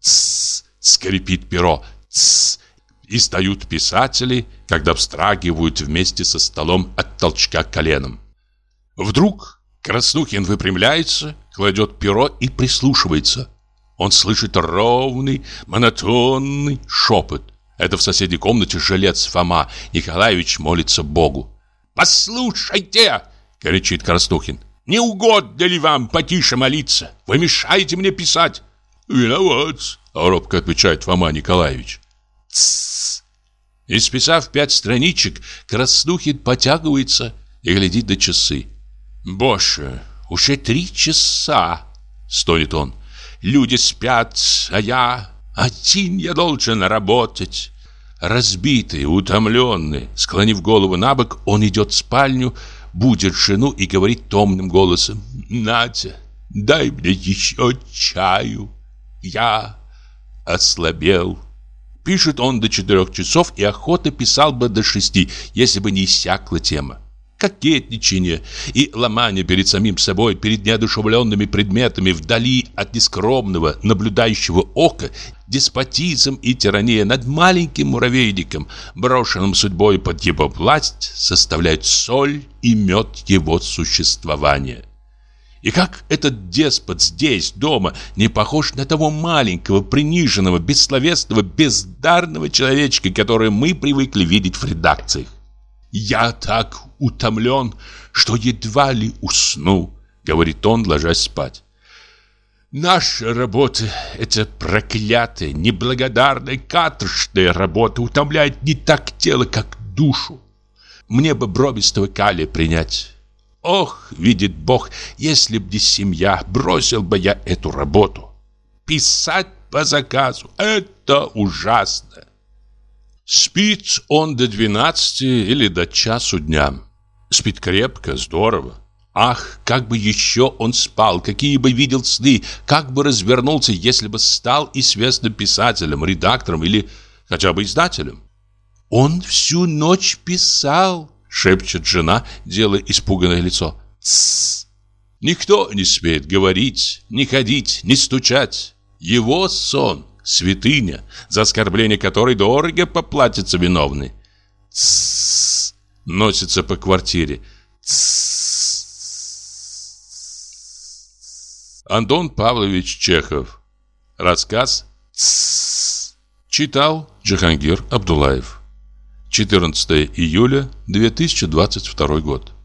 «Тссс!» — скрипит перо. «Тссс!» Издают писатели, когда встрагивают вместе со столом от толчка коленом. Вдруг Краснухин выпрямляется, кладет перо и прислушивается. Он слышит ровный, монотонный шепот. Это в соседней комнате жилец Фома Николаевич молится Богу. «Послушайте!» — кричит Краснухин. «Не угодно ли вам потише молиться? Вы мешаете мне писать!» «Виноват!» — робко отвечает Фома Николаевич. «Тссс!» Исписав пять страничек, Краснухин потягивается и глядит на часы. «Боже, уже три часа!» — стонет он. «Люди спят, а я один я должен работать». Разбитый, утомленный, склонив голову на бок, он идет в спальню, будет жену и говорит томным голосом. «Надя, дай мне еще чаю. Я ослабел». Пишет он до четырех часов и охотно писал бы до шести, если бы не иссякла тема кокетничание и ломание перед самим собой, перед неодушевленными предметами вдали от нескромного, наблюдающего ока, деспотизм и тирания над маленьким муравейником, брошенным судьбой под его власть, составляют соль и мед его существования. И как этот деспот здесь, дома, не похож на того маленького, приниженного, бессловесного, бездарного человечка, который мы привыкли видеть в редакциях. «Я так утомлен, что едва ли усну», — говорит он, ложась спать. «Наша работа — это проклятая, неблагодарная, каторжная работа, утомляет не так тело, как душу. Мне бы бровистого калия принять». Ох, видит Бог, если б не семья, бросил бы я эту работу. Писать по заказу — это ужасно. Спит он до 12 или до часу дня. Спит крепко, здорово. Ах, как бы еще он спал, какие бы видел сны, как бы развернулся, если бы стал известным писателем, редактором или хотя бы издателем. Он всю ночь писал, шепчет жена, делая испуганное лицо. Тссс. Никто не смеет говорить, не ходить, не стучать. Его сон святыня, за оскорбление которой дорого поплатится виновный. Тссс, носится по квартире. Тссс. Антон Павлович Чехов. Рассказ Тссс. Читал Джахангир Абдулаев. 14 июля 2022 год.